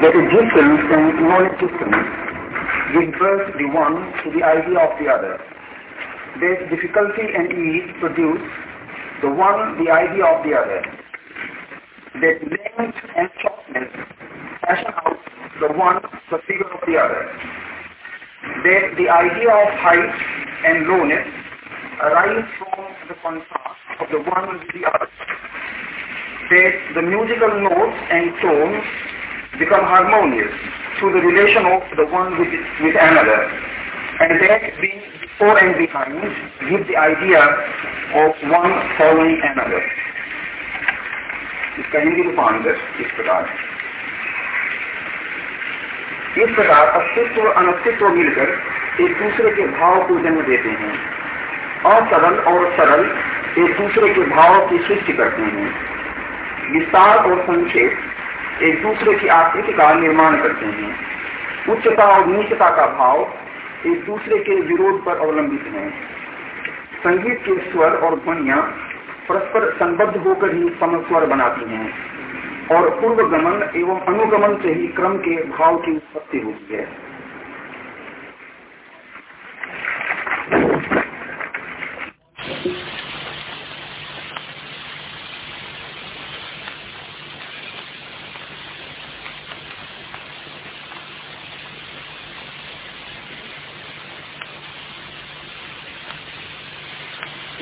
The existence and non-existence give birth the one to the idea of the other. Their difficulty and ease produce the one the idea of the other. Their length and shortness fashion out the one the figure of the other. Their, the idea of height and lowness arise from the contrast of the one with the other. Their, the musical notes and tones become harmonious through the relation of the one with, with another. And that being before and behind give the idea of one following another. इसका हिंदी रूपांतर इस प्रकार इस प्रकार अस्तित्व और अनस्तित्व मिलकर एक दूसरे के भाव को जन्म देते हैं असरल और सरल एक दूसरे के भाव की सृष्टि करते हैं विस्तार और संक्षेप एक दूसरे की आकृति का निर्माण करते हैं। उच्चता और नीचता का भाव एक दूसरे के विरोध पर अवलंबित है। संगीत के स्वर और ध्वनिया परस्पर संबद्ध होकर ही समस्वर बनाती हैं और पूर्व गमन एवं अनुगमन से ही क्रम के भाव की उत्पत्ति होती है।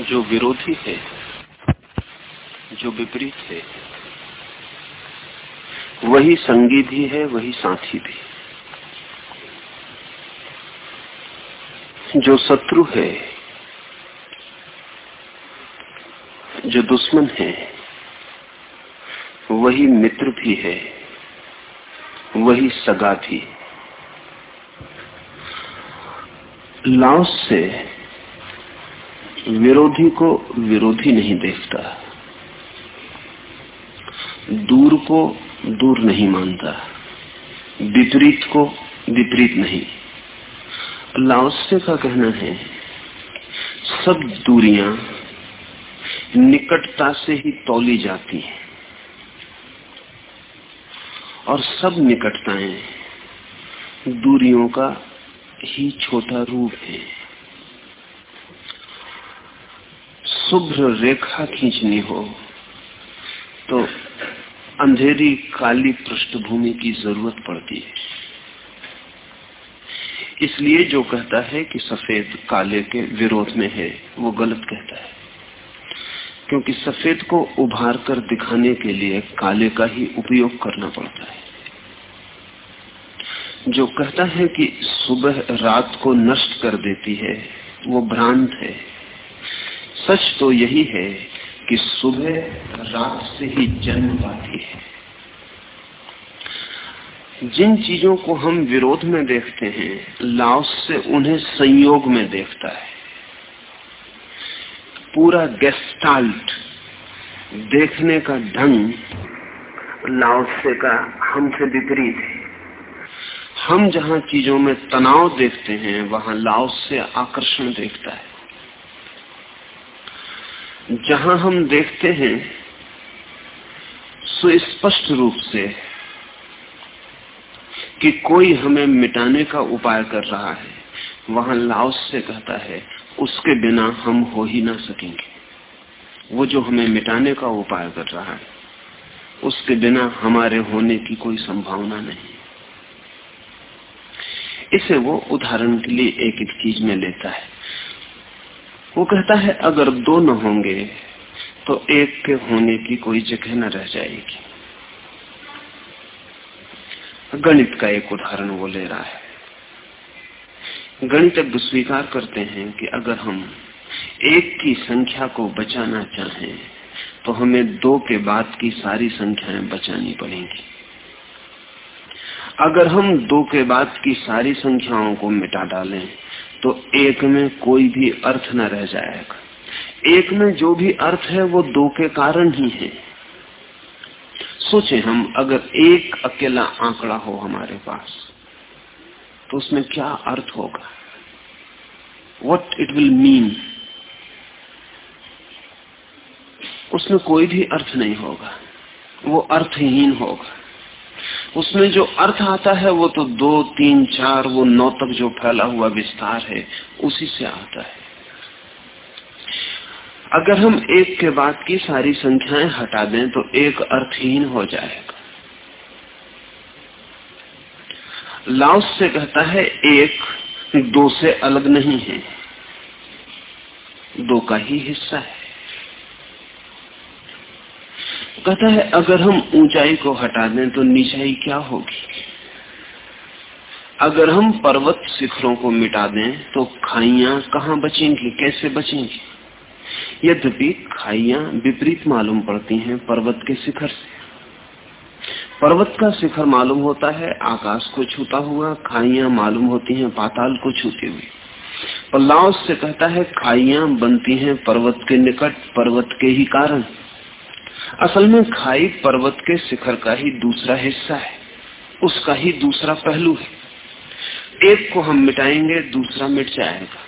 जो विरोधी है, जो विपरीत है, वही संगी भी है, वही साथी भी। जो शत्रु है, जो दुश्मन है, वही मित्र भी है, वही सगा भी। लाओस से विरोधी को विरोधी नहीं देखता। दूर को दूर नहीं मानता। विपरीत को विपरीत नहीं। लाओस्य का कहना है, सब दूरियाँ निकटता से ही तोली जाती हैं। और सब निकटताएँ दूरियों का ही छोटा रूप है। शुभ्र रेखा खींचनी हो तो अंधेरी काली पृष्ठभूमि की ज़रूरत पड़ती है। इसलिए जो कहता है कि सफ़ेद काले के विरोध में है, वो गलत कहता है। क्योंकि सफ़ेद को उभार कर दिखाने के लिए काले का ही उपयोग करना पड़ता है। जो कहता है कि सुबह रात को नष्ट कर देती है, वो भ्रांत है। सच तो यही है कि सुबह रात से ही जन्म पाती है। जिन चीज़ों को हम विरोध में देखते हैं, लाओस से उन्हें संयोग में देखता है। पूरा गेस्टाल्ट देखने का ढंग लाओसे का हमसे विपरीत है। हम जहाँ चीज़ों में तनाव देखते हैं, वहाँ लाओस से आकर्षण देखता है। जहाँ हम देखते हैं सुस्पष्ट रूप से कि कोई हमें मिटाने का उपाय कर रहा है। वहाँ लाओस से कहता है, उसके बिना हम हो ही ना सकेंगे। वो जो हमें मिटाने का उपाय कर रहा है, उसके बिना हमारे होने की कोई संभावना नहीं। इसे वो उदाहरण के लिए एक एक चीज़ में लेता है। वो कहता है, अगर दो न होंगे तो एक के होने की कोई जगह न रह जाएगी। गणित का एक उदाहरण वो ले रहा है। गणितज्ञ स्वीकार करते हैं कि अगर हम एक की संख्या को बचाना चाहें तो हमें दो के बाद की सारी संख्याएँ बचानी पड़ेंगी। अगर हम दो के बाद की सारी संख्याओं को मिटा डालें तो एक में कोई भी अर्थ न रह जाएगा। एक में जो भी अर्थ है, वो दो के कारण ही है। सोचे हम, अगर एक अकेला आंकड़ा हो हमारे पास तो उसमें क्या अर्थ होगा? वट इट विल मीन उसमें कोई भी अर्थ नहीं होगा। वो अर्थहीन होगा। उसमें जो अर्थ आता है, वो तो दो, तीन, चार, वो नौ तक जो फैला हुआ विस्तार है, उसी से आता है। अगर हम एक के बाद की सारी संख्याएँ हटा दें तो एक अर्थहीन हो जाएगा। लाउस से कहता है, एक दो से अलग नहीं है, दो का ही हिस्सा है। कहता है, अगर हम ऊंचाई को हटा दें तो नीचाई क्या होगी? अगर हम पर्वत शिखरों को मिटा दें तो खाइया कहाँ बचेंगी? कैसे बचेंगी? यद्यपि खाइया विपरीत मालूम पड़ती हैं पर्वत के शिखर से। पर्वत का शिखर मालूम होता है, आकाश को छूता हुआ, खाइया मालूम होती हैं पाताल को छूती हुई। लाओस से कहता है, खाइया बनती हैं पर्वत के निकट, पर्वत के ही कारण। असल में खाई पर्वत के शिखर का ही दूसरा हिस्सा है। उसका ही दूसरा पहलू है। एक को हम मिटाएँगे, दूसरा मिट जाएगा।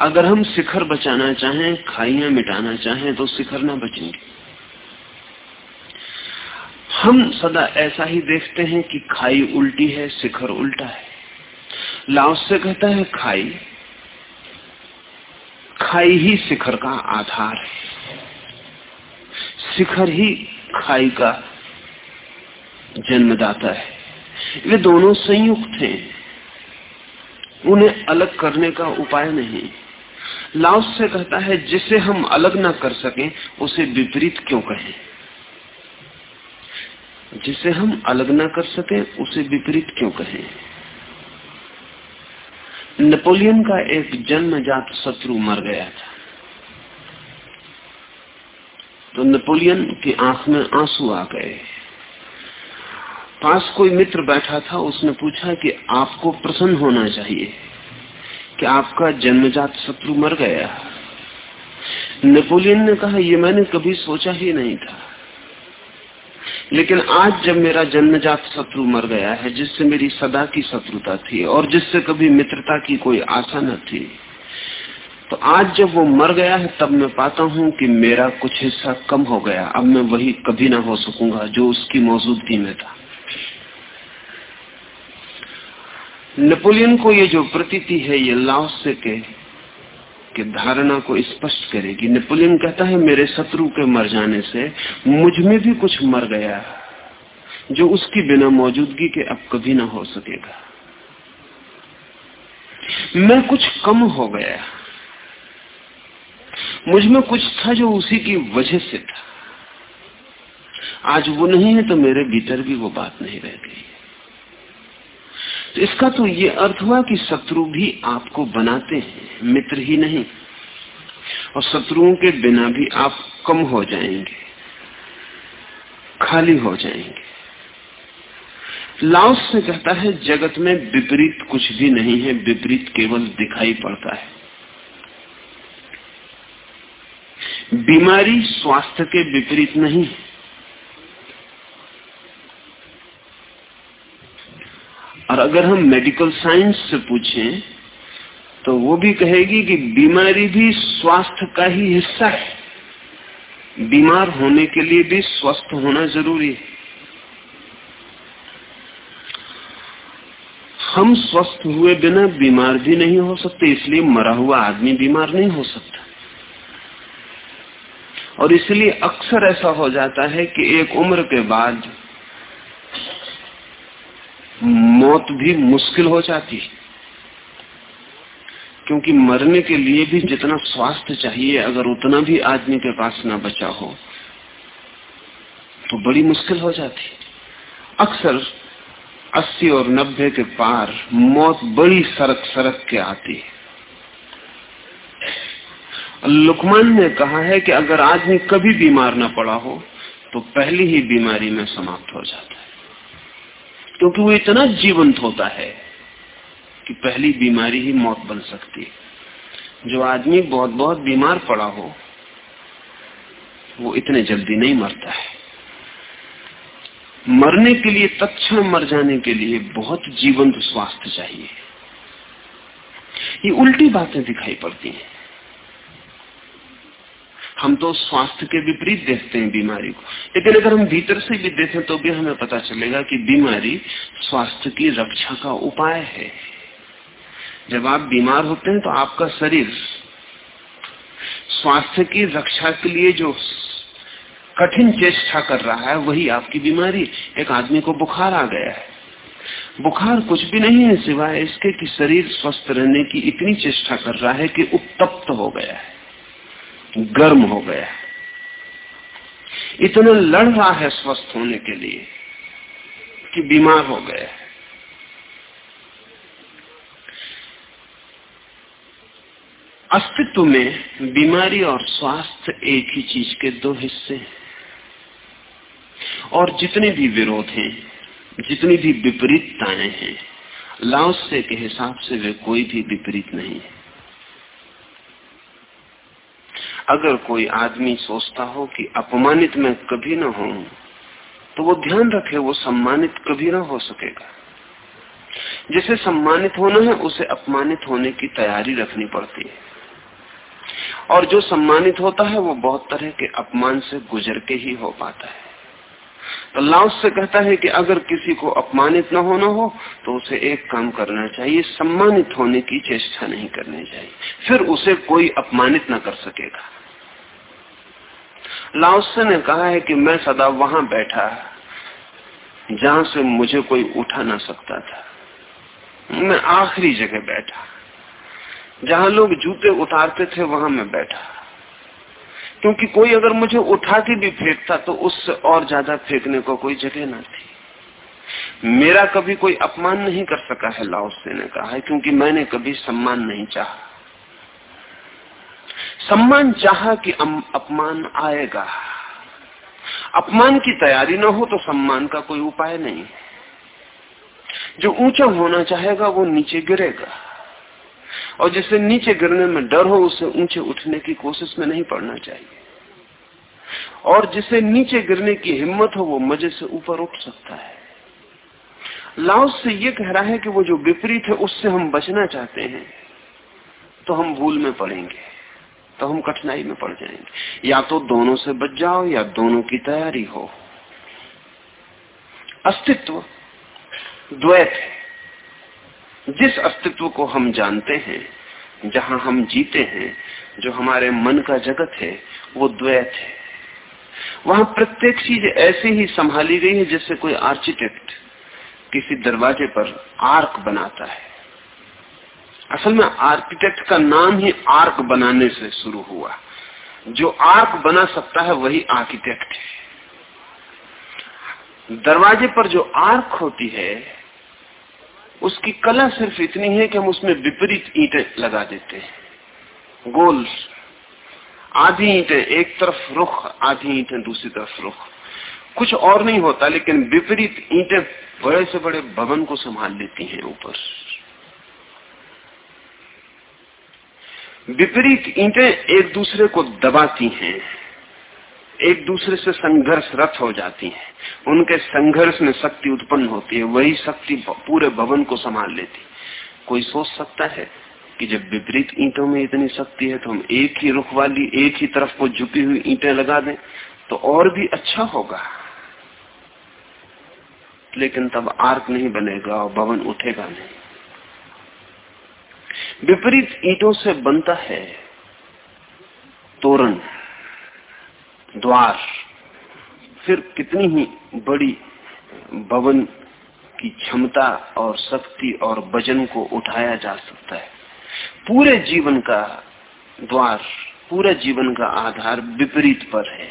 अगर हम शिखर बचाना चाहें, खाइया मिटाना चाहें तो शिखर ना बचेंगे। हम सदा ऐसा ही देखते हैं कि खाई उल्टी है, शिखर उल्टा है। लाओस से कहता है खाई। खाई ही शिखर का आधार है। शिखर ही खाई का जन्मदाता है। वे दोनों संयुक्त हैं। उन्हें अलग करने का उपाय नहीं। लाउस से कहता है, जिसे हम अलग ना कर सकें, उसे विपरीत क्यों कहें? जिसे हम अलग ना कर सके, उसे विपरीत क्यों कहें? नेपोलियन का एक जन्मजात शत्रु मर गया था। तो नेपोलियन की आँख में आँसू आ गए। पास कोई मित्र बैठा था, उसने पूछा कि आपको प्रसन्न होना चाहिए कि आपका जन्मजात शत्रु मर गया। नेपोलियन ने कहा यह मैंने कभी सोचा ही नहीं था। लेकिन आज जब मेरा जन्मजात शत्रु मर गया है, जिससे मेरी सदा की शत्रुता थी और जिससे कभी मित्रता की कोई आशा न थी तो आज जब वो मर गया है, तब मैं पाता हूँ कि मेरा कुछ हिस्सा कम हो गया। अब मैं वही कभी ना हो सकूँगा जो उसकी मौजूदगी में था। नेपोलियन को ये जो प्रतीति है, ये लाओस के, कि धारणा को स्पष्ट करेगी। नेपोलियन कहता है, मेरे शत्रु के मर जाने से मुझमें भी कुछ मर गया जो उसकी बिना मौजूदगी के अब कभी ना हो सकेगा। मैं कुछ कम हो गया मुझमें कुछ था जो उसी की वजह से था। आज वो नहीं है तो मेरे भीतर भी वो बात नहीं रह गई तो इसका तो ये अर्थ हुआ कि शत्रु भी आपको बनाते हैं, मित्र ही नहीं। और शत्रुओं के बिना भी आप कम हो जाएँगे, खाली हो जाएँगे। लाओस से कहता है, जगत में विपरीत कुछ भी नहीं है, विपरीत केवल दिखाई पड़ता है। बीमारी स्वास्थ्य के विपरीत नहीं है। और अगर हम मेडिकल साइंस से पूछें तो वो भी कहेगी कि बीमारी भी स्वास्थ्य का ही हिस्सा है। बीमार होने के लिए भी स्वस्थ होना ज़रूरी है। हम स्वस्थ हुए बिना बीमार भी नहीं हो सकते, इसलिए मरा हुआ आदमी बीमार नहीं हो सकता। और इसलिए अक्सर ऐसा हो जाता है कि एक उम्र के बाद मौत भी मुश्किल हो जाती है। क्योंकि मरने के लिए भी जितना स्वास्थ्य चाहिए, अगर उतना भी आदमी के पास ना बचा हो तो बड़ी मुश्किल हो जाती अक्सर 80 और 90 के पार मौत बड़ी सरक सरक के आती है। लुकमान ने कहा है कि अगर आदमी कभी बीमार ना पड़ा हो तो पहली ही बीमारी में समाप्त हो जाता है। क्योंकि वो इतना जीवंत होता है कि पहली बीमारी ही मौत बन सकती है। जो आदमी बहुत बहुत बीमार पड़ा हो, वो इतने जल्दी नहीं मरता है। मरने के लिए, तत्क्षण मर जाने के लिए बहुत जीवंत स्वास्थ्य चाहिए। ये उल्टी बातें दिखाई पड़ती हैं। हम तो स्वास्थ्य के विपरीत देखते हैं बीमारी को। लेकिन अगर हम भीतर से भी देखें तो भी हमें पता चलेगा कि बीमारी स्वास्थ्य की रक्षा का उपाय है। जब आप बीमार होते हैं तो आपका शरीर स्वास्थ्य की रक्षा के लिए जो कठिन चेष्टा कर रहा है, वही आपकी बीमारी एक आदमी को बुखार आ गया है। बुखार कुछ भी नहीं है सिवाय इसके कि शरीर स्वस्थ रहने की इतनी चेष्टा कर रहा है कि उत्तप्त हो गया है। गर्म हो गया इतना लड़ रहा है स्वस्थ होने के लिए कि बीमार हो गया है। अस्तित्व में बीमारी और स्वास्थ्य एक ही चीज़ के दो हिस्से हैं। और जितने भी विरोध हैं, जितनी भी विपरीतताएँ हैं, लाओसे के हिसाब से वे कोई भी विपरीत नहीं है। अगर कोई आदमी सोचता हो कि अपमानित मैं कभी ना हो तो वो ध्यान रखे, वो सम्मानित कभी ना हो सकेगा। जिसे सम्मानित होना है, उसे अपमानित होने की तैयारी रखनी पड़ती है। और जो सम्मानित होता है, वो बहुत तरह के अपमान से गुजर के ही हो पाता है। तो लाउस से कहता है कि अगर किसी को अपमानित न होना हो तो उसे एक काम करना चाहिए, सम्मानित होने की चेष्टा नहीं करनी चाहिए। फिर उसे कोई अपमानित न कर सकेगा। लाउस ने कहा है कि मैं सदा वहाँ बैठा जहाँ से मुझे कोई उठा ना सकता था। मैं आखिरी जगह बैठा। जहाँ लोग जूते उतारते थे, वहाँ मैं बैठा। क्योंकि कोई अगर मुझे उठा के भी फेंकता तो उससे और ज़्यादा फेंकने को कोई जगह ना थी। मेरा कभी कोई अपमान नहीं कर सका है, लाओसे ने कहा है, क्योंकि मैंने कभी सम्मान नहीं चाहा। सम्मान चाहा कि अपमान आएगा। अपमान की तैयारी ना हो तो सम्मान का कोई उपाय नहीं। जो ऊँचा होना चाहेगा, वो नीचे गिरेगा। और जिसे नीचे गिरने में डर हो, उसे ऊँचे उठने की कोशिश में नहीं पड़ना चाहिए। और जिसे नीचे गिरने की हिम्मत हो, वो मज़े से ऊपर उठ सकता है। लाओस से ये कह रहा है कि वो जो विपरीत है, उससे हम बचना चाहते हैं तो हम भूल में पड़ेंगे। तो हम कठिनाई में पड़ जाएँगे। या तो दोनों से बच जाओ, या दोनों की तैयारी हो। अस्तित्व द्वैत है। जिस अस्तित्व को हम जानते हैं, जहाँ हम जीते हैं, जो हमारे मन का जगत है, वो द्वैत है। वहाँ प्रत्येक चीज़ ऐसे ही संभाली गई है जैसे कोई आर्किटेक्ट किसी दरवाजे पर आर्क बनाता है। असल में आर्किटेक्ट का नाम ही आर्क बनाने से शुरू हुआ। जो आर्क बना सकता है वही आर्किटेक्ट है। दरवाजे पर जो आर्क होती है, उसकी कला सिर्फ़ इतनी है कि हम उसमें विपरीत ईंटें लगा देते हैं। गोल आधी ईंटें एक तरफ़ रुख, आधी ईंटें दूसरी तरफ़ रुख। कुछ और नहीं होता, लेकिन विपरीत ईंटें बड़े से बड़े भवन को संभाल लेती हैं ऊपर। विपरीत ईंटें एक दूसरे को दबाती हैं, एक दूसरे से संघर्षरत हो जाती हैं। उनके संघर्ष में शक्ति उत्पन्न होती है, वही शक्ति पूरे भवन को संभाल लेती। कोई सोच सकता है कि जब विपरीत ईंटों में इतनी शक्ति है तो हम एक ही रुख वाली, एक ही तरफ़ को झुकी हुई ईंटें लगा दें तो और भी अच्छा होगा। लेकिन तब आर्क नहीं बनेगा और भवन उठेगा नहीं। विपरीत ईटों से बनता है। तोरण, द्वार, फिर कितनी ही बड़ी भवन की क्षमता और शक्ति और वज़न को उठाया जा सकता है। पूरे जीवन का द्वार, पूरे जीवन का आधार विपरीत पर है।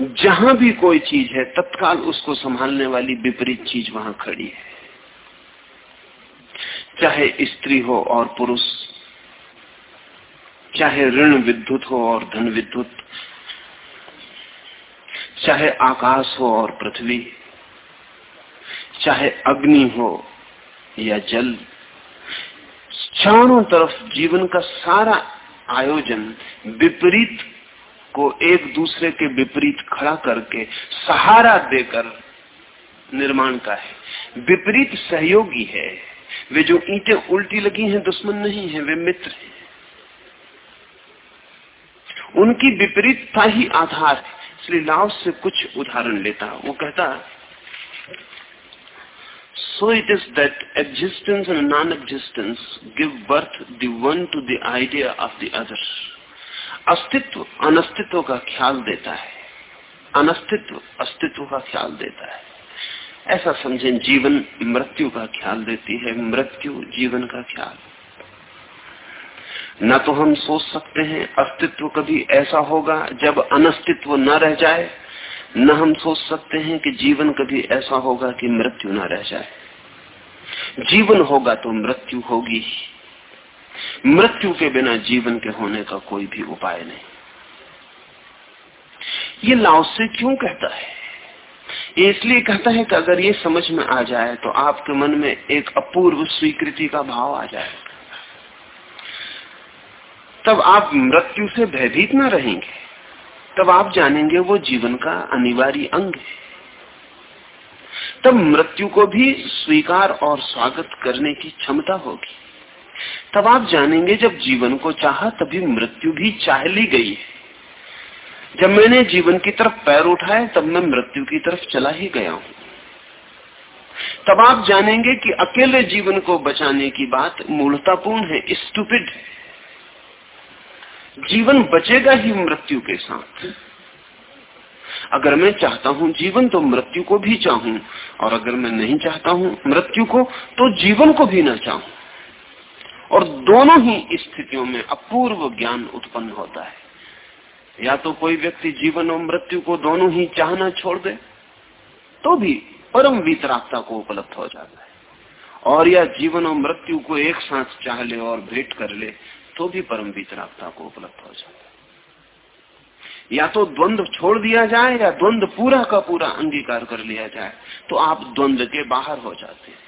जहाँ भी कोई चीज़ है, तत्काल उसको संभालने वाली विपरीत चीज़ वहाँ खड़ी है। चाहे स्त्री हो और पुरुष, चाहे ऋण विद्युत हो और धन विद्युत, चाहे आकाश हो और पृथ्वी, चाहे अग्नि हो या जल, चारों तरफ़ जीवन का सारा आयोजन विपरीत को एक दूसरे के विपरीत खड़ा करके सहारा देकर निर्माण का है। विपरीत सहयोगी है। वे जो ईंटें उल्टी लगी हैं, दुश्मन नहीं है, वे मित्र हैं। उनकी विपरीतता ही आधार। है इसलिए लाओ से कुछ उदाहरण लेता। वो कहता, So it is that existence and non-existence give birth the one to the idea of. अस्तित्व अनस्तित्व का ख्याल देता है। अनस्तित्व अस्तित्व का ख्याल देता है। ऐसा समझें, जीवन मृत्यु का ख्याल देती है, मृत्यु जीवन का ख्याल। न तो हम सोच सकते हैं, अस्तित्व कभी ऐसा होगा जब अनस्तित्व न रह जाए, न हम सोच सकते हैं कि जीवन कभी ऐसा होगा कि मृत्यु न रह जाए। जीवन होगा तो मृत्यु होगी मृत्यु के बिना जीवन के होने का कोई भी उपाय नहीं। ये लाओ से क्यों कहता है? इसलिए कहता है कि अगर ये समझ में आ जाए तो आपके मन में एक अपूर्व स्वीकृति का भाव आ जाए। तब आप मृत्यु से भयभीत न रहेंगे। तब आप जानेंगे वो जीवन का अनिवार्य अंग है। तब मृत्यु को भी स्वीकार और स्वागत करने की क्षमता होगी। तब आप जानेंगे जब जीवन को चाहा तभी मृत्यु भी चाह ली गई है। जब मैंने जीवन की तरफ़ पैर उठाए, तब मैं मृत्यु की तरफ़ चला ही गया हूँ। तब आप जानेंगे कि अकेले जीवन को बचाने की बात मूलतापूर्ण है स्टूपिड जीवन बचेगा ही मृत्यु के साथ। अगर मैं चाहता हूँ जीवन तो मृत्यु को भी चाहूँ, और अगर मैं नहीं चाहता हूँ मृत्यु को तो जीवन को भी ना चाहूँ। और दोनों ही स्थितियों में अपूर्व ज्ञान उत्पन्न होता है। या तो कोई व्यक्ति जीवन और मृत्यु को दोनों ही चाहना छोड़ दे तो भी परम वितरागता को उपलब्ध हो जाता है। और या जीवन और मृत्यु को एक साथ चाह ले और भेंट कर ले तो भी परम वितरागता को उपलब्ध हो जाता है। या तो द्वंद्व छोड़ दिया जाए, या द्वंद्व पूरा का पूरा अंगीकार कर लिया जाए तो आप द्वंद्व के बाहर हो जाते हैं।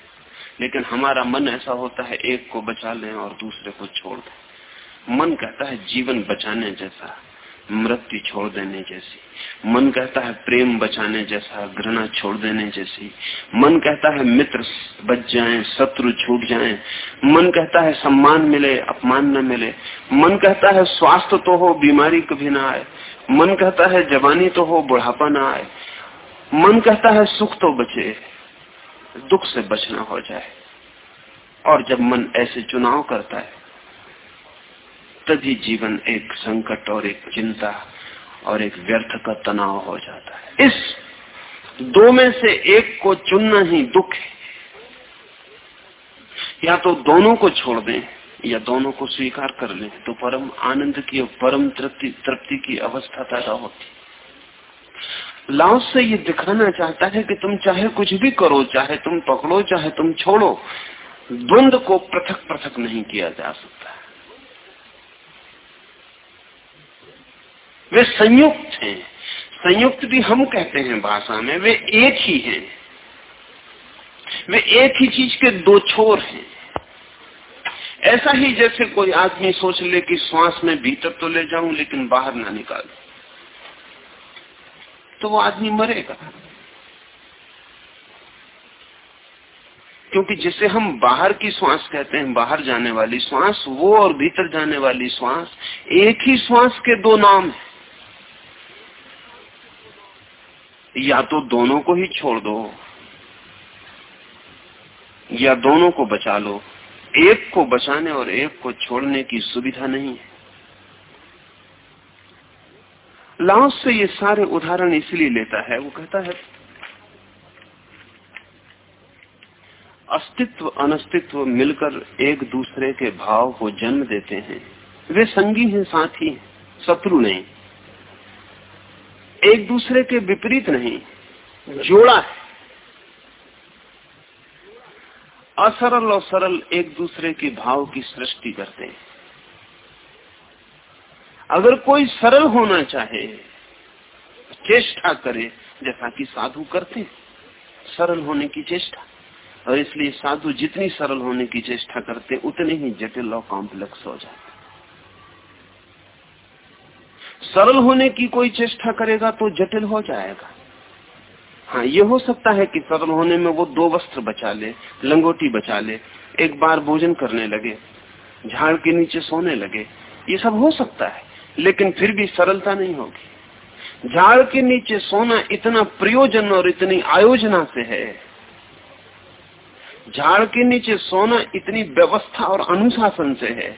लेकिन हमारा मन ऐसा होता है, एक को बचा लें और दूसरे को छोड़ दें। मन कहता है, जीवन बचाने जैसा। मृत्यु छोड़ देने जैसी। मन कहता है प्रेम बचाने जैसा, घृणा छोड़ देने जैसी। मन कहता है मित्र बच जाएँ, शत्रु छूट जाएँ। मन कहता है सम्मान मिले, अपमान न मिले। मन कहता है स्वास्थ्य तो हो, बीमारी कभी ना आए। मन कहता है जवानी तो हो, बुढ़ापा ना आए। मन कहता है सुख तो बचे, दुख से बचना हो जाए। और जब मन ऐसे चुनाव करता है तभी जीवन एक संकट और एक चिंता और एक व्यर्थ का तनाव हो जाता है। इस दो में से एक को चुनना ही दुख है। या तो दोनों को छोड़ दें या दोनों को स्वीकार कर लें तो परम आनंद की और परम तृप्ति तृप्ति की अवस्था पैदा होती। लाओस से ये दिखाना चाहता है कि तुम चाहे कुछ भी करो, चाहे तुम पकड़ो, चाहे तुम छोड़ो, द्वंद को पृथक पृथक नहीं किया जा सकता। वे संयुक्त हैं। संयुक्त भी हम कहते हैं भाषा में, वे एक ही हैं। वे एक ही चीज़ के दो छोर हैं। ऐसा ही जैसे कोई आदमी सोच ले कि श्वास में भीतर तो ले जाऊँ, लेकिन बाहर ना निकाल तो वो आदमी मरेगा। क्योंकि जिसे हम बाहर की श्वास कहते हैं, बाहर जाने वाली श्वास, वो और भीतर जाने वाली श्वास, एक ही श्वास के दो नाम है। या तो दोनों को ही छोड़ दो, या दोनों को बचा लो। एक को बचाने और एक को छोड़ने की सुविधा नहीं है। लाओस से ये सारे उदाहरण इसलिए लेता है, वो कहता है, अस्तित्व अनस्तित्व मिलकर एक दूसरे के भाव को जन्म देते हैं। वे संगी हैं, साथी शत्रु नहीं। एक दूसरे के विपरीत नहीं, जोड़ा है। असरल और सरल एक दूसरे के भाव की सृष्टि करते हैं। अगर कोई सरल होना चाहे, चेष्टा करे, जैसा कि साधु करते हैं, सरल होने की चेष्टा। और इसलिए साधु जितनी सरल होने की चेष्टा करते, उतने ही जटिल और कॉम्प्लेक्स हो जाते सरल होने की कोई चेष्टा करेगा तो जटिल हो जाएगा। हाँ ये हो सकता है कि सरल होने में वो दो वस्त्र बचा ले, लंगोटी बचा ले, एक बार भोजन करने लगे, झाड़ के नीचे सोने लगे, ये सब हो सकता है, लेकिन फिर भी सरलता नहीं होगी। झाड़ के नीचे सोना इतना प्रयोजन और इतनी आयोजना से है। झाड़ के नीचे सोना इतनी व्यवस्था और अनुशासन से है।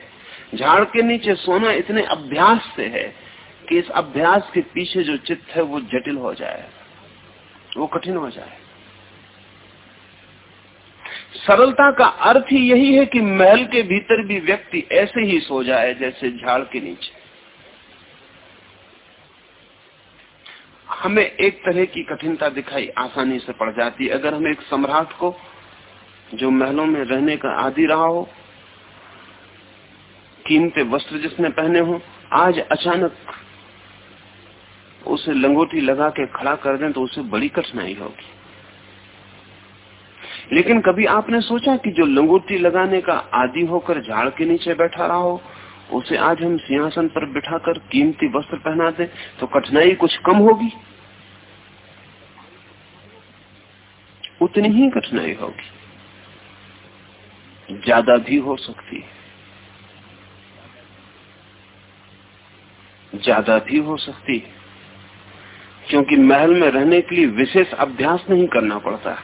झाड़ के नीचे सोना इतने अभ्यास से है। कि इस अभ्यास के पीछे जो चित्त है, वो जटिल हो जाए। वो कठिन हो जाए। सरलता का अर्थ ही यही है कि महल के भीतर भी व्यक्ति ऐसे ही सो जाए, जैसे झाड़ के नीचे। हमें एक तरह की कठिनता दिखाई आसानी से पड़ जाती अगर हम एक सम्राट को, जो महलों में रहने का आदि रहा हो, कीमते वस्त्र जिसने पहने हो, आज अचानक उसे लंगोटी लगा के खड़ा कर दें तो उसे बड़ी कठिनाई होगी। लेकिन कभी आपने सोचा कि जो लंगोटी लगाने का आदि होकर झाड़ के नीचे बैठा रहा हो, उसे आज हम सिंहासन पर बिठाकर कीमती वस्त्र पहना दें तो कठिनाई कुछ कम होगी? उतनी ही कठिनाई होगी। ज़्यादा भी हो सकती है। ज़्यादा भी हो सकती है। क्योंकि महल में रहने के लिए विशेष अभ्यास नहीं करना पड़ता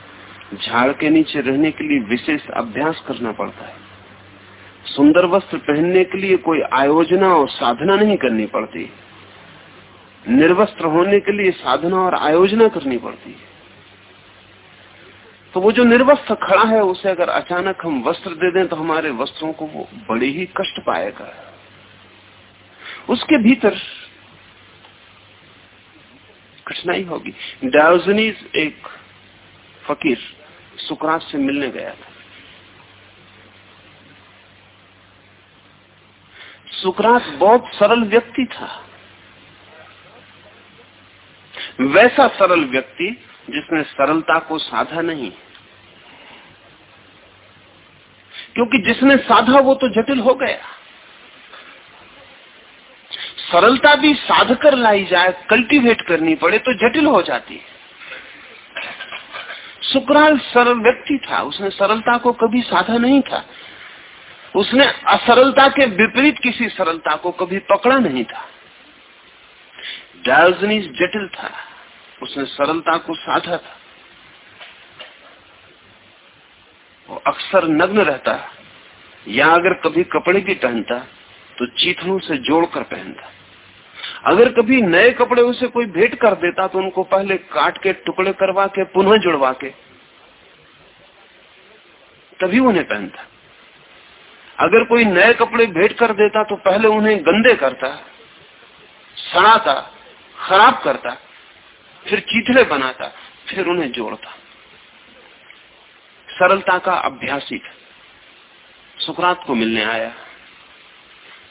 झाड़ के नीचे रहने के लिए विशेष अभ्यास करना पड़ता है। सुंदर वस्त्र पहनने के लिए कोई आयोजना और साधना नहीं करनी पड़ती। निर्वस्त्र होने के लिए साधना और आयोजना करनी पड़ती है। तो वो जो निर्वस्त्र खड़ा है, उसे अगर अचानक हम वस्त्र दे दें तो हमारे वस्त्रों को वो बड़े ही कष्ट पाएगा। उसके भीतर कठिनाई होगी। डायोजनीज एक फकीर सुकरात से मिलने गया था। सुकरात बहुत सरल व्यक्ति था। वैसा सरल व्यक्ति जिसने सरलता को साधा नहीं। क्योंकि जिसने साधा वो तो जटिल हो गया। सरलता भी साध कर लाई जाए कल्टीवेट करनी पड़े तो जटिल हो जाती है। सुकराल सरल व्यक्ति था, उसने सरलता को कभी साधा नहीं था। उसने असरलता के विपरीत किसी सरलता को कभी पकड़ा नहीं था। डायोजनीस जटिल था, उसने सरलता को साधा था। वो अक्सर नग्न रहता, या अगर कभी कपड़े भी पहनता तो चीथड़ों से जोड़कर पहनता। अगर कभी नए कपड़े उसे कोई भेंट कर देता तो उनको पहले काट के, टुकड़े करवा के, पुनः जुड़वा के। तभी उन्हें पहनता। अगर कोई नए कपड़े भेंट कर देता तो पहले उन्हें गंदे करता, सड़ाता, खराब करता, फिर चीथड़े बनाता, फिर उन्हें जोड़ता। सरलता का अभ्यासी था। सुकरात को मिलने आया।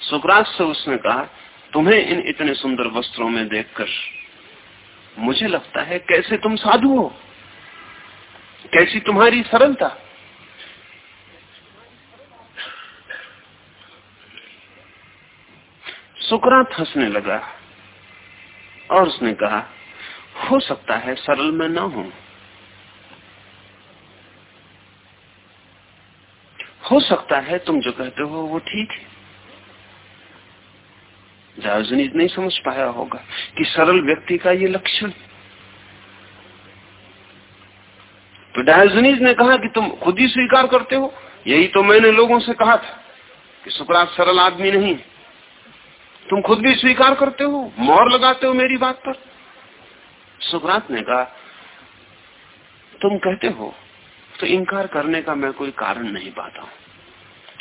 सुकरात से उसने कहा तुम्हें इन इतने सुंदर वस्त्रों में देखकर मुझे लगता है कैसे तुम साधु हो? कैसी तुम्हारी सरलता? सुकरात हंसने लगा और उसने कहा, हो सकता है सरल में ना हूँ। हो सकता है तुम जो कहते हो वो ठीक है। जायजनीज नहीं समझ पाया होगा कि सरल व्यक्ति का ये लक्षण। तो डायोजनीज ने कहा कि तुम खुद ही स्वीकार करते हो, यही तो मैंने लोगों से कहा था कि सुकरात सरल आदमी नहीं तुम खुद भी स्वीकार करते हो मोर लगाते हो मेरी बात पर। सुकरात ने कहा, तुम कहते हो तो इनकार करने का मैं कोई कारण नहीं पाता हूँ।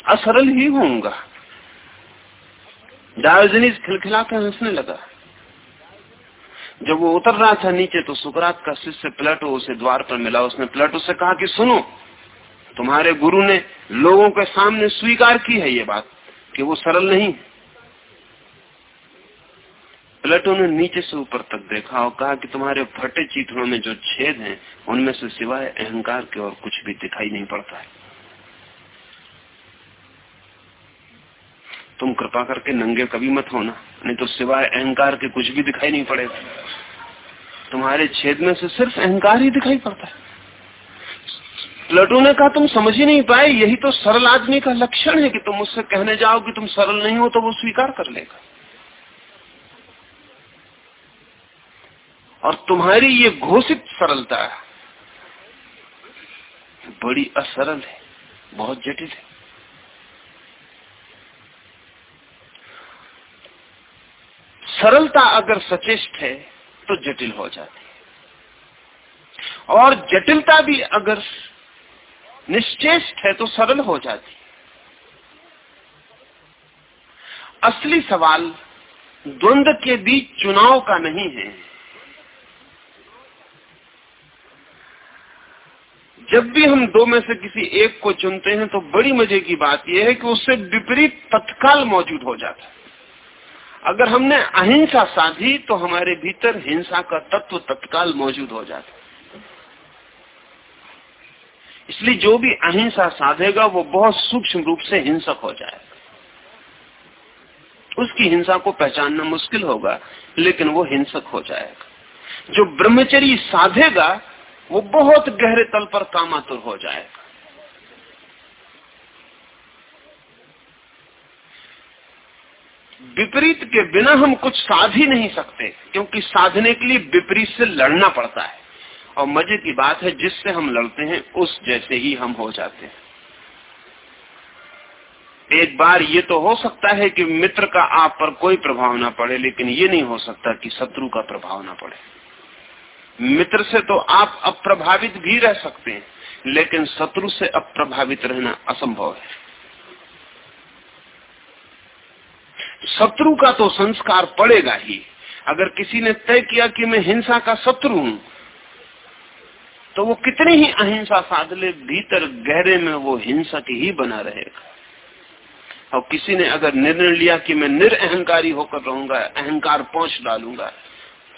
असरल ही होऊँगा। डायोजनीस खिलखिला कर हंसने लगा। जब वो उतर रहा था नीचे तो सुकरात का शिष्य प्लेटो उसे द्वार पर मिला। उसने प्लेटो से कहा कि सुनो, तुम्हारे गुरु ने लोगों के सामने स्वीकार की है ये बात, कि वो सरल नहीं प्लेटो ने नीचे से ऊपर तक देखा और कहा कि तुम्हारे फटे चीथड़ों में जो छेद हैं, उनमें से सिवाय अहंकार के और कुछ भी दिखाई नहीं पड़ता है। तुम कृपा करके नंगे कभी मत होना, नहीं तो सिवाय अहंकार के कुछ भी दिखाई नहीं पड़ेगा तुम्हारे छेद में से सिर्फ़ अहंकार ही दिखाई पड़ता है। प्लेटो ने कहा, तुम समझ ही नहीं पाए, यही तो सरल आदमी का लक्षण है कि तुम उससे कहने जाओ कि तुम सरल नहीं हो तो वो स्वीकार कर लेगा। और तुम्हारी ये घोषित सरलता बड़ी असरल है, बहुत जटिल है। सरलता अगर सचेष्ट है तो जटिल हो जाती है। और जटिलता भी अगर निश्चेष्ट है तो सरल हो जाती असली सवाल द्वंद के बीच चुनाव का नहीं है। जब भी हम दो में से किसी एक को चुनते हैं तो बड़ी मज़े की बात यह है कि उससे विपरीत तत्काल मौजूद हो जाता है। अगर हमने अहिंसा साधी तो हमारे भीतर हिंसा का तत्व तत्काल मौजूद हो जाता। इसलिए जो भी अहिंसा साधेगा, वो बहुत सूक्ष्म रूप से हिंसक हो जाएगा। उसकी हिंसा को पहचानना मुश्किल होगा, लेकिन वो हिंसक हो जाएगा। जो ब्रह्मचरी साधेगा, वो बहुत गहरे तल पर कामातुर हो जाएगा। विपरीत के बिना हम कुछ साध ही नहीं सकते, क्योंकि साधने के लिए विपरीत से लड़ना पड़ता है। और मज़े की बात है, जिससे हम लड़ते हैं, उस जैसे ही हम हो जाते हैं। एक बार ये तो हो सकता है कि मित्र का आप पर कोई प्रभाव ना पड़े, लेकिन ये नहीं हो सकता कि शत्रु का प्रभाव ना पड़े। मित्र से तो आप अप्रभावित भी रह सकते हैं, लेकिन शत्रु से अप्रभावित रहना असंभव है। शत्रु का तो संस्कार पड़ेगा ही। अगर किसी ने तय किया कि मैं हिंसा का शत्रु हूँ तो वो कितनी ही अहिंसा साध ले भीतर गहरे में वो हिंसक ही बना रहेगा। और किसी ने अगर निर्णय लिया कि मैं निरअहकारी होकर रहूँगा, अहंकार पहुँच डालूँगा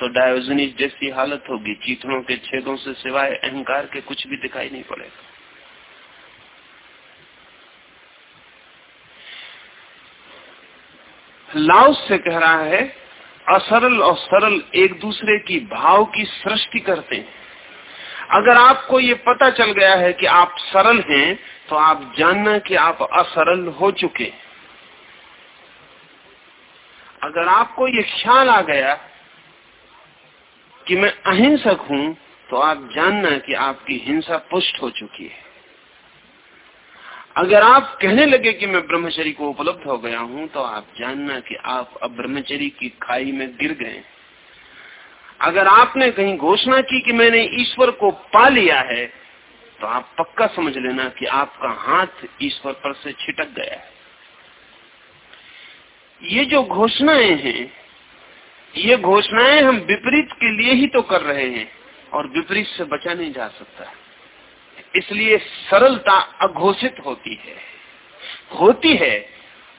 तो डायोजनीस जैसी हालत होगी। चीथड़ों के छेदों से सिवाय अहंकार के कुछ भी दिखाई नहीं पड़ेगा। लाउस से कह रहा है, असरल और सरल एक दूसरे की भाव की सृष्टि करते हैं। अगर आपको ये पता चल गया है कि आप सरल हैं तो आप जानना कि आप असरल हो चुके अगर आपको ये ख्याल आ गया कि मैं अहिंसक हूँ तो आप जानना कि आपकी हिंसा पुष्ट हो चुकी है। अगर आप कहने लगे कि मैं ब्रह्मचरी को उपलब्ध हो गया हूँ तो आप जानना कि आप अब ब्रह्मचरी की खाई में गिर गए। अगर आपने कहीं घोषणा की कि मैंने ईश्वर को पा लिया है तो आप पक्का समझ लेना कि आपका हाथ ईश्वर पर से छिटक गया है। ये जो घोषणाएँ हैं, ये घोषणाएँ हम विपरीत के लिए ही तो कर रहे हैं, और विपरीत से बचा नहीं जा सकता इसलिए सरलता अघोषित होती है। होती है,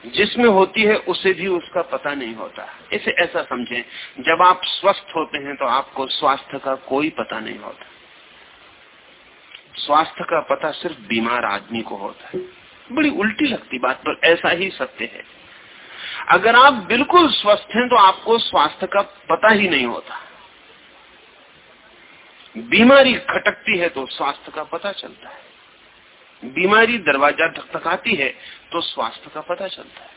जिसमें होती है, उसे भी उसका पता नहीं होता। इसे ऐसा समझें, जब आप स्वस्थ होते हैं तो आपको स्वास्थ्य का कोई पता नहीं होता। स्वास्थ्य का पता सिर्फ़ बीमार आदमी को होता है। बड़ी उल्टी लगती बात, पर ऐसा ही सत्य है। अगर आप बिल्कुल स्वस्थ हैं तो आपको स्वास्थ्य का पता ही नहीं होता। बीमारी खटकती है तो स्वास्थ्य का पता चलता है। बीमारी दरवाज़ा धकधकाती है तो स्वास्थ्य का पता चलता है।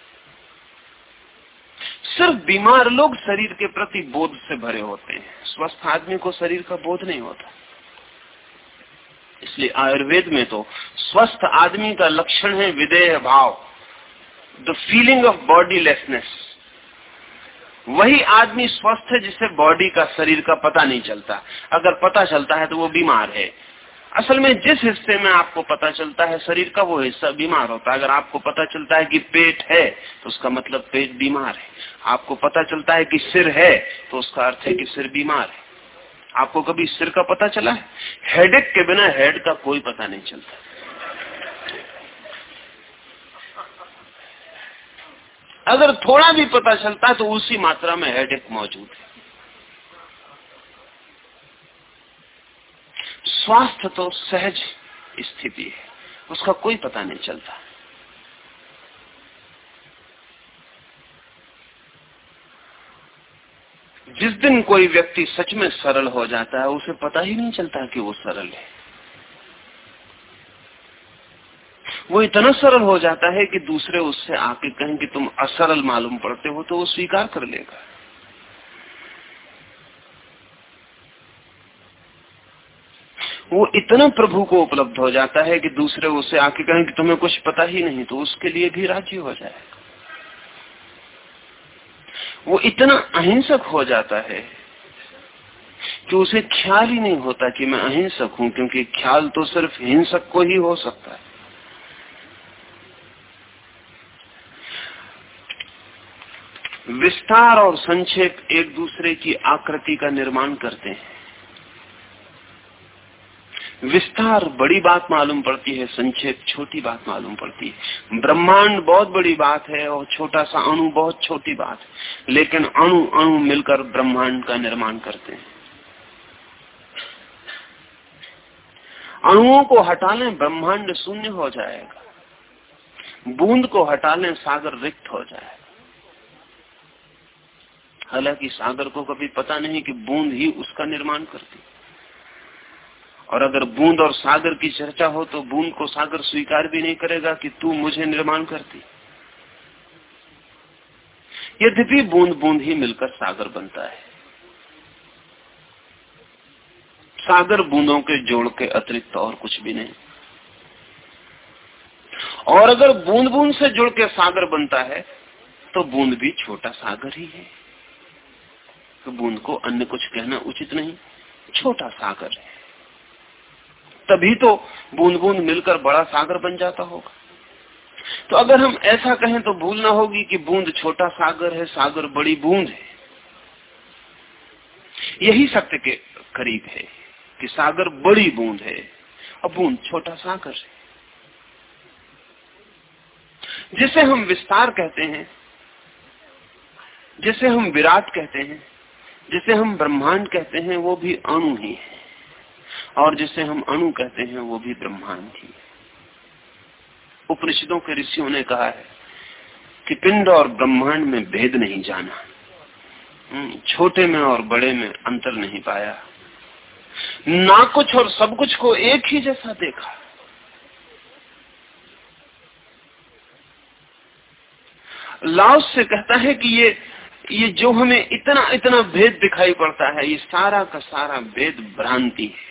सिर्फ़ बीमार लोग शरीर के प्रति बोध से भरे होते हैं। स्वस्थ आदमी को शरीर का बोध नहीं होता। इसलिए आयुर्वेद में तो स्वस्थ आदमी का लक्षण है विदेह भाव the feeling of bodilessness वही आदमी स्वस्थ है जिसे बॉडी का, शरीर का पता नहीं चलता। अगर पता चलता है तो वो बीमार है। असल में जिस हिस्से में आपको पता चलता है, शरीर का वो हिस्सा बीमार होता है। अगर आपको पता चलता है कि पेट है तो उसका मतलब पेट बीमार है। आपको पता चलता है कि सिर है तो उसका अर्थ है कि सिर बीमार है। आपको कभी सिर का पता चला? है हेडेक के बिना हेड का कोई पता नहीं चलता। अगर थोड़ा भी पता चलता तो उसी मात्रा में हेडेक मौजूद है। स्वास्थ्य तो सहज स्थिति है, उसका कोई पता नहीं चलता। जिस दिन कोई व्यक्ति सच में सरल हो जाता है, उसे पता ही नहीं चलता कि वो सरल है। वो इतना सरल हो जाता है कि दूसरे उससे आके कहें कि तुम असरल मालूम पड़ते हो तो वो स्वीकार कर लेगा। वो इतना प्रभु को उपलब्ध हो जाता है कि दूसरे उसे आके कहें कि तुम्हें कुछ पता ही नहीं तो उसके लिए भी राज़ी हो जाए। वो इतना अहिंसक हो जाता है कि उसे ख्याल ही नहीं होता कि मैं अहिंसक हूँ, क्योंकि ख्याल तो सिर्फ़ हिंसक को ही हो सकता है। विस्तार और संक्षेप एक दूसरे की आकृति का निर्माण करते हैं। विस्तार बड़ी बात मालूम पड़ती है, संक्षेप छोटी बात मालूम पड़ती है। ब्रह्मांड बहुत बड़ी बात है और छोटा सा अणु बहुत छोटी बात है, लेकिन अणु अणु मिलकर ब्रह्मांड का निर्माण करते हैं। अणुओं को हटा लें, ब्रह्मांड शून्य हो जाएगा। बूंद को हटा लें, सागर रिक्त हो जाएगा। हालाँकि सागर को कभी पता नहीं कि बूंद ही उसका निर्माण करती। और अगर बूंद और सागर की चर्चा हो तो बूंद को सागर स्वीकार भी नहीं करेगा कि तू मुझे निर्माण करती। यद्यपि बूंद बूंद ही मिलकर सागर बनता है। सागर बूंदों के जोड़ के अतिरिक्त और कुछ भी नहीं। और अगर बूंद बूंद से जुड़ के सागर बनता है तो बूंद भी छोटा सागर ही है। बूंद को अन्य कुछ कहना उचित नहीं। छोटा सागर। है तभी तो बूंद बूंद मिलकर बड़ा सागर बन जाता होगा। तो अगर हम ऐसा कहें तो भूल ना होगी कि बूंद छोटा सागर है, सागर बड़ी बूंद है। यही सत्य के करीब है कि सागर बड़ी बूंद है और बूंद छोटा सागर है। जिसे हम विस्तार कहते हैं, जिसे हम विराट कहते हैं जिसे हम ब्रह्मांड कहते हैं वो भी अणु ही है। और जिसे हम अणु कहते हैं वो भी ब्रह्मांड ही है। उपनिषदों के ऋषियों ने कहा है कि पिंड और ब्रह्मांड में भेद नहीं जाना। हम्म, छोटे में और बड़े में अंतर नहीं पाया। ना कुछ और सब कुछ को एक ही जैसा देखा। लाओस से कहता है कि ये ये जो हमें इतना इतना भेद दिखाई पड़ता है, ये सारा का सारा भेद भ्रांति है।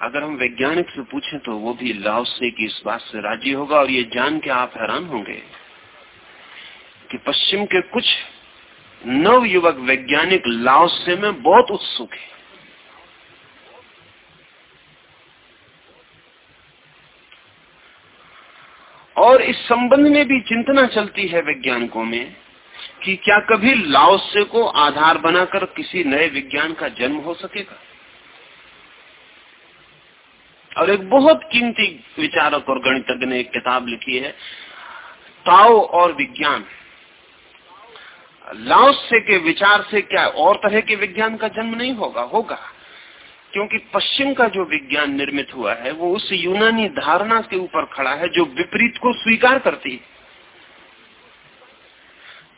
अगर हम वैज्ञानिक से पूछें तो वो भी लाओसे की इस बात से राज़ी होगा और ये जान के आप हैरान होंगे कि पश्चिम के कुछ नव युवक वैज्ञानिक लाओसे में बहुत उत्सुक है। और इस संबंध में भी चिंतना चलती है वैज्ञानिकों में कि क्या कभी लाओसे को आधार बनाकर किसी नए विज्ञान का जन्म हो सकेगा? और एक बहुत कीमती विचारक और गणितज्ञ ने एक किताब लिखी है, ताओ और विज्ञान। लाओसे के विचार से क्या और तरह के विज्ञान का जन्म नहीं होगा? होगा। क्योंकि पश्चिम का जो विज्ञान निर्मित हुआ है, वो उस यूनानी धारणा के ऊपर खड़ा है, जो विपरीत को स्वीकार करती है।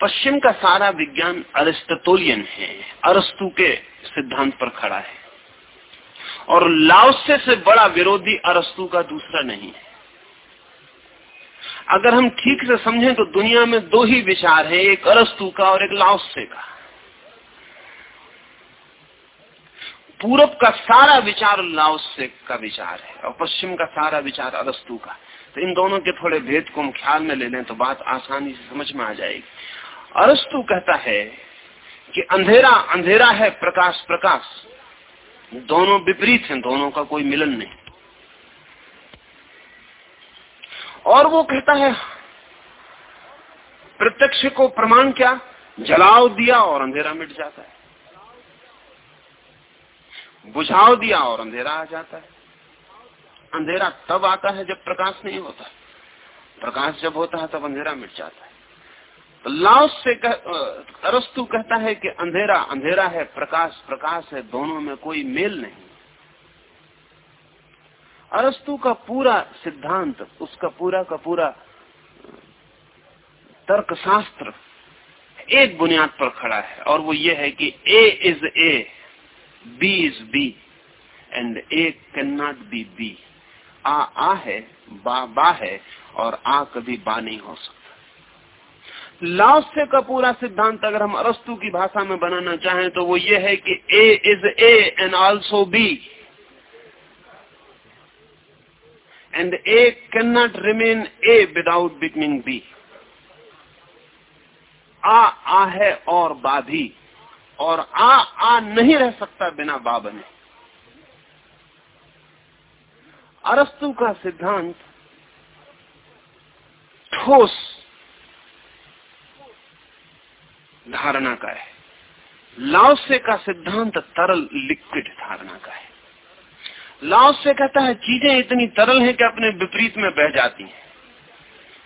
पश्चिम का सारा विज्ञान अरिस्टोलियन है, अरस्तु के सिद्धांत पर खड़ा है। और लाओसे से बड़ा विरोधी अरस्तु का दूसरा नहीं है। अगर हम ठीक से समझें तो दुनिया में दो ही विचार हैं, एक अरस्तु का और एक लाओसे का। पूरब का सारा विचार लाओसे का विचार है और पश्चिम का सारा विचार अरस्तु का। तो इन दोनों के थोड़े भेद को हम ख्याल में ले लें तो बात आसानी से समझ में आ जाएगी। अरस्तु कहता है कि अंधेरा अंधेरा है प्रकाश प्रकाश। दोनों विपरीत हैं, दोनों का कोई मिलन नहीं। और वो कहता है, प्रत्यक्ष को प्रमाण क्या? जलाव दिया और अंधेरा मिट जाता है। बुझाव दिया और अंधेरा आ जाता है। अंधेरा तब आता है जब प्रकाश नहीं होता। प्रकाश जब होता है तब अंधेरा मिट जाता है। तो लाओस से कह, अरस्तु कहता है कि अंधेरा अंधेरा है प्रकाश प्रकाश है दोनों में कोई मेल नहीं। अरस्तु का पूरा सिद्धांत उसका पूरा का पूरा तर्कशास्त्र एक बुनियाद पर खड़ा है और वो ये है कि A is A is B and A can not be B आ आ है, बा बा है, और आ कभी बा नहीं हो सकता। लाओसे का पूरा सिद्धांत अगर हम अरस्तु की भाषा में बनाना चाहें तो वो ये है कि A is A and also B and A can not remain A without becoming B आ आ है और बा भी। और आ आ नहीं रह सकता बिना बा बने अरस्तु का सिद्धांत ठोस धारणा का है। लाओसे का सिद्धांत तरल लिक्विड धारणा का है। लाओसे कहता है, चीज़ें इतनी तरल हैं कि अपने विपरीत में बह जाती हैं।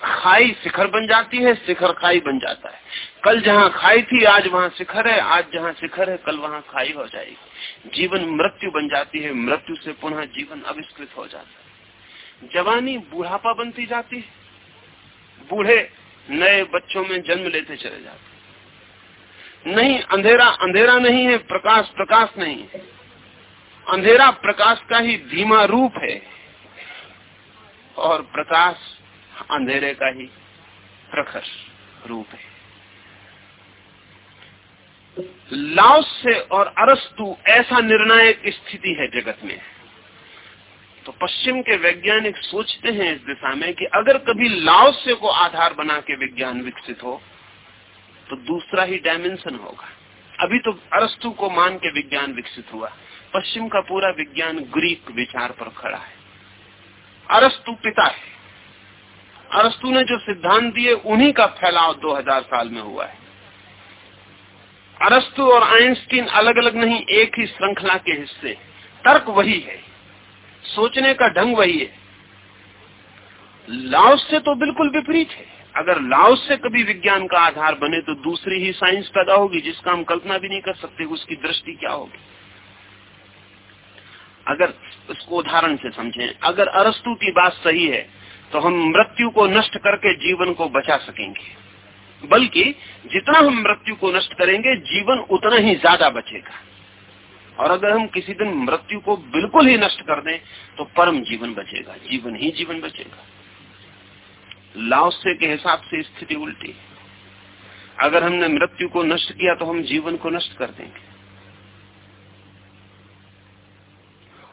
खाई शिखर बन जाती है, शिखर खाई बन जाता है। कल जहाँ खाई थी, आज वहाँ शिखर है, आज जहाँ शिखर है, कल वहाँ खाई हो जाएगी। जीवन मृत्यु बन जाती है, मृत्यु से पुनः जीवन अविष्कृत हो जाता है। जवानी बुढ़ापा बनती जाती है, बूढ़े नए बच्चों में जन्म लेते चले जाते नहीं, अंधेरा अंधेरा नहीं है, प्रकाश प्रकाश नहीं है। अंधेरा प्रकाश का ही धीमा रूप है और प्रकाश अंधेरे का ही प्रखर रूप है। लाओस से और अरस्तु ऐसा निर्णायक स्थिति है जगत में। तो पश्चिम के वैज्ञानिक सोचते हैं इस दिशा में कि अगर कभी लाओस्य को आधार बना के विज्ञान विकसित हो तो दूसरा ही डायमेंशन होगा। अभी तो अरस्तु को मान के विज्ञान विकसित हुआ। पश्चिम का पूरा विज्ञान ग्रीक विचार पर खड़ा है। अरस्तु पिता है। अरस्तु ने जो सिद्धांत दिए, उन्हीं का फैलाव 2000 साल में हुआ है। अरस्तु और आइंस्टीन अलग अलग नहीं, एक ही श्रृंखला के हिस्से। तर्क वही है। सोचने का ढंग वही है। लाओस से तो बिल्कुल विपरीत है। अगर लाओस से कभी विज्ञान का आधार बने तो दूसरी ही साइंस पैदा होगी, जिसका हम कल्पना भी नहीं कर सकते उसकी दृष्टि क्या होगी। अगर उसको उदाहरण से समझें, अगर अरस्तु की बात सही है तो हम मृत्यु को नष्ट करके जीवन को बचा सकेंगे। बल्कि जितना हम मृत्यु को नष्ट करेंगे, जीवन उतना ही ज़्यादा बचेगा। और अगर हम किसी दिन मृत्यु को बिल्कुल ही नष्ट कर दें तो परम जीवन बचेगा, जीवन ही जीवन बचेगा। लाओसे के हिसाब से स्थिति उल्टी अगर हमने मृत्यु को नष्ट किया तो हम जीवन को नष्ट कर देंगे।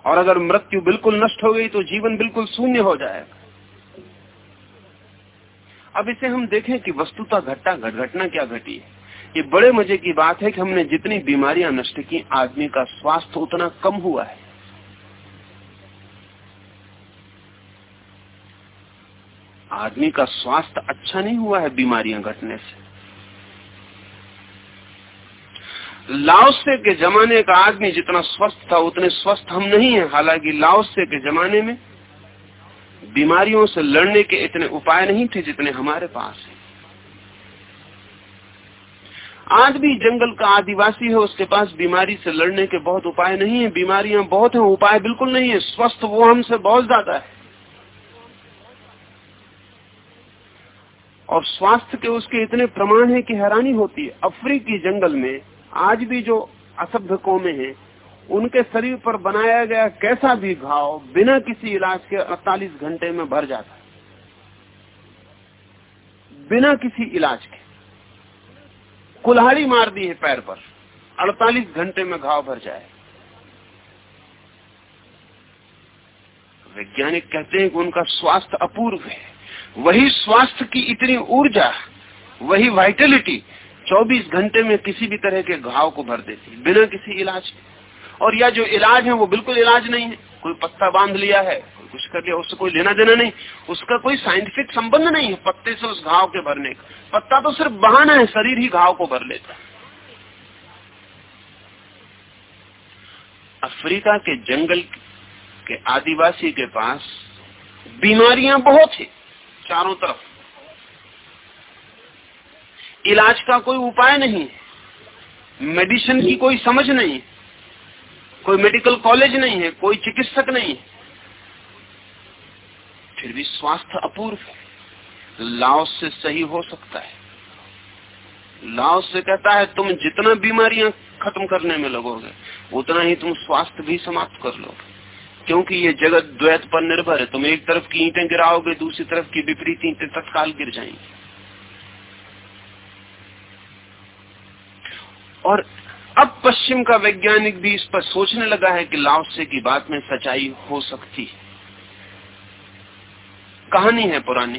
और अगर मृत्यु बिल्कुल नष्ट हो गई तो जीवन बिल्कुल शून्य हो जाएगा। अब इसे हम देखें कि वस्तुता घटना घट घटना क्या घटी है। ये बड़े मज़े की बात है कि हमने जितनी बीमारियाँ नष्ट की, आदमी का स्वास्थ्य उतना कम हुआ है। आदमी का स्वास्थ्य अच्छा नहीं हुआ है बीमारियाँ घटने से। लाओसे के जमाने का आदमी जितना स्वस्थ था, उतने स्वस्थ हम नहीं है। हालाँकि लाओसे के जमाने में बीमारियों से लड़ने के इतने उपाय नहीं थे जितने हमारे पास है। आज भी जंगल का आदिवासी है, उसके पास बीमारी से लड़ने के बहुत उपाय नहीं है। बीमारियाँ बहुत हैं, उपाय बिल्कुल नहीं है। स्वस्थ वो हमसे बहुत ज़्यादा है। और स्वास्थ्य के उसके इतने प्रमाण है कि हैरानी होती है। अफ्रीकी जंगल में आज भी जो असभ्य कौमे हैं उनके शरीर पर बनाया गया कैसा भी घाव बिना किसी इलाज के 48 घंटे में भर जाता बिना किसी इलाज के। कुल्हाड़ी मार दी है पैर पर 48 घंटे में घाव भर जाए। वैज्ञानिक कहते हैं कि उनका स्वास्थ्य अपूर्व है। वही स्वास्थ्य की इतनी ऊर्जा, वही वाइटलिटी 24 घंटे में किसी भी तरह के घाव को भर देती बिना किसी इलाज के। और या जो इलाज है वो बिल्कुल इलाज नहीं है। कोई पत्ता बाँध लिया है कुछ कर लिया उससे कोई लेना देना नहीं। उसका कोई साइंटिफिक संबंध नहीं है पत्ते से उस घाव के भरने का। पत्ता तो सिर्फ़ बहाना है, शरीर ही घाव को भर लेता है। अफ्रीका के जंगल के आदिवासी के पास बीमारियाँ बहुत है, चारों तरफ़। इलाज का कोई उपाय नहीं मेडिसिन की कोई समझ नहीं कोई मेडिकल कॉलेज नहीं है, कोई चिकित्सक नहीं है। फिर भी स्वास्थ्य अपूर्व है। लाओस से सही हो सकता है। लाओस से कहता है, तुम जितना बीमारियाँ खत्म करने में लगोगे, उतना ही तुम स्वास्थ्य भी समाप्त कर लोगे। क्योंकि ये जगत द्वैत पर निर्भर है। तुम एक तरफ़ की ईंटें गिराओगे, दूसरी तरफ़ की विपरीत ईंटें तत्काल गिर जाएँगी। और अब पश्चिम का वैज्ञानिक भी इस पर सोचने लगा है कि लाओसे की बात में सच्चाई हो सकती है। कहानी है पुरानी।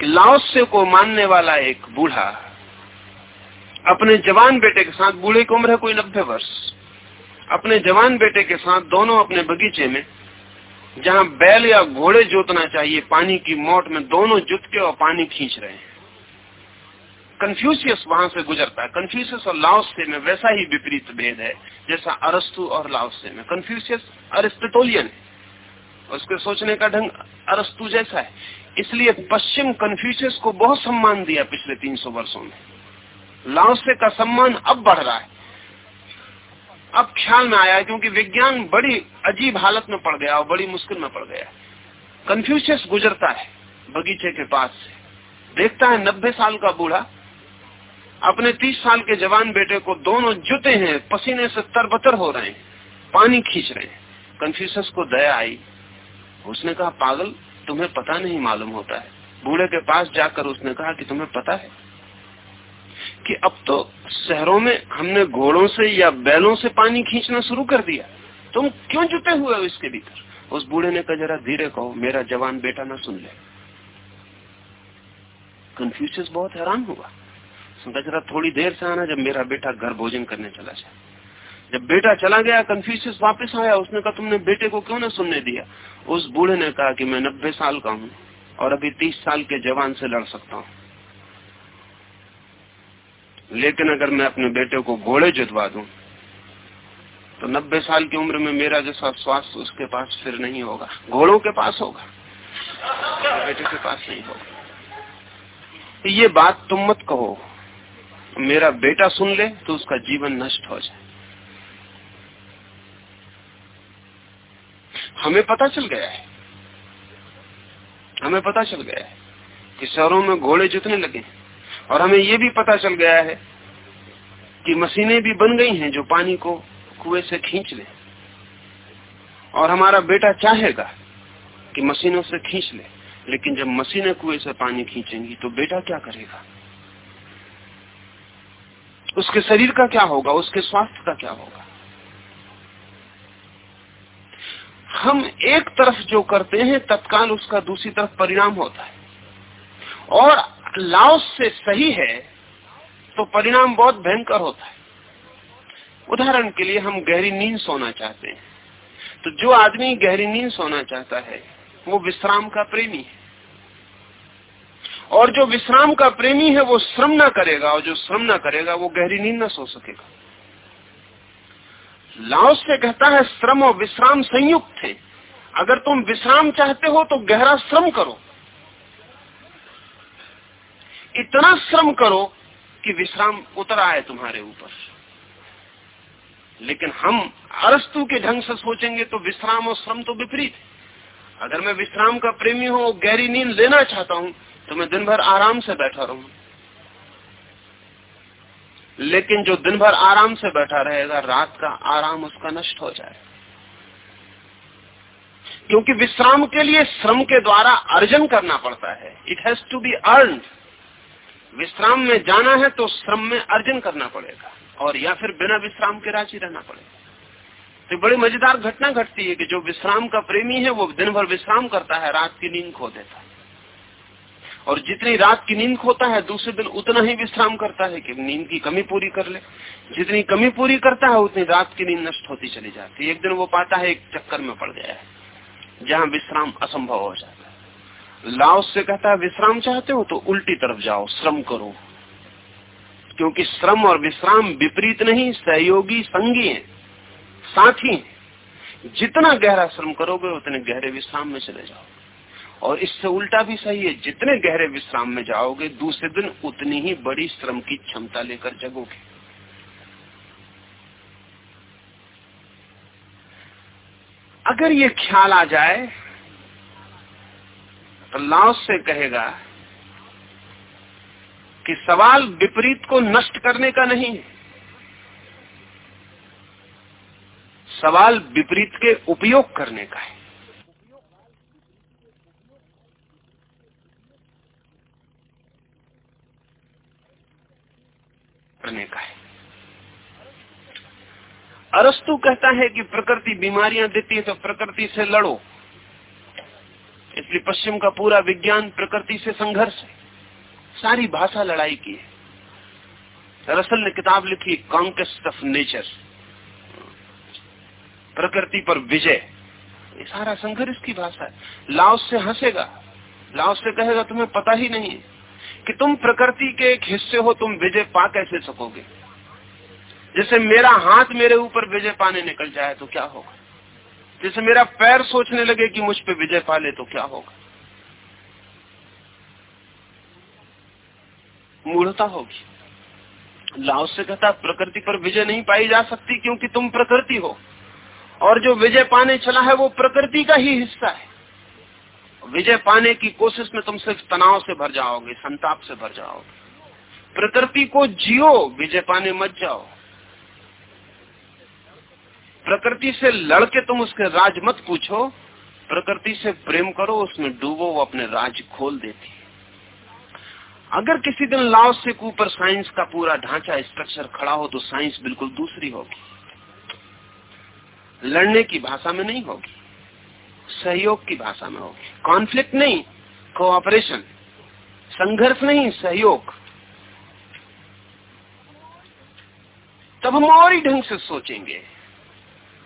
कि लाओसे को मानने वाला एक बूढ़ा अपने जवान बेटे के साथ, बूढ़े की उम्र है कोई नब्बे वर्ष, अपने जवान बेटे के साथ दोनों अपने बगीचे में, जहाँ बैल या घोड़े जोतना चाहिए, पानी की मोट में दोनों जुट के और पानी खींच रहे हैं। कंफ्यूशियस वहाँ से गुजरता है। कंफ्यूशियस और लाओसे में वैसा ही विपरीत भेद है, जैसा अरस्तु और लाओसे में। कंफ्यूशियस अरिस्टोलियन उसके सोचने का ढंग अरस्तु जैसा है। इसलिए पश्चिम कंफ्यूशियस को बहुत सम्मान दिया पिछले 300 वर्षों में। लाओसे का सम्मान अब बढ़ रहा है। अब ख्याल में आया क्योंकि विज्ञान बड़ी अजीब हालत में पड़ गया और बड़ी मुश्किल में पड़ गया कंफ्यूशियस गुजरता है बगीचे के पास से। देखता है नब्बे साल का बूढ़ा अपने तीस साल के जवान बेटे को दोनों जुते हैं, पसीने से तरबतर हो रहे हैं, पानी खींच रहे हैं। कंफ्यूशियस को दया आई। उसने कहा, पागल, तुम्हें पता नहीं मालूम होता है। बूढ़े के पास जाकर उसने कहा कि तुम्हें पता है कि अब तो शहरों में हमने घोड़ों से या बैलों से पानी खींचना शुरू कर दिया। तुम क्यों जुटे हुए हो इसके भीतर? उस बूढ़े ने कहा, जरा धीरे कहो, मेरा जवान बेटा ना सुन ले। कंफ्यूशियस बहुत हैरान हुआ। जरा थोड़ी देर से आना जब मेरा बेटा घर भोजन करने चला जाए। जब बेटा चला गया कंफ्यूशियस वापस आया, उसने कहा, तुमने बेटे को क्यों ना सुनने दिया? उस बूढ़े ने कहा कि, मैं नब्बे साल का हूँ और अभी तीस साल के जवान से लड़ सकता हूँ। लेकिन अगर मैं अपने बेटे को घोड़े जुटवा दू तो नब्बे साल की उम्र में मेरा जैसा स्वास्थ्य उसके पास फिर नहीं होगा। घोड़ों के पास होगा बेटे के पास नहीं होगा। ये बात तुम मत कहो। मेरा बेटा सुन ले तो उसका जीवन नष्ट हो जाए। हमें पता चल गया है। हमें पता चल गया है कि शहरों में घोड़े जुतने लगे और हमें ये भी पता चल गया है कि मशीनें भी बन गई हैं जो पानी को कुएँ से खींच ले। और हमारा बेटा चाहेगा कि मशीनों से खींच ले, लेकिन जब मशीनें कुएँ से पानी खींचेंगी तो बेटा क्या करेगा? उसके शरीर का क्या होगा? उसके स्वास्थ्य का क्या होगा? हम एक तरफ़ जो करते हैं, तत्काल उसका दूसरी तरफ़ परिणाम होता है। और लाओस से सही है तो परिणाम बहुत भयंकर होता है। उदाहरण के लिए हम गहरी नींद सोना चाहते हैं। तो जो आदमी गहरी नींद सोना चाहता है, वो विश्राम का प्रेमी है। और जो विश्राम का प्रेमी है, वो श्रम ना करेगा, और जो श्रम ना करेगा, वो गहरी नींद ना सो सकेगा। लाओस से कहता है, श्रम और विश्राम संयुक्त है अगर तुम विश्राम चाहते हो तो गहरा श्रम करो। इतना श्रम करो कि विश्राम उतर आए तुम्हारे ऊपर। लेकिन हम अरस्तु के ढंग से सोचेंगे तो विश्राम और श्रम तो विपरीत। अगर मैं विश्राम का प्रेमी हूँ गहरी नींद लेना चाहता हूँ तो मैं दिन भर आराम से बैठा रहूँ। लेकिन जो दिन भर आराम से बैठा रहेगा, रात का आराम उसका नष्ट हो जाए। क्योंकि विश्राम के लिए श्रम के द्वारा अर्जन करना पड़ता है। It has to be earn विश्राम में जाना है तो श्रम में अर्जन करना पड़ेगा। और या फिर बिना विश्राम के राज़ी रहना पड़ेगा। तो बड़ी मज़ेदार घटना घटती है कि जो विश्राम का प्रेमी है, वो दिन भर विश्राम करता है, रात की नींद खो देता है। और जितनी रात की नींद खोता है, दूसरे दिन उतना ही विश्राम करता है कि नींद की कमी पूरी कर ले। जितनी कमी पूरी करता है, उतनी रात की नींद नष्ट होती चली जाती है। एक दिन वो पाता है, एक चक्कर में पड़ गया है, जहाँ विश्राम असंभव हो जाता है। लाओस से कहता है, विश्राम चाहते हो तो उल्टी तरफ़ जाओ, श्रम करो। क्योंकि श्रम और विश्राम विपरीत नहीं, सहयोगी संगी है, साथी जितना गहरा श्रम करोगे, उतने गहरे विश्राम में चले जाओ और इससे उल्टा भी सही है, जितने गहरे विश्राम में जाओगे, दूसरे दिन उतनी ही बड़ी श्रम की क्षमता लेकर जगोगे। अगर ये ख्याल आ जाए तो लाओस से कहेगा कि सवाल विपरीत को नष्ट करने का नहीं है। सवाल विपरीत के उपयोग करने का है। करने का है। अरस्तु कहता है कि प्रकृति बीमारियाँ देती है तो प्रकृति से लड़ो। इसलिए पश्चिम का पूरा विज्ञान प्रकृति से संघर्ष है। सारी भाषा लड़ाई की है। रसल ने किताब लिखी कॉन्केस्ट ऑफ़ नेचर प्रकृति पर विजय। सारा संघर्ष की भाषा है। लाओस से हंसेगा। लाओस से कहेगा, तुम्हें पता ही नहीं कि तुम प्रकृति के एक हिस्से हो, तुम विजय पा कैसे सकोगे? जैसे मेरा हाथ मेरे ऊपर विजय पाने निकल जाए तो क्या होगा? जैसे मेरा पैर सोचने लगे कि मुझ पे विजय पा ले तो क्या होगा? मूढ़ता होगी। लाओस से कहता, प्रकृति पर विजय नहीं पाई जा सकती क्योंकि तुम प्रकृति हो। और जो विजय पाने चला है, वो प्रकृति का ही हिस्सा है। विजय पाने की कोशिश में तुम सिर्फ़ तनाव से भर जाओगे, संताप से भर जाओगे। प्रकृति को जियो, विजय पाने मत जाओ। प्रकृति से लड़के तुम उसके राज मत पूछो। प्रकृति से प्रेम करो, उसमें डूबो, वो अपने राज खोल देती अगर किसी दिन लाओस से ऊपर साइंस का पूरा ढांचा स्ट्रक्चर खड़ा हो तो साइंस बिल्कुल दूसरी होगी। लड़ने की भाषा में नहीं होगी। सहयोग की भाषा में होगी कॉन्फ्लिक्ट नहीं कोऑपरेशन संघर्ष नहीं, सहयोग। तब हम और ही ढंग से सोचेंगे।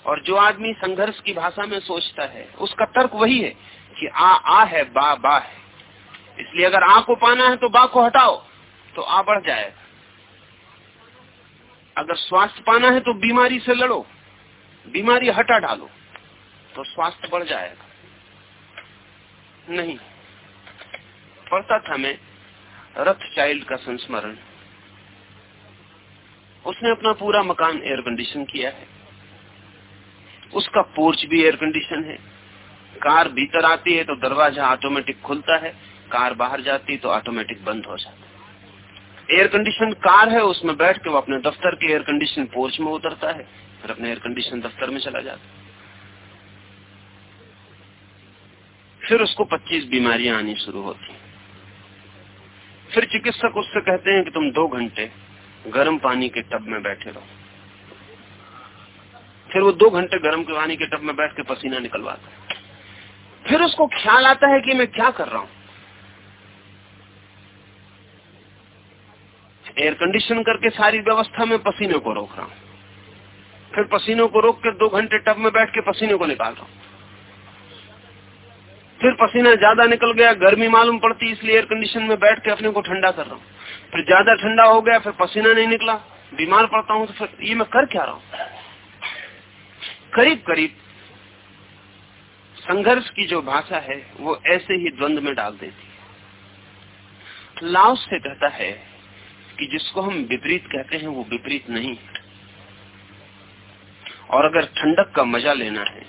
और जो आदमी संघर्ष की भाषा में सोचता है, उसका तर्क वही है कि आ आ है, बा बा है। इसलिए अगर आ को पाना है तो बा को हटाओ तो आ बढ़ जाएगा अगर स्वास्थ्य पाना है तो बीमारी से लड़ो, बीमारी हटा डालो। तो स्वास्थ्य बढ़ जाएगा। नहीं। पढ़ता था मैं रथ चाइल्ड का संस्मरण। उसने अपना पूरा मकान एयर कंडीशन किया है। उसका पोर्च भी एयर कंडीशन है। कार भीतर आती है तो दरवाज़ा ऑटोमेटिक खुलता है। कार बाहर जाती है तो ऑटोमेटिक बंद हो जाता है। एयर कंडीशन कार है, उसमें बैठ के वो अपने दफ्तर के एयर कंडीशन पोर्च में उतरता है। फिर अपने एयर कंडीशन दफ्तर में चला जाता है। फिर उसको 25 बीमारियाँ आनी शुरू होती फिर चिकित्सक उससे कहते हैं कि तुम दो घंटे गर्म पानी के टब में बैठे रहो। फिर वो दो घंटे गर्म पानी के टब में बैठ के पसीना निकलवाता है। फिर उसको ख्याल आता है कि मैं क्या कर रहा हूँ। एयर कंडीशन करके सारी व्यवस्था में पसीने को रोक रहा हूँ। फिर पसीनों को रोक कर दो घंटे टब में बैठ के पसीने को निकाल रहा हूँ। फिर पसीना ज़्यादा निकल गया, गर्मी मालूम पड़ती, इसलिए एयर कंडीशन में बैठ के अपने को ठंडा कर रहा हूँ। फिर ज़्यादा ठंडा हो गया, फिर पसीना नहीं निकला, बीमार पड़ता हूँ तो फिर ये मैं कर क्या रहा हूँ? करीब करीब संघर्ष की जो भाषा है, वो ऐसे ही द्वंद में डाल देती है। लाओस से कहता है कि जिसको हम विपरीत कहते हैं, वो विपरीत नहीं है। और अगर ठंडक का मज़ा लेना है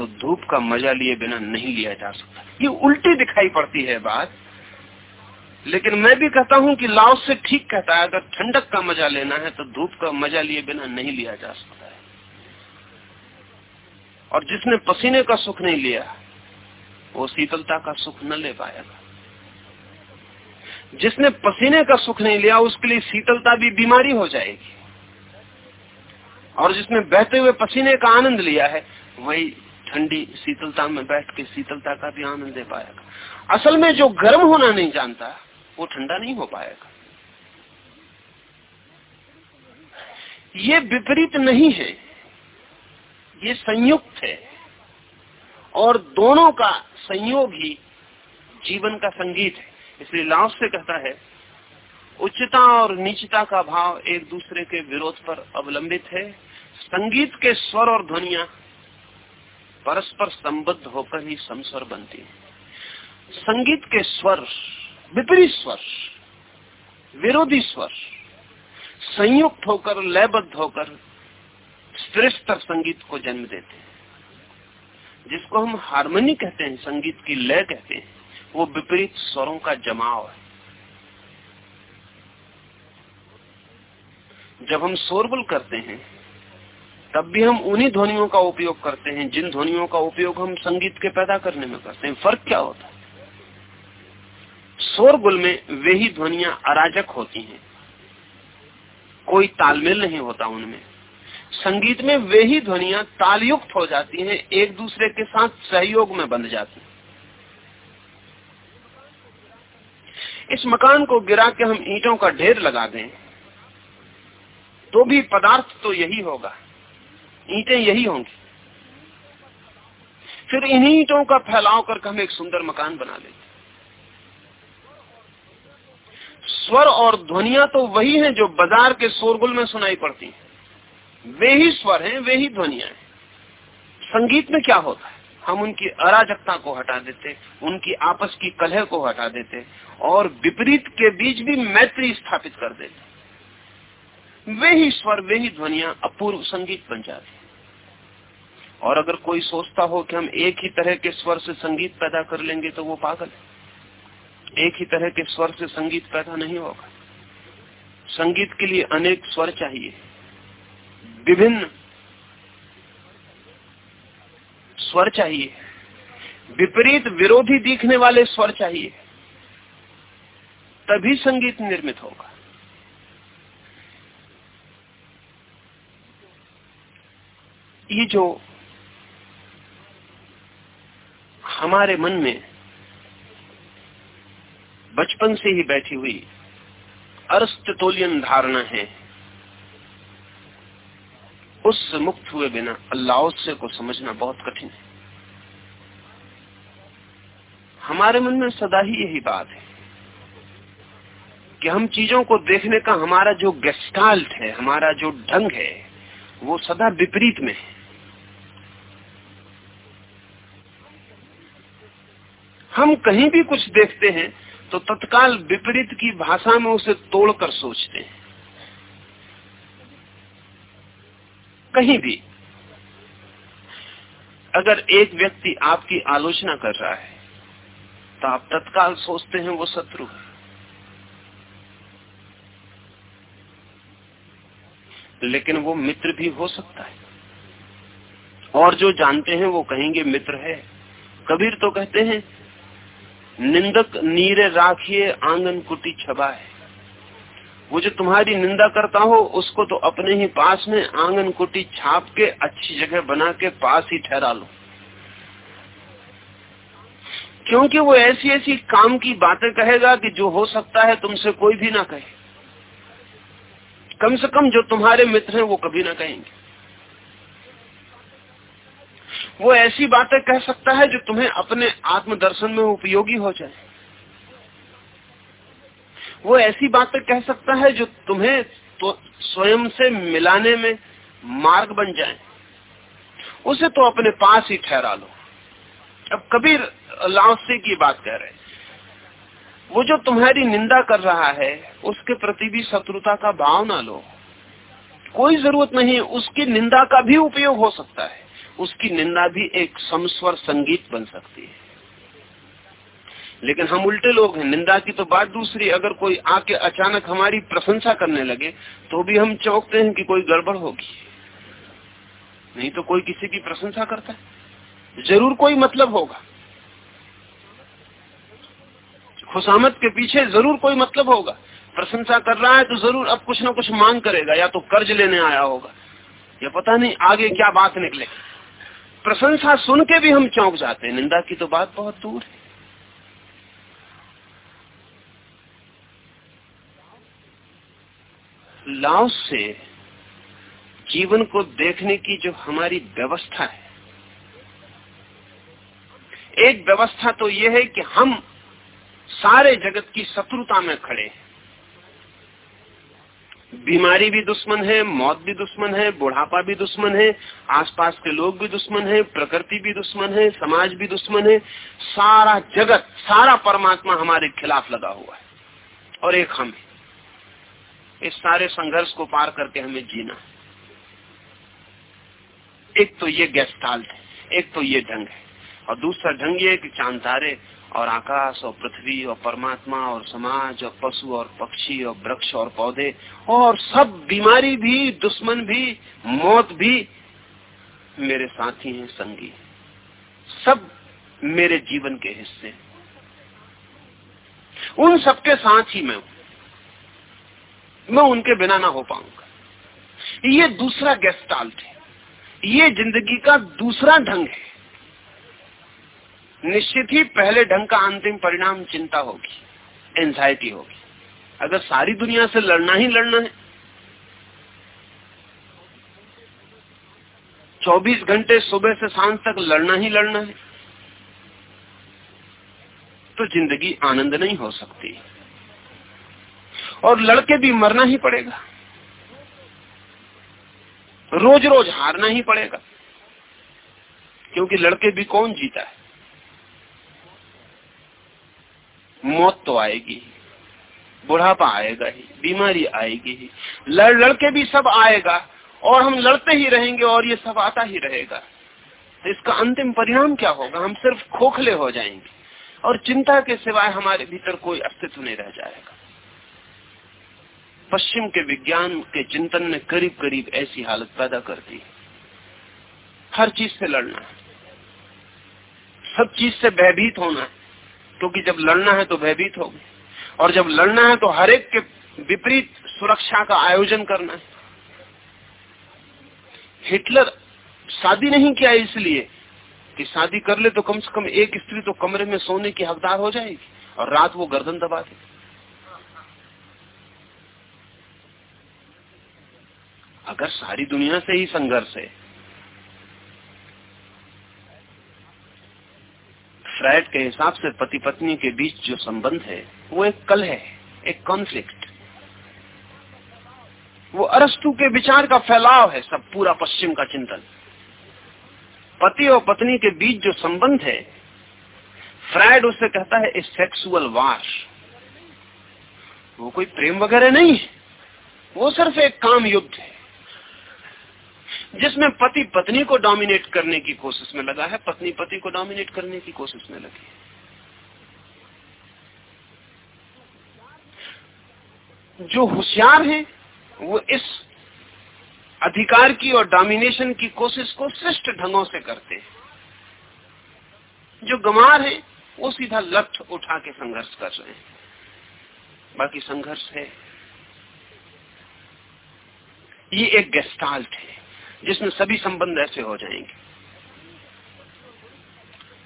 तो धूप का मज़ा लिए बिना नहीं लिया जा सकता। ये उल्टी दिखाई पड़ती है बात। लेकिन मैं भी कहता हूँ कि लाओस से ठीक कहता है, अगर ठंडक का मज़ा लेना है तो धूप का मज़ा लिए बिना नहीं लिया जा सकता है। और जिसने पसीने का सुख नहीं लिया, वो शीतलता का सुख न ले पाएगा। जिसने पसीने का सुख नहीं लिया, उसके लिए शीतलता भी बीमारी हो जाएगी। और जिसने बहते हुए पसीने का आनंद लिया है, वही ठंडी शीतलता में बैठ के शीतलता का भी आनंद दे पाएगा। असल में जो गर्म होना नहीं जानता, वो ठंडा नहीं हो पाएगा। ये विपरीत नहीं है, ये संयुक्त है। और दोनों का संयोग ही जीवन का संगीत है। इसलिए लाओस से कहता है, उच्चता और नीचता का भाव एक दूसरे के विरोध पर अवलंबित है। संगीत के स्वर और ध्वनिया परस्पर संबद्ध होकर ही समस्वर बनती है। संगीत के स्वर, विपरीत स्वर, विरोधी स्वर, संयुक्त होकर, लयबद्ध होकर श्रेष्ठ संगीत को जन्म देते हैं। जिसको हम हारमोनी कहते हैं, संगीत की लय कहते हैं, वो विपरीत स्वरों का जमाव है। जब हम शोरगुल करते हैं तब भी हम उन्हीं ध्वनियों का उपयोग करते हैं, जिन ध्वनियों का उपयोग हम संगीत के पैदा करने में करते हैं। फ़र्क क्या होता है? शोरगुल में वे ही ध्वनिया अराजक होती हैं। कोई तालमेल नहीं होता उनमें। संगीत में वे ही ध्वनिया तालयुक्त हो जाती हैं, एक दूसरे के साथ सहयोग में बंध जाती हैं। इस मकान को गिरा के हम ईंटों का ढेर लगा दें तो भी पदार्थ तो यही होगा। ईंटें यही होंगी। फिर इन्हीं ईटों का फैलाव करके हम एक सुंदर मकान बना लेते स्वर और ध्वनिया तो वही हैं जो बाज़ार के शोरगुल में सुनाई पड़ती हैं। वे ही स्वर हैं, वे ही ध्वनिया हैं। संगीत में क्या होता है? हम उनकी अराजकता को हटा देते उनकी आपस की कलह को हटा देते और विपरीत के बीच भी मैत्री स्थापित कर देते वे ही स्वर, वे ही ध्वनिया अपूर्व संगीत बन जाते और अगर कोई सोचता हो कि हम एक ही तरह के स्वर से संगीत पैदा कर लेंगे तो वो पागल है। एक ही तरह के स्वर से संगीत पैदा नहीं होगा। संगीत के लिए अनेक स्वर चाहिए। विभिन्न स्वर चाहिए। विपरीत विरोधी दिखने वाले स्वर चाहिए। तभी संगीत निर्मित होगा। ये जो हमारे मन में बचपन से ही बैठी हुई अरस्तोलियन धारणा है। उससे मुक्त हुए बिना अल्लाह को समझना बहुत कठिन है। हमारे मन में सदा ही यही बात है कि हम चीज़ों को देखने का हमारा जो गेस्टाल्ट है, हमारा जो ढंग है, वो सदा विपरीत में है। हम कहीं भी कुछ देखते हैं तो तत्काल विपरीत की भाषा में उसे तोड़कर सोचते हैं। कहीं भी। अगर एक व्यक्ति आपकी आलोचना कर रहा है तो आप तत्काल सोचते हैं वो शत्रु है। लेकिन वो मित्र भी हो सकता है। और जो जानते हैं वो कहेंगे मित्र है। कबीर तो कहते हैं निंदक नीरे राखिए आँगन कुटी छबा है वो जो तुम्हारी निंदा करता हो, उसको तो अपने ही पास में आँगन कुटी छाप के अच्छी जगह बना के पास ही ठहरा लो। क्योंकि वो ऐसी ऐसी काम की बातें कहेगा कि जो हो सकता है तुमसे कोई भी ना कहे। कम से कम जो तुम्हारे मित्र हैं वो कभी ना कहेंगे। वो ऐसी बातें कह सकता है जो तुम्हें अपने आत्मदर्शन में उपयोगी हो जाए। वो ऐसी बातें कह सकता है जो तुम्हें तो स्वयं से मिलाने में मार्ग बन जाए। उसे तो अपने पास ही ठहरा लो। अब कबीर लाओसे की बात कह रहे वो जो तुम्हारी निंदा कर रहा है, उसके प्रति भी शत्रुता का भाव ना लो। कोई ज़रूरत नहीं, उसकी निंदा का भी उपयोग हो सकता है। उसकी निंदा भी एक समस्वर संगीत बन सकती है। लेकिन हम उल्टे लोग हैं, निंदा की तो बात दूसरी, अगर कोई आके अचानक हमारी प्रशंसा करने लगे तो भी हम चौंकते हैं कि कोई गड़बड़ होगी। नहीं तो कोई किसी की प्रशंसा करता है। ज़रूर कोई मतलब होगा। खुशामत के पीछे ज़रूर कोई मतलब होगा। प्रशंसा कर रहा है तो ज़रूर अब कुछ ना कुछ मांग करेगा, या तो कर्ज लेने आया होगा, या पता नहीं आगे क्या बात निकले प्रशंसा सुन के भी हम चौंक जाते हैं। निंदा की तो बात बहुत दूर है। लाव से जीवन को देखने की जो हमारी व्यवस्था है, एक व्यवस्था तो यह है कि हम सारे जगत की शत्रुता में खड़े हैं। बीमारी भी दुश्मन है, मौत भी दुश्मन है, बुढ़ापा भी दुश्मन है, आसपास के लोग भी दुश्मन है, प्रकृति भी दुश्मन है, समाज भी दुश्मन है, सारा जगत, सारा परमात्मा हमारे खिलाफ लगा हुआ है। और एक हम इस सारे संघर्ष को पार करके हमें जीना एक तो ये गेस्टाल्ट है, एक तो ये ढंग है। और दूसरा ढंग ये कि चाँद तारे और आकाश और पृथ्वी और परमात्मा और समाज और पशु और पक्षी और वृक्ष और पौधे और सब बीमारी भी, दुश्मन भी, मौत भी मेरे साथी हैं संगी। सब मेरे जीवन के हिस्से। उन सबके साथ ही मैं हूँ। मैं उनके बिना ना हो पाऊँगा। ये दूसरा गेस्टाल्ट है ये ज़िंदगी का दूसरा ढंग है। निश्चित ही पहले ढंग का अंतिम परिणाम चिंता होगी एंजाइटी होगी। अगर सारी दुनिया से लड़ना ही लड़ना है। 24 घंटे सुबह से साँझ तक लड़ना ही लड़ना है। तो ज़िंदगी आनंद नहीं हो सकती। और लड़के भी मरना ही पड़ेगा। रोज रोज हारना ही पड़ेगा। क्योंकि लड़के भी कौन जीता है? मौत तो आएगी बुढ़ापा आएगा ही, बीमारी आएगी ही। लड़ लड़के भी सब आएगा और हम लड़ते ही रहेंगे और ये सब आता ही रहेगा। तो इसका अंतिम परिणाम क्या होगा? हम सिर्फ़ खोखले हो जाएँगे और चिंता के सिवाय हमारे भीतर कोई अस्तित्व नहीं रह जाएगा। पश्चिम के विज्ञान के चिंतन ने करीब करीब ऐसी हालत पैदा कर दी। हर चीज़ से लड़ना, सब चीज़ से भयभीत होना है क्योंकि जब लड़ना है तो भयभीत होगी और जब लड़ना है तो हर एक के विपरीत सुरक्षा का आयोजन करना है। हिटलर शादी नहीं किया इसलिए कि शादी कर ले तो कम से कम एक स्त्री तो कमरे में सोने की हकदार हो जाएगी और रात वो गर्दन दबा दे। अगर सारी दुनिया से ही संघर्ष है फ्राइड के हिसाब से पति पत्नी के बीच जो संबंध है, वो एक कल है, एक कॉन्फ्लिक्ट वो अरस्तु के विचार का फैलाव है, सब पूरा पश्चिम का चिंतन। पति और पत्नी के बीच जो संबंध है फ्राइड उससे कहता है ए सेक्सुअल वार वो कोई प्रेम वगैरह नहीं है, वो सिर्फ़ एक काम युद्ध है। जिसमें पति पत्नी को डोमिनेट करने की कोशिश में लगा है, पत्नी पति को डोमिनेट करने की कोशिश में लगी है। जो होशियार हैं, वो इस अधिकार की और डोमिनेशन की कोशिश को श्रेष्ठ ढंगों से करते हैं। जो गमार है, वो सीधा लठ उठा के संघर्ष कर रहे हैं। बाकी संघर्ष है। ये एक गेस्टाल्ट है। जिसमें सभी संबंध ऐसे हो जाएँगे।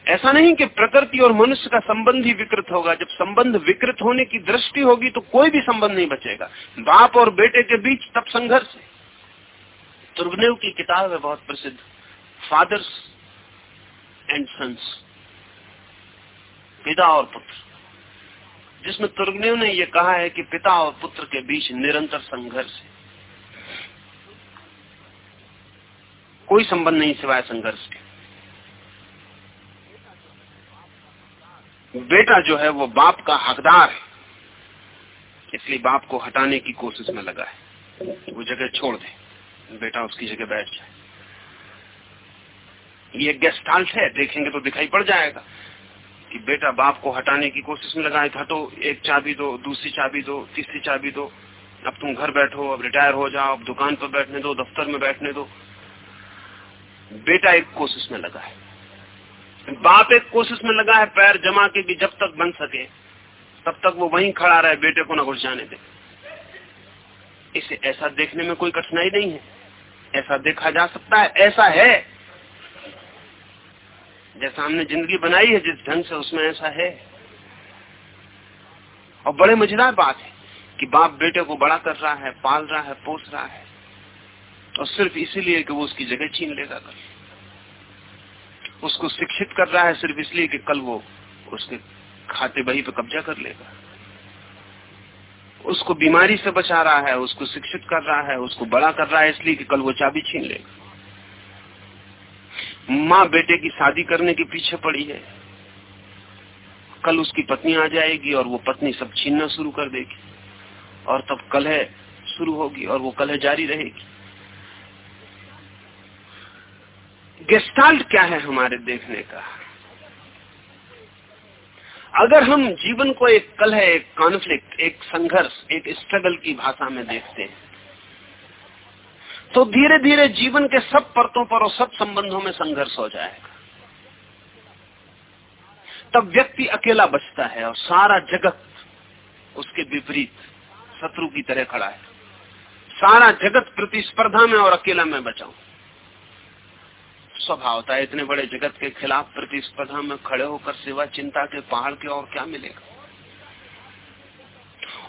ऐसा नहीं कि प्रकृति और मनुष्य का संबंध ही विकृत होगा। जब संबंध विकृत होने की दृष्टि होगी तो कोई भी संबंध नहीं बचेगा। बाप और बेटे के बीच तब संघर्ष है। तुर्गनेव की किताब है बहुत प्रसिद्ध। फादर्स एंड सन्स पिता और पुत्र। जिसमें तुर्गनेव ने यह कहा है कि पिता और पुत्र के बीच निरंतर संघर्ष है। कोई संबंध नहीं सिवाय संघर्ष के। बेटा जो है वो बाप का हकदार है, इसलिए बाप को हटाने की कोशिश में लगा है। वो जगह छोड़ दे, बेटा उसकी जगह बैठ जाए। ये गेस्टाल्ट है, देखेंगे तो दिखाई पड़ जाएगा कि बेटा बाप को हटाने की कोशिश में लगा है हटो एक चाबी दो, दूसरी चाबी दो, तीसरी चाबी दो। अब तुम घर बैठो, अब रिटायर हो जाओ, अब दुकान पर बैठने दो, दफ्तर में बैठने दो। बेटा एक कोशिश में लगा है। बाप एक कोशिश में लगा है पैर जमा के कि जब तक बन सके, तब तक वो वहीं खड़ा रहे, बेटे को ना घुस जाने दे। इसे ऐसा देखने में कोई कठिनाई नहीं है। ऐसा देखा जा सकता है, ऐसा है। जैसा हमने ज़िंदगी बनाई है, जिस ढंग से उसमें ऐसा है। और बड़े मज़ेदार बात है कि बाप बेटे को बड़ा कर रहा है, पाल रहा है, पोस रहा है। और सिर्फ़ इसीलिए कि वो उसकी जगह छीन लेगा कल उसको शिक्षित कर रहा है सिर्फ़ इसलिए कि कल वो उसके खाते बही पे कब्जा कर लेगा। उसको बीमारी से बचा रहा है, उसको शिक्षित कर रहा है, उसको बड़ा कर रहा है इसलिए कि कल वो चाबी छीन लेगा। माँ बेटे की शादी करने के पीछे पड़ी है। कल उसकी पत्नी आ जाएगी और वो पत्नी सब छीनना शुरू कर देगी। और तब कलह शुरू होगी और वो कलह जारी रहेगी। गेस्टाल्ट क्या है हमारे देखने का? अगर हम जीवन को एक कल है, एक कॉन्फ्लिक्ट एक संघर्ष, एक स्ट्रगल की भाषा में देखते हैं तो धीरे धीरे जीवन के सब परतों पर और सब संबंधों में संघर्ष हो जाएगा। तब व्यक्ति अकेला बचता है और सारा जगत उसके विपरीत शत्रु की तरह खड़ा है। सारा जगत प्रतिस्पर्धा में और अकेला में बचाऊं स्वभाव था इतने बड़े जगत के खिलाफ प्रतिस्पर्धा में खड़े होकर सिवा चिंता के पहाड़ के और क्या मिलेगा?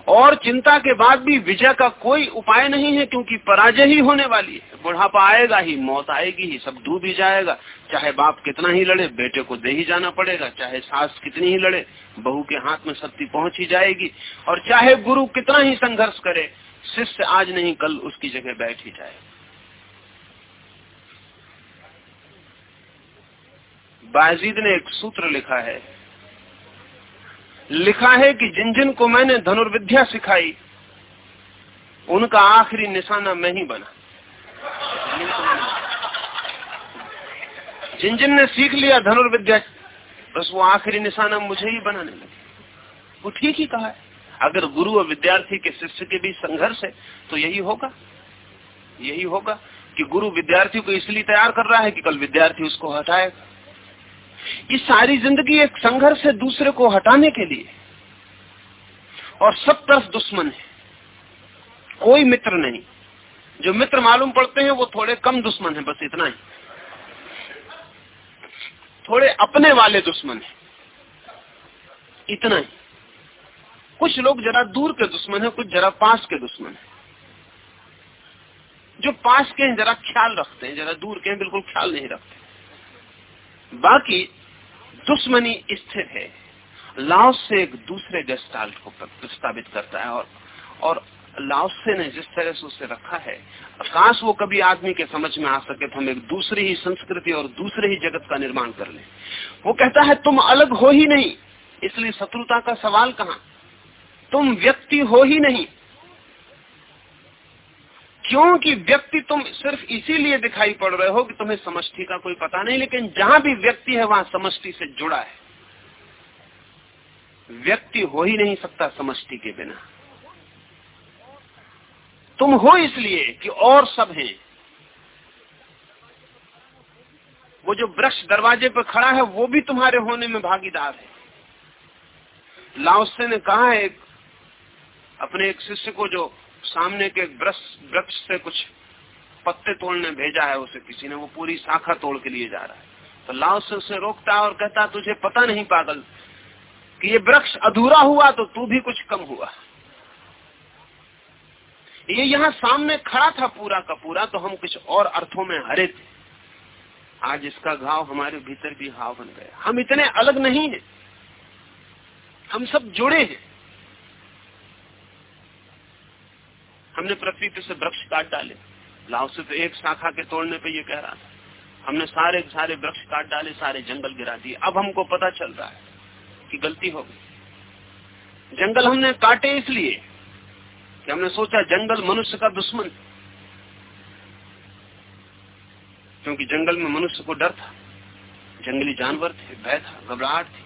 और चिंता के बाद भी विजय का कोई उपाय नहीं है, क्योंकि पराजय ही होने वाली है। बुढ़ापा आएगा ही, मौत आएगी ही, सब डूब ही जाएगा। चाहे बाप कितना ही लड़े, बेटे को दे ही जाना पड़ेगा। चाहे सास कितनी ही लड़े, बहू के हाथ में शक्ति पहुँच ही जाएगी। और चाहे गुरु कितना ही संघर्ष करे, शिष्य आज नहीं, कल उसकी जगह बैठ ही जाएगा। बाजीद ने एक सूत्र लिखा है। लिखा है कि जिन जिन को मैंने धनुर्विद्या सिखाई, उनका आखिरी निशाना मैं ही बना। जिन जिन ने सीख लिया धनुर्विद्या, बस वो आखिरी निशाना मुझे ही बनाने लगे। वो ठीक ही कहा है। अगर गुरु और विद्यार्थी के शिष्य के बीच संघर्ष है तो यही होगा। यही होगा कि गुरु विद्यार्थी को इसलिए तैयार कर रहा है कि कल विद्यार्थी उसको हटाएगा। ये सारी ज़िंदगी एक संघर्ष है दूसरे को हटाने के लिए। और सब तरफ़ दुश्मन है। कोई मित्र नहीं। जो मित्र मालूम पड़ते हैं, वो थोड़े कम दुश्मन है, बस इतना ही। थोड़े अपने वाले दुश्मन है। इतना ही। कुछ लोग जरा दूर के दुश्मन है, कुछ जरा पास के दुश्मन है। जो पास के हैं, जरा ख्याल रखते हैं, जरा दूर के हैं, बिल्कुल ख्याल नहीं रखते। बाकी दुश्मनी स्थिर है। लाओस से एक दूसरे गेस्टाल्ट को प्रस्तावित करता है और और लाओसे ने जिस तरह से उसे रखा है, काश वो कभी आदमी के समझ में आ सके तो हम एक दूसरी ही संस्कृति और दूसरे ही जगत का निर्माण कर ले। वो कहता है, तुम अलग हो ही नहीं, इसलिए शत्रुता का सवाल कहा? तुम व्यक्ति हो ही नहीं क्योंकि व्यक्ति तुम सिर्फ़ इसीलिए दिखाई पड़ रहे हो कि तुम्हें समष्टि का कोई पता नहीं, लेकिन जहाँ भी व्यक्ति है वहाँ समष्टि से जुड़ा है। व्यक्ति हो ही नहीं सकता समष्टि के बिना। तुम हो इसलिए कि और सब हैं। वो जो वृक्ष दरवाजे पर खड़ा है, वो भी तुम्हारे होने में भागीदार है। लाओसे ने कहा है अपने एक शिष्य को जो सामने के वृक्ष से कुछ पत्ते तोड़ने भेजा है उसे किसी ने, वो पूरी शाखा तोड़ के लिए जा रहा है। तो लाओ से उसे रोकता और कहता, तुझे पता नहीं पागल, कि ये वृक्ष अधूरा हुआ तो तू भी कुछ कम हुआ। ये यहाँ सामने खड़ा था पूरा का पूरा तो हम कुछ और अर्थों में हरे थे। आज इसका घाव हमारे भीतर भी हाव बन गया। हम इतने अलग नहीं है। हम सब जुड़े हैं। हमने पृथ्वी पे से वृक्ष काट डाले। लाओ से तो एक शाखा के तोड़ने पे ये कह रहा था। हमने सारे सारे वृक्ष काट डाले, सारे जंगल गिरा दिए। अब हमको पता चल रहा है कि गलती हो गई। जंगल हमने काटे इसलिए कि हमने सोचा जंगल मनुष्य का दुश्मन। क्योंकि जंगल में मनुष्य को डर था, जंगली जानवर थे, भय था, घबराहट थी।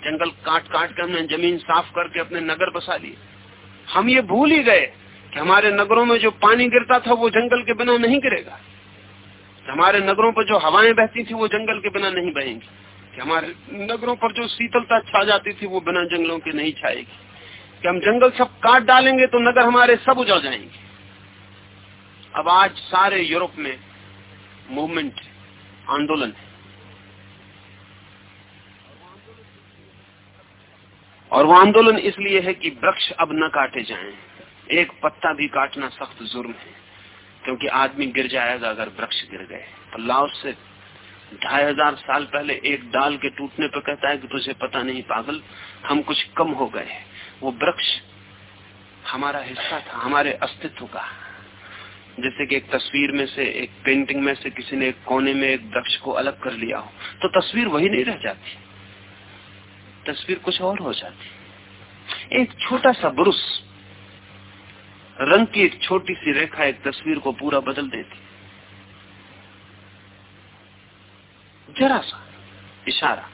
जंगल काट काट के हमने ज़मीन साफ़ करके अपने नगर बसा लिए। हम ये भूल ही गए कि हमारे नगरों में जो पानी गिरता था, वो जंगल के बिना नहीं गिरेगा। हमारे नगरों पर जो हवाएँ बहती थी, वो जंगल के बिना नहीं बहेंगी। कि हमारे नगरों पर जो शीतलता छा जाती थी, वो बिना जंगलों के नहीं छाएगी। कि हम जंगल सब काट डालेंगे तो नगर हमारे सब उजड़ जाएँगे। अब आज सारे यूरोप में मूवमेंट, आंदोलन है। और वो आंदोलन इसलिए है कि वृक्ष अब न काटे जाएँ। एक पत्ता भी काटना सख्त जुर्म है। क्योंकि आदमी गिर जाएगा अगर वृक्ष गिर गए। अल्लाह उससे ढाई हज़ार साल पहले एक डाल के टूटने पर कहता है कि तुझे पता नहीं पागल, हम कुछ कम हो गए वो वृक्ष हमारा हिस्सा था, हमारे अस्तित्व का। जैसे कि एक तस्वीर में से, एक पेंटिंग में से किसी ने एक कोने में एक वृक्ष को अलग कर लिया हो तो तस्वीर वही नहीं रह जाती। तस्वीर कुछ और हो जाती। एक छोटा सा ब्रुश रंग की एक छोटी सी रेखा एक तस्वीर को पूरा बदल देती। जरा सा इशारा।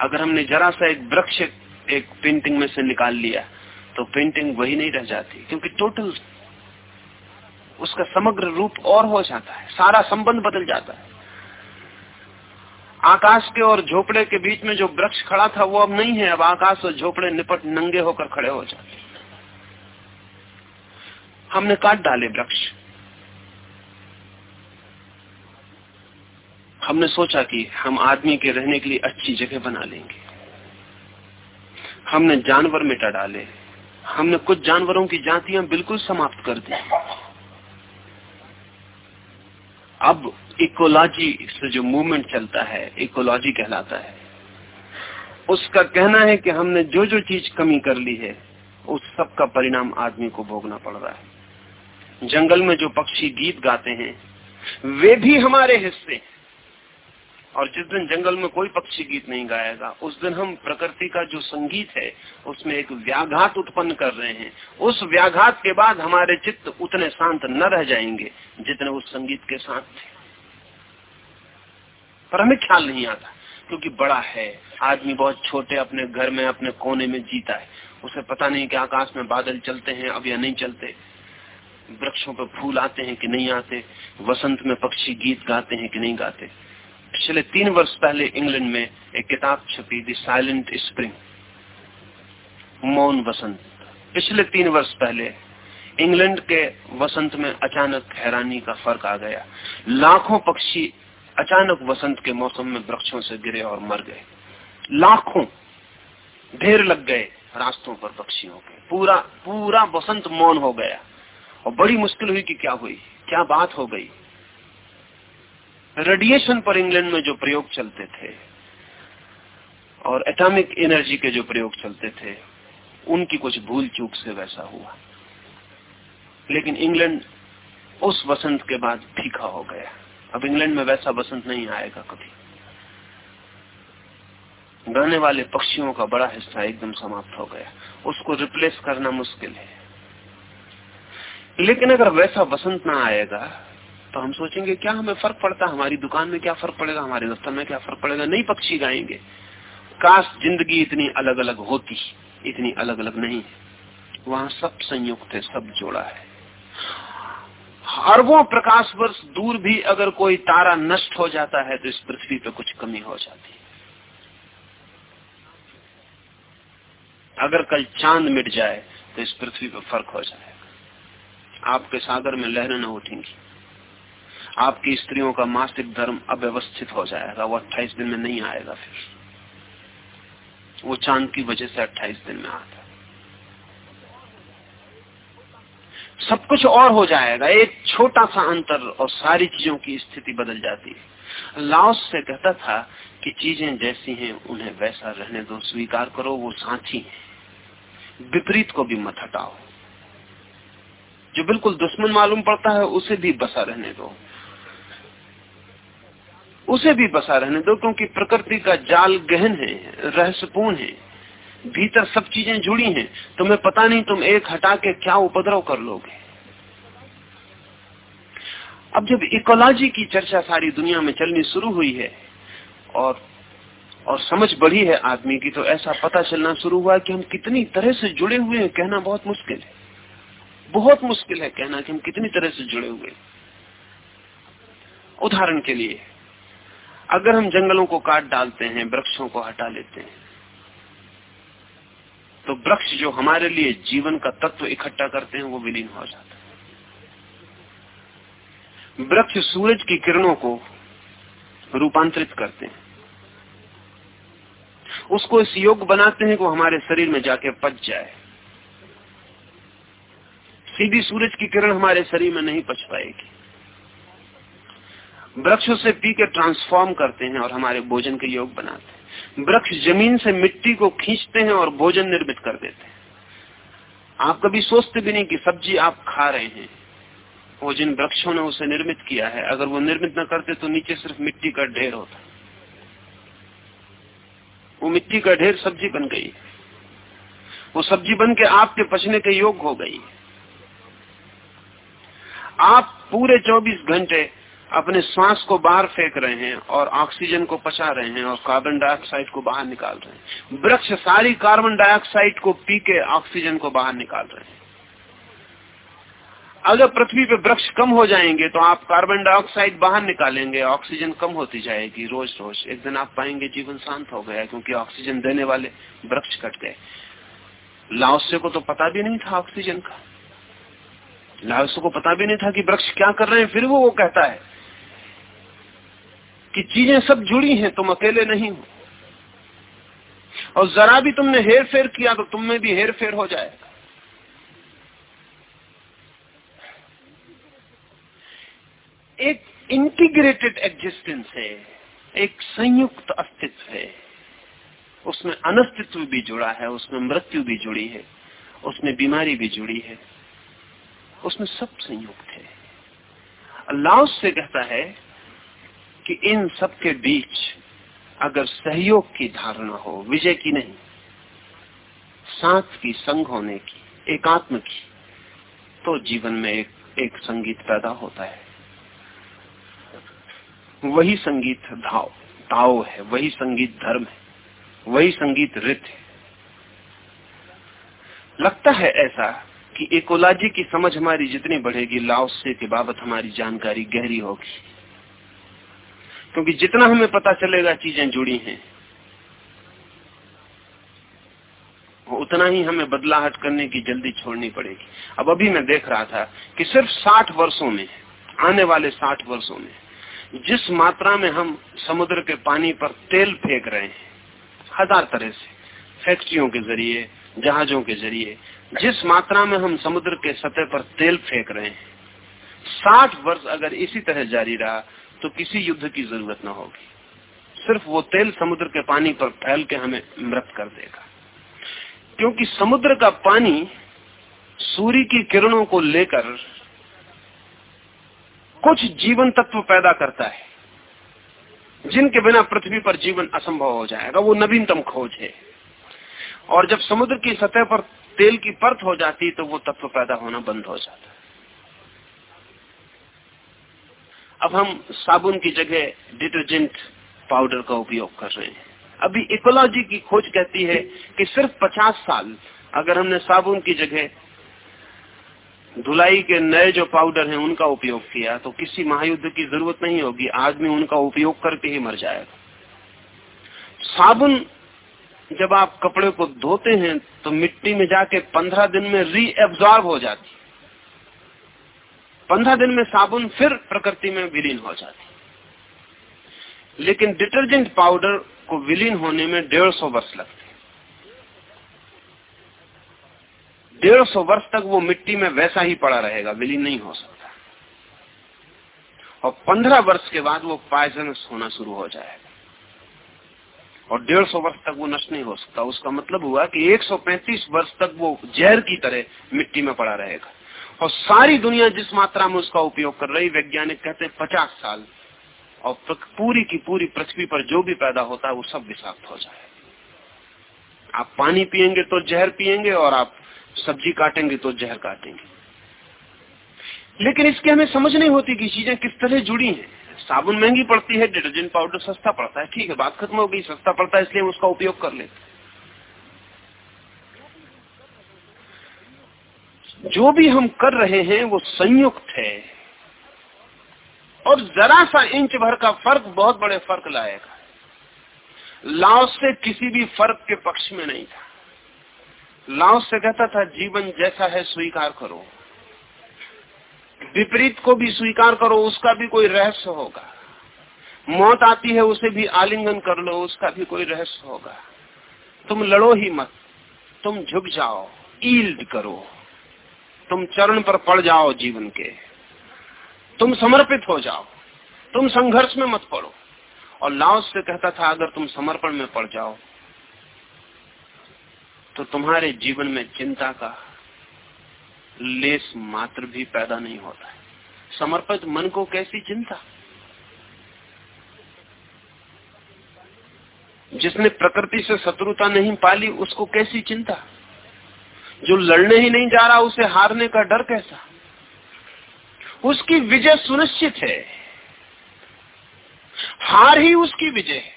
अगर हमने जरा सा एक वृक्ष, एक पेंटिंग में से निकाल लिया तो पेंटिंग वही नहीं रह जाती, क्योंकि टोटल उसका समग्र रूप और हो जाता है, सारा संबंध बदल जाता है। आकाश के और झोपड़े के बीच में जो वृक्ष खड़ा था, वो अब नहीं है, अब आकाश और झोपड़े निपट, नंगे होकर खड़े हो जाते हमने काट डाले वृक्ष। हमने सोचा कि हम आदमी के रहने के लिए अच्छी जगह बना लेंगे। हमने जानवर मिटा डाले। हमने कुछ जानवरों की जातियाँ बिल्कुल समाप्त कर दी। अब इकोलॉजी से जो मूवमेंट चलता है, इकोलॉजी कहलाता है। उसका कहना है कि हमने जो जो चीज़ कमी कर ली है, उस सब का परिणाम आदमी को भोगना पड़ रहा है। जंगल में जो पक्षी गीत गाते हैं, वे भी हमारे हिस्से और जिस दिन जंगल में कोई पक्षी गीत नहीं गाएगा, उस दिन हम प्रकृति का जो संगीत है, उसमें एक व्याघात उत्पन्न कर रहे हैं। उस व्याघात के बाद हमारे चित्त उतने शांत न रह जाएँगे जितने उस संगीत के साथ थे। पर हमें ख्याल नहीं आता, क्योंकि बड़ा है, आदमी बहुत छोटे, अपने घर में, अपने कोने में जीता है। उसे पता नहीं कि आकाश में बादल चलते हैं, अब या नहीं चलते। वृक्षों पर फूल आते हैं कि नहीं आते, वसंत में पक्षी गीत गाते हैं कि नहीं गाते। पिछले तीन वर्ष पहले इंग्लैंड में एक किताब छपी, दी साइलेंट स्प्रिंग, मौन वसंत। पिछले तीन वर्ष पहले इंग्लैंड के वसंत में अचानक हैरानी का फ़र्क आ गया। लाखों पक्षी अचानक वसंत के मौसम में वृक्षों से गिरे और मर गए। लाखों ढेर लग गए रास्तों पर पक्षियों के। पूरा पूरा वसंत मौन हो गया। और बड़ी मुश्किल हुई कि क्या हुई? क्या बात हो गई? रेडिएशन पर इंग्लैंड में जो प्रयोग चलते थे, और एटॉमिक एनर्जी के जो प्रयोग चलते थे, उनकी कुछ भूल चूक से वैसा हुआ। लेकिन इंग्लैंड उस वसंत के बाद फीका हो गया। अब इंग्लैंड में वैसा बसंत नहीं आएगा कभी। गाने वाले पक्षियों का बड़ा हिस्सा एकदम समाप्त हो गया। उसको रिप्लेस करना मुश्किल है। लेकिन अगर वैसा बसंत ना आएगा तो हम सोचेंगे, क्या हमें फ़र्क पड़ता? हमारी दुकान में क्या फ़र्क पड़ेगा? हमारे दफ्तर में क्या फ़र्क पड़ेगा? नहीं पक्षी गाएँगे। काश ज़िंदगी इतनी अलग अलग होती, इतनी अलग अलग नहीं। वहाँ सब संयुक्त है, सब जोड़ा है। अरबों प्रकाश वर्ष दूर भी अगर कोई तारा नष्ट हो जाता है तो इस पृथ्वी पर कुछ कमी हो जाती है। अगर कल चाँद मिट जाए तो इस पृथ्वी पर फ़र्क हो जाएगा आपके सागर में लहरें न उठेंगी। आपकी स्त्रियों का मासिक धर्म अव्यवस्थित हो जाएगा। वो 28 दिन में नहीं आएगा फिर। वो चाँद की वजह से 28 दिन में आता सब कुछ और हो जाएगा। एक छोटा सा अंतर और सारी चीज़ों की स्थिति बदल जाती है। लाओस से कहता था कि चीज़ें जैसी हैं, उन्हें वैसा रहने दो। स्वीकार करो, वो साथी है। विपरीत को भी मत हटाओ। जो बिल्कुल दुश्मन मालूम पड़ता है, उसे भी बसा रहने दो। उसे भी बसा रहने दो, क्योंकि प्रकृति का जाल गहन है, रहस्यपूर्ण है, भीतर सब चीज़ें जुड़ी हैं। तुम्हें पता नहीं तुम एक हटा के क्या उपद्रव कर लोगे। अब जब इकोलॉजी की चर्चा सारी दुनिया में चलनी शुरू हुई है, और और समझ बढ़ी है आदमी की तो ऐसा पता चलना शुरू हुआ कि हम कितनी तरह से जुड़े हुए हैं, कहना बहुत मुश्किल है। बहुत मुश्किल है कहना कि हम कितनी तरह से जुड़े हुए उदाहरण के लिए, अगर हम जंगलों को काट डालते हैं, वृक्षों को हटा लेते हैं तो वृक्ष जो हमारे लिए जीवन का तत्व इकट्ठा करते हैं, वो विलीन हो जाता है। वृक्ष सूरज की किरणों को रूपांतरित करते हैं। उसको इस योग बनाते हैं कि हमारे शरीर में जाके पच जाए। सीधी सूरज की किरण हमारे शरीर में नहीं पच पाएगी वृक्ष से पी के ट्रांसफॉर्म करते हैं और हमारे भोजन के योग बनाते हैं। वृक्ष ज़मीन से मिट्टी को खींचते हैं और भोजन निर्मित कर देते हैं। आप कभी सोचते भी नहीं कि सब्ज़ी आप खा रहे हैं। वो जिन वृक्षों ने उसे निर्मित किया है, अगर वो निर्मित न करते तो नीचे सिर्फ़ मिट्टी का ढेर होता। वो मिट्टी का ढेर सब्ज़ी बन गई। वो सब्ज़ी बन के आपके पचने के योग हो गई। आप पूरे 24 घंटे अपने श्वास को बाहर फेंक रहे हैं और ऑक्सीजन को पचा रहे हैं और कार्बन डाइऑक्साइड को बाहर निकाल रहे हैं। वृक्ष सारी कार्बन डाइऑक्साइड को पी के ऑक्सीजन को बाहर निकाल रहे हैं। अगर पृथ्वी पे वृक्ष कम हो जाएँगे तो आप कार्बन डाइऑक्साइड बाहर निकालेंगे, ऑक्सीजन कम होती जाएगी रोज रोज एक दिन आप पाएँगे जीवन शांत हो गया क्योंकि ऑक्सीजन देने वाले वृक्ष कट गए। लाओसे को तो पता भी नहीं था ऑक्सीजन का। लाओसो को पता भी नहीं था कि वृक्ष क्या कर रहे हैं, फिर वो वो कहता है कि चीज़ें सब जुड़ी हैं, तुम अकेले नहीं हो। और जरा भी तुमने हेर फेर किया तो तुम में भी हेर फेर हो जाएगा। एक इंटीग्रेटेड एग्जिस्टेंस है, एक संयुक्त अस्तित्व है। उसमें अनस्तित्व भी जुड़ा है, उसमें मृत्यु भी जुड़ी है, उसमें बीमारी भी जुड़ी है। उसमें सब संयुक्त है। अल्लाह से कहता है कि इन सब के बीच अगर सहयोग की धारणा हो, विजय की नहीं, साथ की, संग होने की, एकात्म की तो जीवन में एक एक संगीत पैदा होता है। वही संगीत धाव ताओ है, वही संगीत धर्म है, वही संगीत रित है। लगता है ऐसा कि इकोलॉजी की समझ हमारी जितनी बढ़ेगी, लाओसे के बाबत हमारी जानकारी गहरी होगी। क्योंकि जितना हमें पता चलेगा, चीज़ें जुड़ी हैं। उतना ही हमें बदलाहट करने की जल्दी छोड़नी पड़ेगी। अब अभी मैं देख रहा था कि सिर्फ़ साठ वर्षों में, आने वाले साठ वर्षों में, जिस मात्रा में हम समुद्र के पानी पर तेल फेंक रहे हैं, हज़ार तरह से, फैक्ट्रियों के ज़रिए, जहाजों के ज़रिए जिस मात्रा में हम समुद्र के सतह पर तेल फेंक रहे हैं, साठ वर्ष अगर इसी तरह जारी रहा तो किसी युद्ध की ज़रूरत न होगी। सिर्फ़ वो तेल समुद्र के पानी पर फैल के हमें मृत कर देगा। क्योंकि समुद्र का पानी सूर्य की किरणों को लेकर कुछ जीवन तत्व पैदा करता है, जिनके बिना पृथ्वी पर जीवन असंभव हो जाएगा। वो नवीनतम खोज है। और जब समुद्र की सतह पर तेल की परत हो जाती तो वो तत्व पैदा होना बंद हो जाता। अब हम साबुन की जगह डिटर्जेंट पाउडर का उपयोग कर रहे हैं। अभी इकोलॉजी की खोज कहती है कि सिर्फ़ 50 साल अगर हमने साबुन की जगह धुलाई के नए जो पाउडर हैं उनका उपयोग किया तो किसी महायुद्ध की ज़रूरत नहीं होगी। आदमी उनका उपयोग करके ही मर जाएगा। साबुन जब आप कपड़े को धोते हैं तो मिट्टी में जाके पंद्रह दिन में रीएब्जॉर्ब हो जाती पंद्रह दिन में साबुन फिर प्रकृति में विलीन हो जाती लेकिन डिटर्जेंट पाउडर को विलीन होने में डेढ़ सौ वर्ष लगते डेढ़ सौ वर्ष तक वो मिट्टी में वैसा ही पड़ा रहेगा, विलीन नहीं हो सकता। और पंद्रह वर्ष के बाद वो पायजनस होना शुरू हो जाएगा। और डेढ़ सौ वर्ष तक वो नष्ट नहीं हो सकता। उसका मतलब हुआ कि 135 वर्ष तक वो जहर की तरह मिट्टी में पड़ा रहेगा। और सारी दुनिया जिस मात्रा में उसका उपयोग कर रही, वैज्ञानिक कहते हैं पचास साल। और पूरी की पूरी पृथ्वी पर जो भी पैदा होता है, वो सब विषाक्त हो जाए। आप पानी पिएँगे तो जहर पिएँगे और आप सब्ज़ी काटेंगे तो जहर काटेंगे। लेकिन इसकी हमें समझ नहीं होती कि चीज़ें किस तरह जुड़ी हैं। साबुन महँगी पड़ती है, डिटर्जेंट पाउडर सस्ता पड़ता है। ठीक है, बात खत्म हो गई, सस्ता पड़ता है, इसलिए हम उसका उपयोग कर लेते जो भी हम कर रहे हैं, वो संयुक्त है। और जरा सा इंच भर का फ़र्क बहुत बड़े फ़र्क लाएगा लाओ से किसी भी फ़र्क के पक्ष में नहीं था। लाओ से कहता था, जीवन जैसा है, स्वीकार करो। विपरीत को भी स्वीकार करो, उसका भी कोई रहस्य होगा। मौत आती है, उसे भी आलिंगन कर लो, उसका भी कोई रहस्य होगा। तुम लड़ो ही मत, तुम झुक जाओ ईल्ड करो। तुम चरण पर पड़ जाओ जीवन के। तुम समर्पित हो जाओ, तुम संघर्ष में मत पड़ो। और लाओस से कहता था, अगर तुम समर्पण में पड़ जाओ तो तुम्हारे जीवन में चिंता का लेस मात्र भी पैदा नहीं होता है। समर्पित मन को कैसी चिंता? जिसने प्रकृति से शत्रुता नहीं पाली, उसको कैसी चिंता? जो लड़ने ही नहीं जा रहा, उसे हारने का डर कैसा? उसकी विजय सुनिश्चित है। हार ही उसकी विजय है।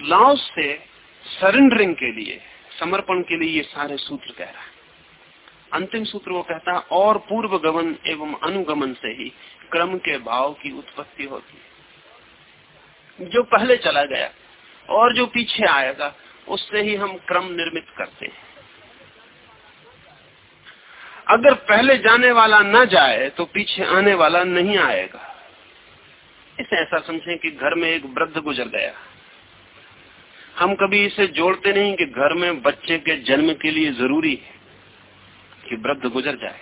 लाओस से सरेंडरिंग के लिए समर्पण के लिए ये सारे सूत्र कह रहा है। अंतिम सूत्र वो कहता है, और पूर्व गमन एवं अनुगमन से ही क्रम के भाव की उत्पत्ति होती है। जो पहले चला गया और जो पीछे आएगा, उससे ही हम क्रम निर्मित करते हैं। अगर पहले जाने वाला न जाए तो पीछे आने वाला नहीं आएगा। इसे ऐसा समझें कि घर में एक वृद्ध गुजर गया। हम कभी इसे जोड़ते नहीं कि घर में बच्चे के जन्म के लिए ज़रूरी है कि वृद्ध गुजर जाए।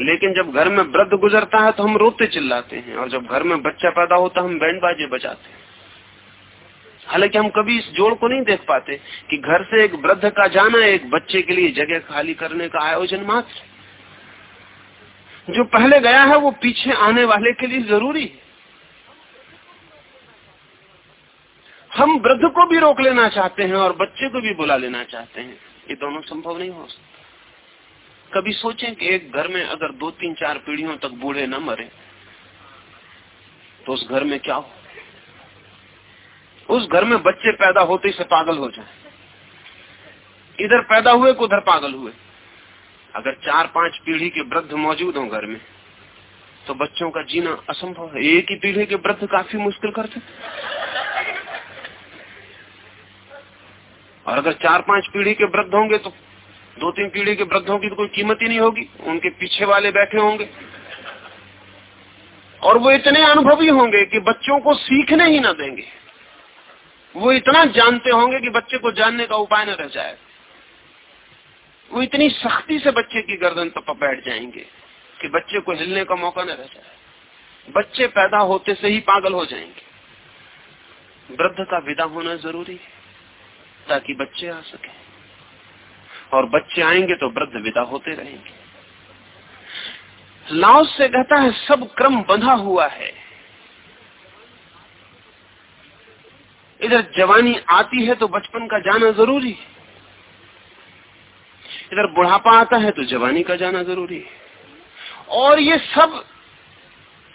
लेकिन जब घर में वृद्ध गुजरता है तो हम रोते चिल्लाते हैं और जब घर में बच्चा पैदा होता है, हम बैंड बाजे बजाते हैं। हालाँकि हम कभी इस जोड़ को नहीं देख पाते कि घर से एक वृद्ध का जाना एक बच्चे के लिए जगह खाली करने का आयोजन मात्र। जो पहले गया है वो पीछे आने वाले के लिए ज़रूरी है। हम वृद्ध को भी रोक लेना चाहते हैं और बच्चे को भी बुला लेना चाहते हैं। ये दोनों संभव नहीं हो सकता। कभी सोचें कि एक घर में अगर दो तीन चार पीढ़ियों तक बूढ़े न मरे तो उस घर में क्या हो? उस घर में बच्चे पैदा होते से पागल हो जाए। इधर पैदा हुए को उधर पागल हुए? अगर चार पाँच पीढ़ी के वृद्ध मौजूद हो घर में तो बच्चों का जीना असंभव है। एक ही पीढ़ी के वृद्ध काफ़ी मुश्किल कर सकते और अगर चार पाँच पीढ़ी के वृद्ध होंगे तो दो तीन पीढ़ी के वृद्धों की तो कोई कीमत ही नहीं होगी। उनके पीछे वाले बैठे होंगे। और वो इतने अनुभवी होंगे कि बच्चों को सीखने ही ना देंगे। वो इतना जानते होंगे कि बच्चे को जानने का उपाय न रह जाए। वो इतनी सख्ती से बच्चे की गर्दन पर बैठ जाएँगे कि बच्चे को हिलने का मौका न रह जाए। बच्चे पैदा होते से ही पागल हो जाएँगे। वृद्ध का विदा होना ज़रूरी है। ताकि बच्चे आ सके। और बच्चे आएँगे तो वृद्ध विदा होते रहेंगे। लाओस से कहता है, सब क्रम बंधा हुआ है। इधर जवानी आती है तो बचपन का जाना ज़रूरी है। इधर बुढ़ापा आता है तो जवानी का जाना ज़रूरी है। और ये सब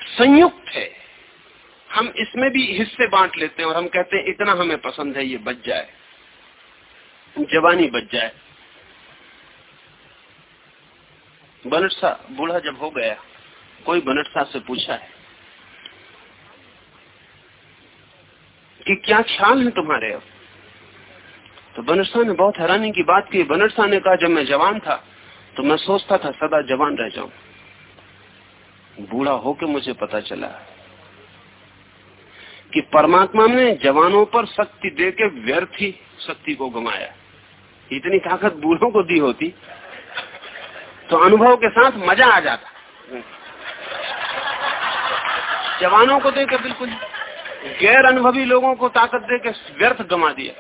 संयुक्त है। हम इसमें भी हिस्से बांट लेते हैं और हम कहते हैं, इतना हमें पसंद है, ये बच जाए। जवानी बच जाए। बनटसा बूढ़ा जब हो गया, कोई बनटसा से पूछा है कि क्या ख्याल है तुम्हारे? अब तो बनरसा ने बहुत हैरानी की बात की। बनरसा ने कहा, जब मैं जवान था तो मैं सोचता था, सदा जवान रह जाऊँ। बूढ़ा होके मुझे पता चला कि परमात्मा ने जवानों पर शक्ति दे के व्यर्थ ही शक्ति को गमाया इतनी ताकत बूढ़ों को दी होती तो अनुभव के साथ मज़ा आ जाता। जवानों को देकर बिल्कुल गैर अनुभवी लोगों को ताकत दे के व्यर्थ गमा दिया।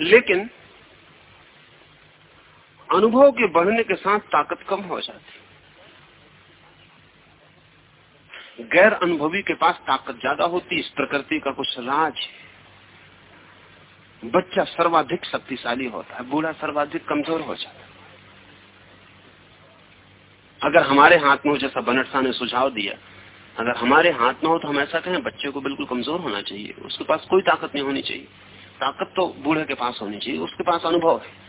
लेकिन अनुभव के बढ़ने के साथ ताकत कम हो जाती। गैर अनुभवी के पास ताकत ज़्यादा होती, इस प्रकृति का कुछ राज है। बच्चा सर्वाधिक शक्तिशाली होता है, बूढ़ा सर्वाधिक कमज़ोर हो जाता है। अगर हमारे हाथ में हो, जैसा बनटसा ने सुझाव दिया, अगर हमारे हाथ में हो तो हम ऐसा कहें, बच्चे को बिल्कुल कमज़ोर होना चाहिए। उसके पास कोई ताकत नहीं होनी चाहिए। ताकत तो बूढ़े के पास होनी चाहिए, उसके पास अनुभव है।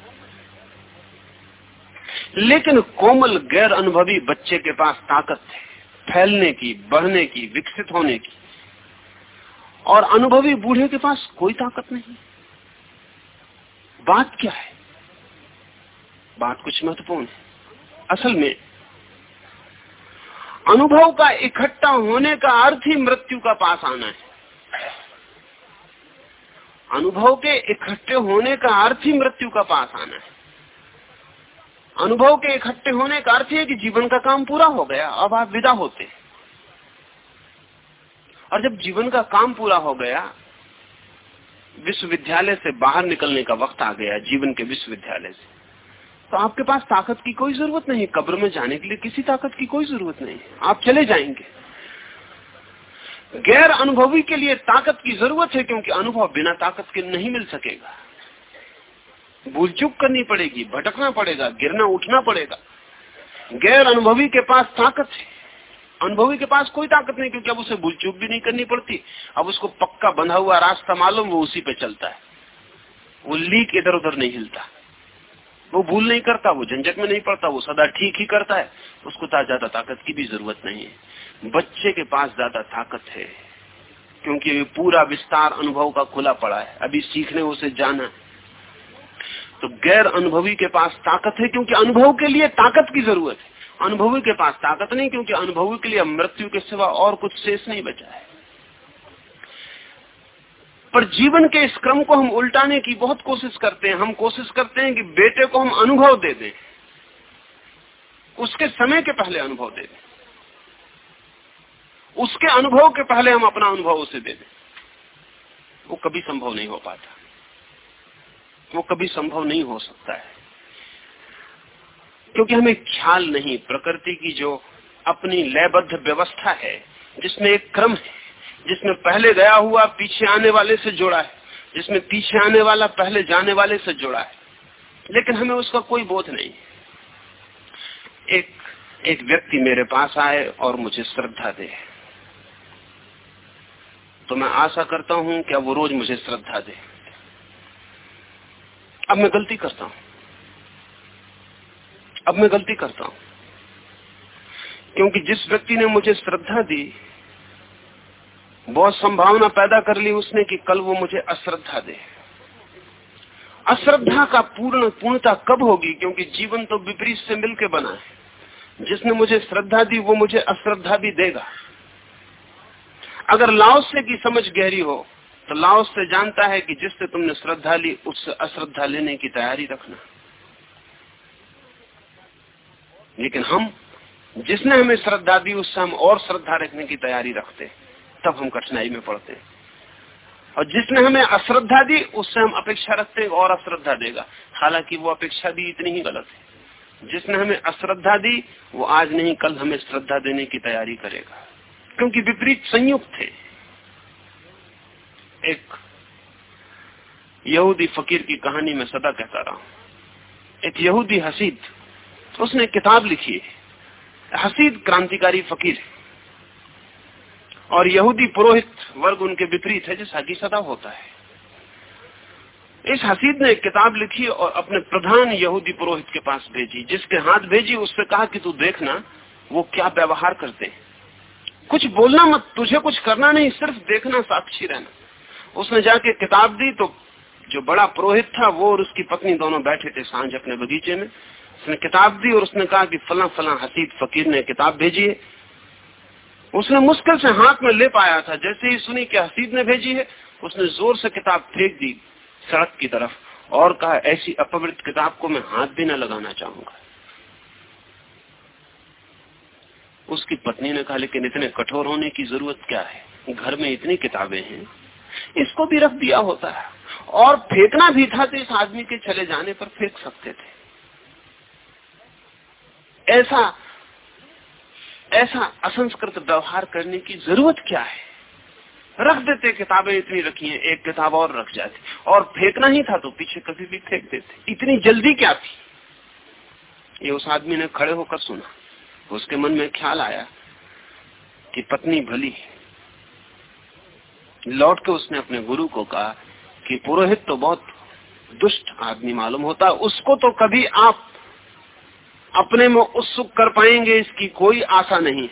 लेकिन कोमल गैर अनुभवी बच्चे के पास ताकत है। फैलने की, बढ़ने की, विकसित होने की। और अनुभवी बूढ़े के पास कोई ताकत नहीं। बात क्या है? बात कुछ महत्वपूर्ण है। असल में, अनुभव का इकट्ठा होने का अर्थ ही मृत्यु का पास आना है। अनुभव के इकट्ठे होने का अर्थ ही मृत्यु का पास आना है। अनुभव के इकट्ठे होने का अर्थ है कि जीवन का काम पूरा हो गया, अब आप विदा होते और जब जीवन का काम पूरा हो गया, विश्वविद्यालय से बाहर निकलने का वक्त आ गया, जीवन के विश्वविद्यालय से तो आपके पास ताकत की कोई ज़रूरत नहीं, कब्र में जाने के लिए किसी ताकत की कोई ज़रूरत नहीं। आप चले जाएँगे। गैर अनुभवी के लिए ताकत की ज़रूरत है, क्योंकि अनुभव बिना ताकत के नहीं मिल सकेगा। भूल चूक करनी पड़ेगी, भटकना पड़ेगा, गिरना उठना पड़ेगा। गैर अनुभवी के पास ताकत है। अनुभवी के पास कोई ताकत नहीं, क्योंकि अब उसे भूल चूक भी नहीं करनी पड़ती। अब उसको पक्का बंधा हुआ रास्ता मालूम, वो उसी पे चलता है। वो लीक इधर उधर नहीं हिलता। वो भूल नहीं करता, वो झंझट में नहीं पड़ता, वो सदा ठीक ही करता है। उसको ज़्यादा ताकत की भी ज़रूरत नहीं है। बच्चे के पास ज़्यादा ताकत है, क्योंकि पूरा विस्तार अनुभव का खुला पड़ा है। अभी सीखने उसे जाना है। तो गैर अनुभवी के पास ताकत है क्योंकि अनुभव के लिए ताकत की ज़रूरत है। अनुभवी के पास ताकत नहीं, क्योंकि अनुभवी के लिए मृत्यु के सिवा और कुछ शेष नहीं बचा है। पर जीवन के इस क्रम को हम उल्टाने की बहुत कोशिश करते हैं। हम कोशिश करते हैं कि बेटे को हम अनुभव दे दें। उसके समय के पहले अनुभव दे दें। उसके अनुभव के पहले हम अपना अनुभव उसे दे दें। वो कभी संभव नहीं हो पाता। वो कभी संभव नहीं हो सकता है। क्योंकि हमें ख्याल नहीं, प्रकृति की जो अपनी लयबद्ध व्यवस्था है, जिसमें एक क्रम है, जिसमें पहले गया हुआ, पीछे आने वाले से जुड़ा है, जिसमें पीछे आने वाला, पहले जाने वाले से जुड़ा है। लेकिन हमें उसका कोई बोध नहीं। एक एक व्यक्ति मेरे पास आए और मुझे श्रद्धा दे। तो मैं आशा करता हूँ कि वो रोज मुझे श्रद्धा दे। अब मैं गलती करता हूँ। अब मैं गलती करता हूँ। क्योंकि जिस व्यक्ति ने मुझे श्रद्धा दी, बहुत संभावना पैदा कर ली उसने कि कल वो मुझे अश्रद्धा दे। अश्रद्धा का पूर्ण पूर्णता कब होगी? क्योंकि जीवन तो विपरीत से मिलकर बना है। जिसने मुझे श्रद्धा दी, वो मुझे अश्रद्धा भी देगा। अगर लाओसे की समझ गहरी हो तो लाओस से जानता है कि जिससे तुमने श्रद्धा ली, उससे अश्रद्धा लेने की तैयारी रखना। लेकिन हम, जिसने हमें श्रद्धा दी, उससे हम और श्रद्धा रखने की तैयारी रखते तब हम कठिनाई में पड़ते हैं। और जिसने हमें अश्रद्धा दी, उससे हम अपेक्षा रखते हैं और अश्रद्धा देगा। हालाँकि वो अपेक्षा भी इतनी ही गलत है। जिसने हमें अश्रद्धा दी, वो आज नहीं, कल हमें श्रद्धा देने की तैयारी करेगा। क्योंकि विपरीत संयुक्त थे एक यहूदी फकीर की कहानी में सदा कहता रहा। हूँ एक यहूदी हसीद, उसने किताब लिखी है। हसीद क्रांतिकारी फकीर और यहूदी पुरोहित वर्ग उनके विपरीत है जैसा कि सदा होता है। इस हसीद ने किताब लिखी और अपने प्रधान यहूदी पुरोहित के पास भेजी, जिसके हाथ भेजी, उससे कहा कि तू देखना, वो क्या व्यवहार करते हैं। कुछ बोलना मत, तुझे कुछ करना नहीं, सिर्फ़ देखना, साक्षी रहना। उसने जाके किताब दी तो जो बड़ा पुरोहित था, वो और उसकी पत्नी दोनों बैठे थे साँझ अपने बगीचे में। उसने किताब दी और उसने कहा कि फला फला हसीद फकीर ने किताब भेजी है। उसने मुश्किल से हाथ में ले पाया था। जैसे ही सुनी कि हसीद ने भेजी है, उसने ज़ोर से किताब फेंक दी सड़क की तरफ़ और कहा, ऐसी अपवित्र किताब को मैं हाथ भी न लगाना चाहूँगा। उसकी पत्नी ने कहा, लेकिन इतने कठोर होने की ज़रूरत क्या है? घर में इतनी किताबें हैं। इसको भी रख दिया होता है। और फेंकना भी था तो इस आदमी के चले जाने पर फेंक सकते थे। ऐसा ऐसा असंस्कृत व्यवहार करने की ज़रूरत क्या है? रख देते, किताबें इतनी रखी हैं, एक किताब और रख जाती। और फेंकना ही था तो पीछे कभी भी फेंक देते। इतनी जल्दी क्या थी? ये उस आदमी ने खड़े होकर सुना। उसके मन में ख्याल आया कि पत्नी भली लौट के उसने अपने गुरु को कहा कि पुरोहित तो बहुत दुष्ट आदमी मालूम होता, उसको तो कभी आप अपने में उत्सुक कर पाएँगे, इसकी कोई आशा नहीं।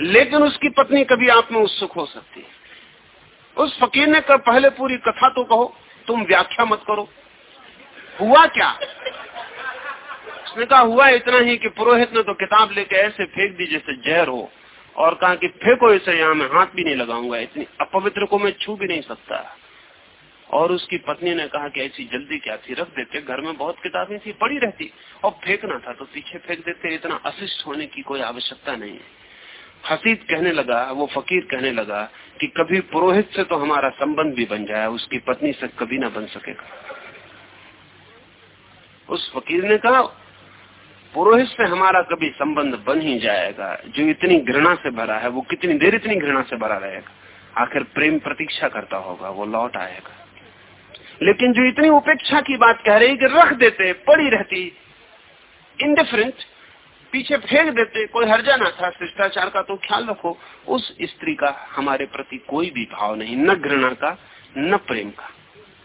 लेकिन उसकी पत्नी कभी आप में उत्सुक हो सकती है। उस फकीर ने कर पहले पूरी कथा तो कहो, तुम व्याख्या मत करो। हुआ क्या? उसने कहा, हुआ इतना ही कि पुरोहित ने तो किताब लेके ऐसे फेंक दी जैसे जहर हो। और कहा कि फेंको इसे यहाँ मैं हाथ भी नहीं लगाऊँगा, इतनी अपवित्र को मैं छू भी नहीं सकता। और उसकी पत्नी ने कहा कि ऐसी जल्दी क्या थी, रख देते, घर में बहुत किताबें थी, पड़ी रहती, और फेंकना था तो पीछे फेंक देते, इतना अशिष्ट होने की कोई आवश्यकता नहीं। है हसीद कहने लगा, वो फकीर कहने लगा कि कभी पुरोहित से तो हमारा संबंध भी बन जाए, उसकी पत्नी से कभी ना बन सकेगा। उस फकीर ने कहा पुरोहित से हमारा कभी संबंध बन ही जाएगा। जो इतनी घृणा से भरा है, वो कितनी देर इतनी घृणा से भरा रहेगा? आखिर प्रेम प्रतीक्षा करता होगा, वो लौट आएगा। लेकिन जो इतनी उपेक्षा की बात कह रही कि रख देते, पड़ी रहती इंडिफरेंट पीछे फेंक देते, कोई हर्जा ना था, शिष्टाचार का तो ख्याल रखो, उस स्त्री का हमारे प्रति कोई भी भाव नहीं, न घृणा का, न प्रेम का।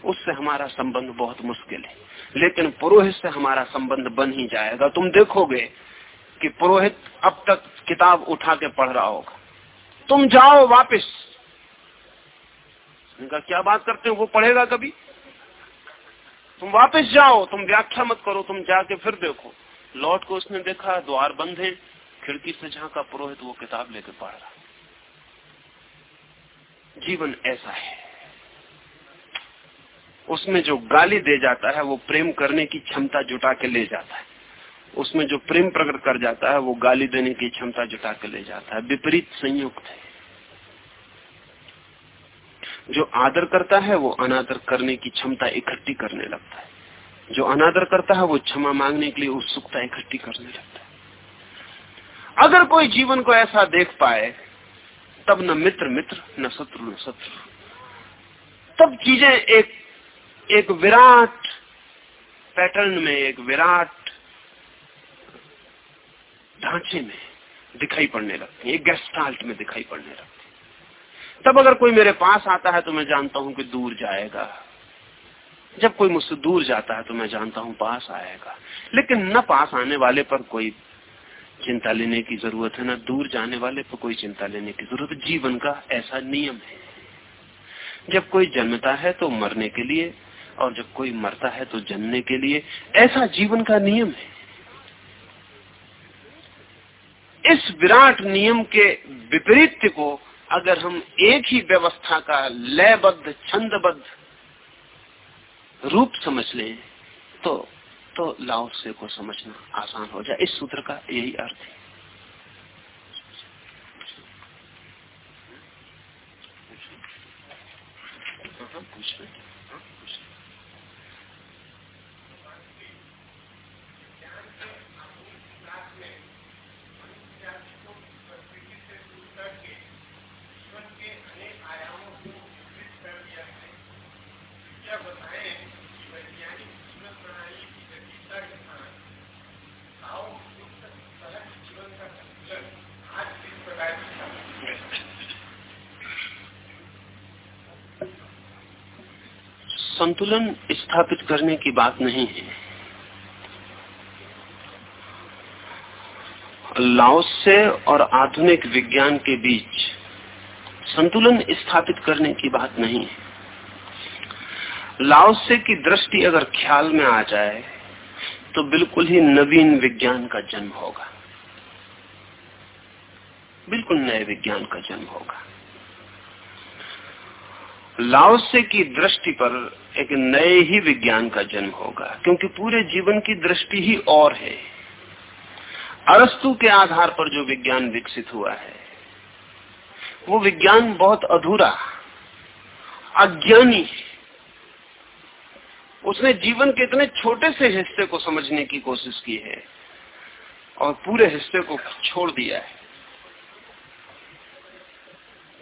उससे हमारा संबंध बहुत मुश्किल है। लेकिन पुरोहित से हमारा संबंध बन ही जाएगा। तुम देखोगे कि पुरोहित अब तक किताब उठा के पढ़ रहा होगा। तुम जाओ वापस। कहा क्या बात करते हो? वो पढ़ेगा कभी? तुम वापस जाओ, तुम व्याख्या मत करो, तुम जाके फिर देखो। लौट को उसने देखा, द्वार बंद है, खिड़की से झांका पुरोहित वो किताब लेके पढ़ रहा। जीवन ऐसा है। उसमें जो गाली दे जाता है, वो प्रेम करने की क्षमता जुटा के ले जाता है। उसमें जो प्रेम प्रकट कर जाता है, वो गाली देने की क्षमता जुटा के ले जाता है। विपरीत संयुक्त है। जो आदर करता है, वो अनादर करने की क्षमता इकट्ठी करने लगता है। जो अनादर करता है, वो क्षमा मांगने के लिए उत्सुकता इकट्ठी करने लगता है। अगर कोई जीवन को ऐसा देख पाए, तब न मित्र मित्र, न शत्रु न शत्रु। तब चीज़ें एक एक विराट पैटर्न में, एक विराट ढांचे में दिखाई पड़ने लगती है, एक गेस्टाल्ट में दिखाई पड़ने लगती तब अगर कोई मेरे पास आता है तो मैं जानता हूँ कि दूर जाएगा। जब कोई मुझसे दूर जाता है तो मैं जानता हूँ पास आएगा। लेकिन न पास आने वाले पर कोई चिंता लेने की ज़रूरत है, ना दूर जाने वाले पर कोई चिंता लेने की ज़रूरत जीवन का ऐसा नियम है। जब कोई जन्मता है तो मरने के लिए और जब कोई मरता है तो जन्मने के लिए ऐसा जीवन का नियम है। इस विराट नियम के विपरीत को अगर हम एक ही व्यवस्था का लयबद्ध, छंदबद्ध रूप समझ लें तो तो लाओ से को समझना आसान हो जाए। इस सूत्र का यही अर्थ है। पूछ रहे संतुलन स्थापित करने की बात नहीं है। लाओस से और आधुनिक विज्ञान के बीच संतुलन स्थापित करने की बात नहीं है। लाओसे की दृष्टि अगर ख्याल में आ जाए तो बिल्कुल ही नवीन विज्ञान का जन्म होगा। बिल्कुल नए विज्ञान का जन्म होगा। लाओसे की दृष्टि पर एक नए ही विज्ञान का जन्म होगा, क्योंकि पूरे जीवन की दृष्टि ही और है। अरस्तु के आधार पर जो विज्ञान विकसित हुआ है, वो विज्ञान बहुत अधूरा, अज्ञानी उसने जीवन के इतने छोटे से हिस्से को समझने की कोशिश की है और पूरे हिस्से को छोड़ दिया है।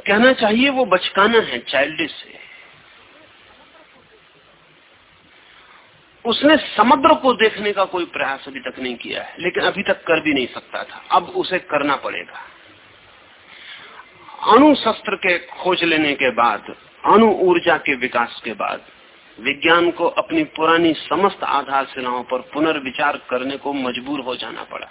कहना चाहिए, वो बचकाना है चाइल्डिश है। उसने समुद्र को देखने का कोई प्रयास अभी तक नहीं किया है, लेकिन अभी तक कर भी नहीं सकता था। अब उसे करना पड़ेगा। अणु शस्त्र के खोज लेने के बाद, अणु ऊर्जा के विकास के बाद, विज्ञान को अपनी पुरानी समस्त आधारशिलाओं पर पुनर्विचार करने को मजबूर हो जाना पड़ा।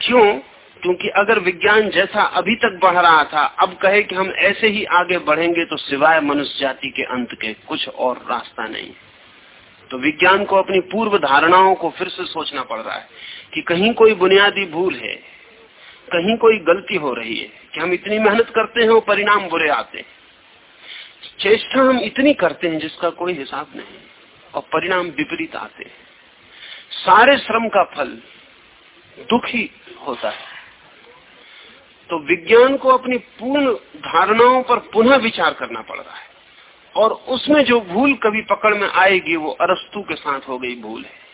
क्यों? क्योंकि अगर विज्ञान जैसा अभी तक बढ़ रहा था, अब कहे कि हम ऐसे ही आगे बढ़ेंगे तो सिवाय मनुष्य जाति के अंत के कुछ और रास्ता नहीं। तो विज्ञान को अपनी पूर्व धारणाओं को फिर से सोचना पड़ रहा है कि कहीं कोई बुनियादी भूल है, कहीं कोई गलती हो रही है, कि हम इतनी मेहनत करते हैं और परिणाम बुरे आते हैं। चेष्टा हम इतनी करते हैं जिसका कोई हिसाब नहीं, और परिणाम विपरीत आते हैं। सारे श्रम का फल दुखी होता है। तो विज्ञान को अपनी पूर्ण धारणाओं पर पुनः विचार करना पड़ रहा है। और उसमें जो भूल कभी पकड़ में आएगी, वो अरस्तु के साथ हो गई भूल है।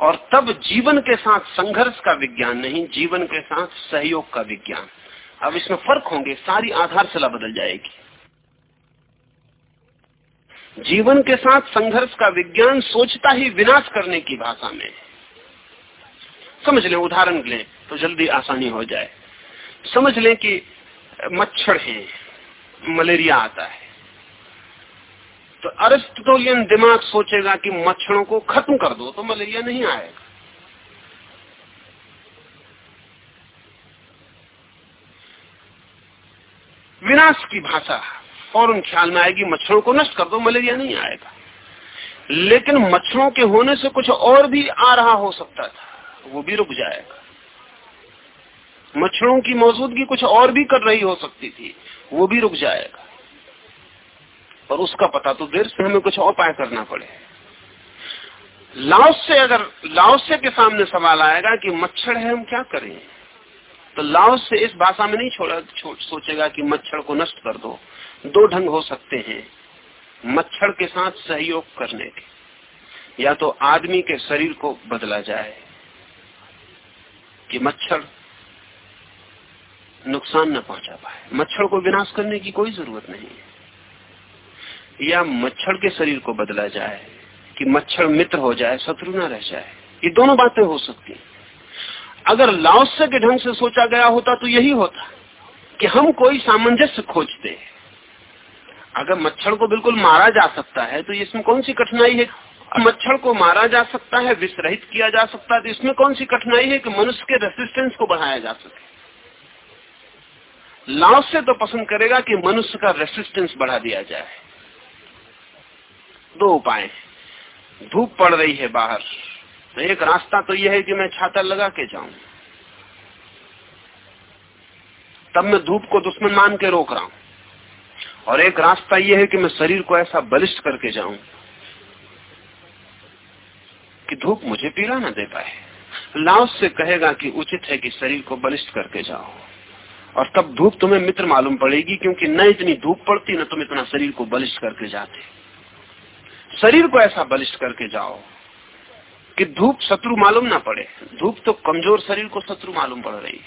और तब जीवन के साथ संघर्ष का विज्ञान नहीं, जीवन के साथ सहयोग का विज्ञान। अब इसमें फ़र्क होंगे, सारी आधारशिला बदल जाएगी। जीवन के साथ संघर्ष का विज्ञान सोचता ही विनाश करने की भाषा में समझ लें उदाहरण लें तो जल्दी आसानी हो जाए। समझ लें कि मच्छर है, मलेरिया आता है। तो अरिस्टोलियन दिमाग सोचेगा कि मच्छरों को खत्म कर दो तो मलेरिया नहीं आएगा। विनाश की भाषा, फ़ौरन ख्याल में आएगी, मच्छरों को नष्ट कर दो, मलेरिया नहीं आएगा। लेकिन मच्छरों के होने से कुछ और भी आ रहा हो सकता था। वो भी रुक जाएगा। मच्छरों की मौजूदगी कुछ और भी कर रही हो सकती थी वो भी रुक जाएगा। और उसका पता तो देर से हमें कुछ और उपाय करना पड़े। लाओस से अगर लाओस से के सामने सवाल आएगा कि मच्छर है हम क्या करें? तो लाओस से इस भाषा में नहीं छोड़ा छो, सोचेगा कि मच्छर को नष्ट कर दो। दो ढंग हो सकते हैं मच्छर के साथ सहयोग करने के। या तो आदमी के शरीर को बदला जाए कि मच्छर नुकसान न पहुँचा पाए। मच्छर को विनाश करने की कोई ज़रूरत नहीं है। या मच्छर के शरीर को बदला जाए, कि मच्छर मित्र हो जाए, शत्रु न रह जाए, ये दोनों बातें हो सकती अगर लाओस्य के ढंग से सोचा गया होता तो यही होता कि हम कोई सामंजस्य खोजते। हैं अगर मच्छर को बिल्कुल मारा जा सकता है तो इसमें कौन सी कठिनाई है? मच्छर को मारा जा सकता है, विसरहित किया जा सकता है तो इसमें कौन सी कठिनाई है कि मनुष्य के रेसिस्टेंस को बढ़ाया जा सके? लाओस से तो पसंद करेगा कि मनुष्य का रेसिस्टेंस बढ़ा दिया जाए। दो उपाय धूप पड़ रही है बाहर। तो एक रास्ता तो यह है कि मैं छाता लगा के जाऊँ। तब मैं धूप को दुश्मन मान के रोक रहा हूँ। और एक रास्ता यह है कि मैं शरीर को ऐसा बलिष्ठ करके जाऊँ कि धूप मुझे पीड़ा ना दे पाए। लाओस से कहेगा कि उचित है कि शरीर को बलिष्ठ करके जाओ। और तब धूप तुम्हें मित्र मालूम पड़ेगी, क्योंकि न इतनी धूप पड़ती, न तुम इतना शरीर को बलिष्ठ करके जाते। शरीर को ऐसा बलिष्ठ करके जाओ कि धूप शत्रु मालूम ना पड़े। धूप तो कमज़ोर शरीर को शत्रु मालूम पड़ रही।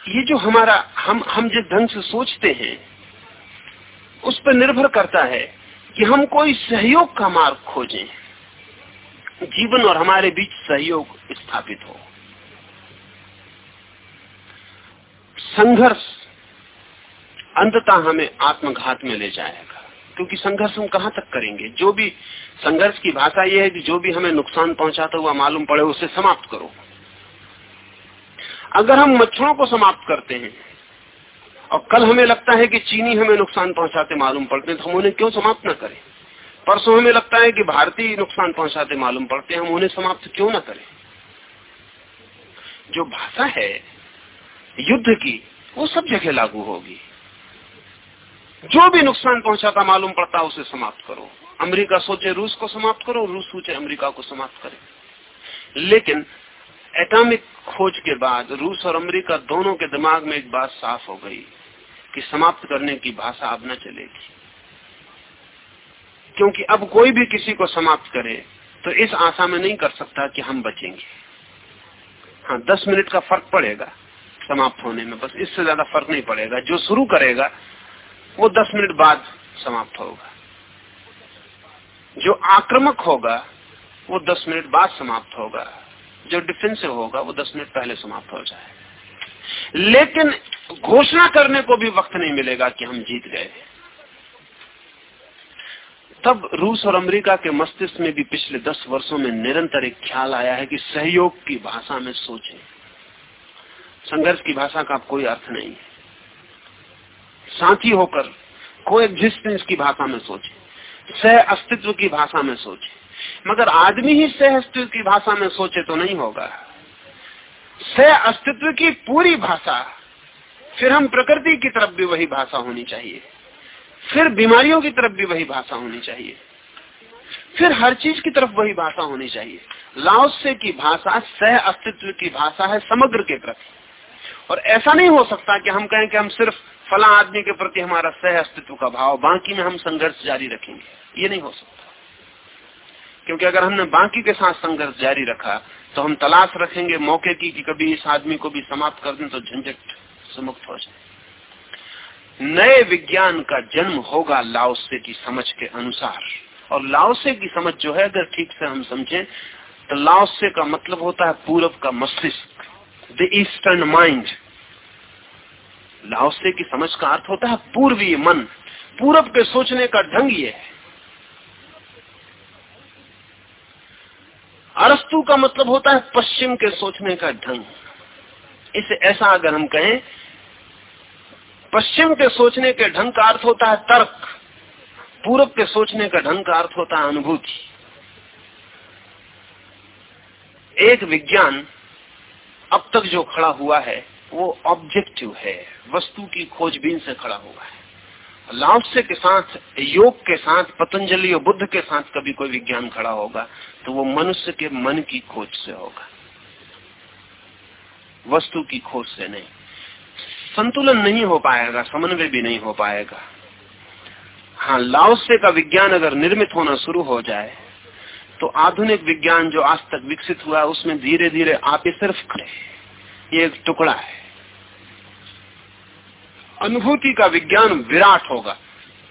है ये जो हमारा, हम हम जिस ढंग से सोचते हैं उस पर निर्भर करता है कि हम कोई सहयोग का मार्ग खोजें। जीवन और हमारे बीच सहयोग स्थापित हो। संघर्ष अंततः हमें आत्मघात में ले जाएगा। क्योंकि संघर्ष हम कहाँ तक करेंगे? जो भी संघर्ष की भाषा यह है कि जो भी हमें नुकसान पहुंचाता हुआ मालूम पड़े, उसे समाप्त करो। अगर हम मच्छरों को समाप्त करते हैं और कल हमें लगता है कि चीनी हमें नुकसान पहुंचाते मालूम पड़ते हैं तो हम उन्हें क्यों समाप्त न करें? परसों हमें लगता है कि भारतीय नुकसान पहुंचाते मालूम पड़ते हैं, हम उन्हें समाप्त क्यों न करें? जो भाषा है, युद्ध की, वो सब जगह लागू होगी। जो भी नुकसान पहुंचाता मालूम पड़ता, उसे समाप्त करो। अमेरिका सोचे रूस को समाप्त करो, रूस सोचे अमेरिका को समाप्त करे। लेकिन, एटॉमिक खोज के बाद रूस और अमेरिका दोनों के दिमाग में एक बात साफ़ हो गई। कि समाप्त करने की भाषा अब न चलेगी। क्योंकि अब कोई भी किसी को समाप्त करे तो इस आशा में नहीं कर सकता कि हम बचेंगे। हाँ दस मिनट का फ़र्क पड़ेगा समाप्त होने में, बस इससे ज़्यादा फ़र्क नहीं पड़ेगा। जो शुरू करेगा, वो दस मिनट बाद समाप्त होगा। जो आक्रमक होगा, वो दस मिनट बाद समाप्त होगा। जो डिफेंसिव होगा, वो दस मिनट पहले समाप्त हो जाए लेकिन घोषणा करने को भी वक्त नहीं मिलेगा कि हम जीत गए। तब रूस और अमेरिका के मस्तिष्क में भी पिछले दस वर्षों में निरंतर एक ख्याल आया है कि सहयोग की भाषा में सोचें। संघर्ष की भाषा का कोई अर्थ नहीं है। साथी होकर को एग्जिस्टेंस की भाषा में सोचे। सह अस्तित्व की भाषा में सोचे। मगर आदमी ही सह अस्तित्व की भाषा में सोचे तो नहीं होगा। सह अस्तित्व की पूरी भाषा, फिर हम प्रकृति की तरफ़ भी वही भाषा होनी चाहिए। फिर बीमारियों की तरफ़ भी वही भाषा होनी चाहिए। फिर हर चीज़ की तरफ़ वही भाषा होनी चाहिए। लाओसे की भाषा सह अस्तित्व की भाषा है समग्र के प्रति। और ऐसा नहीं हो सकता कि हम कहें कि हम सिर्फ़ फला आदमी के प्रति हमारा सह अस्तित्व का भाव, बाकी में हम संघर्ष जारी रखेंगे। ये नहीं हो सकता। क्योंकि अगर हमने बाकी के साथ संघर्ष जारी रखा तो हम तलाश रखेंगे मौके की कि कभी इस आदमी को भी समाप्त कर दें तो झंझट से मुक्त हो जाए। नए विज्ञान का जन्म होगा लाओसे की समझ के अनुसार। और लाओसे की समझ जो है, अगर ठीक से हम समझें तो लाओसे का मतलब होता है पूरब का मस्तिष्क द ईस्टर्न माइंड लाओसे की समझ का अर्थ होता है पूर्वीय मन। पूरब के सोचने का ढंग ये है। अरस्तु का मतलब होता है पश्चिम के सोचने का ढंग। इसे ऐसा अगर हम कहें, पश्चिम के सोचने के ढंग का अर्थ होता है तर्क। पूर्व के सोचने का ढंग का अर्थ होता है अनुभूति। एक विज्ञान अब तक जो खड़ा हुआ है, वो ऑब्जेक्टिव है, वस्तु की खोजबीन से खड़ा हुआ है। लाउसे के साथ, योग के साथ, पतंजलि और बुद्ध के साथ कभी कोई विज्ञान खड़ा होगा तो वो मनुष्य के मन की खोज से होगा। वस्तु की खोज से नहीं। संतुलन नहीं हो पाएगा, समन्वय भी नहीं हो पाएगा। हाँ लाओसे का विज्ञान अगर निर्मित होना शुरू हो जाए तो आधुनिक विज्ञान जो आज तक विकसित हुआ, उसमें धीरे धीरे आप सिर्फ़ खड़े ये एक टुकड़ा है। अनुभूति का विज्ञान विराट होगा।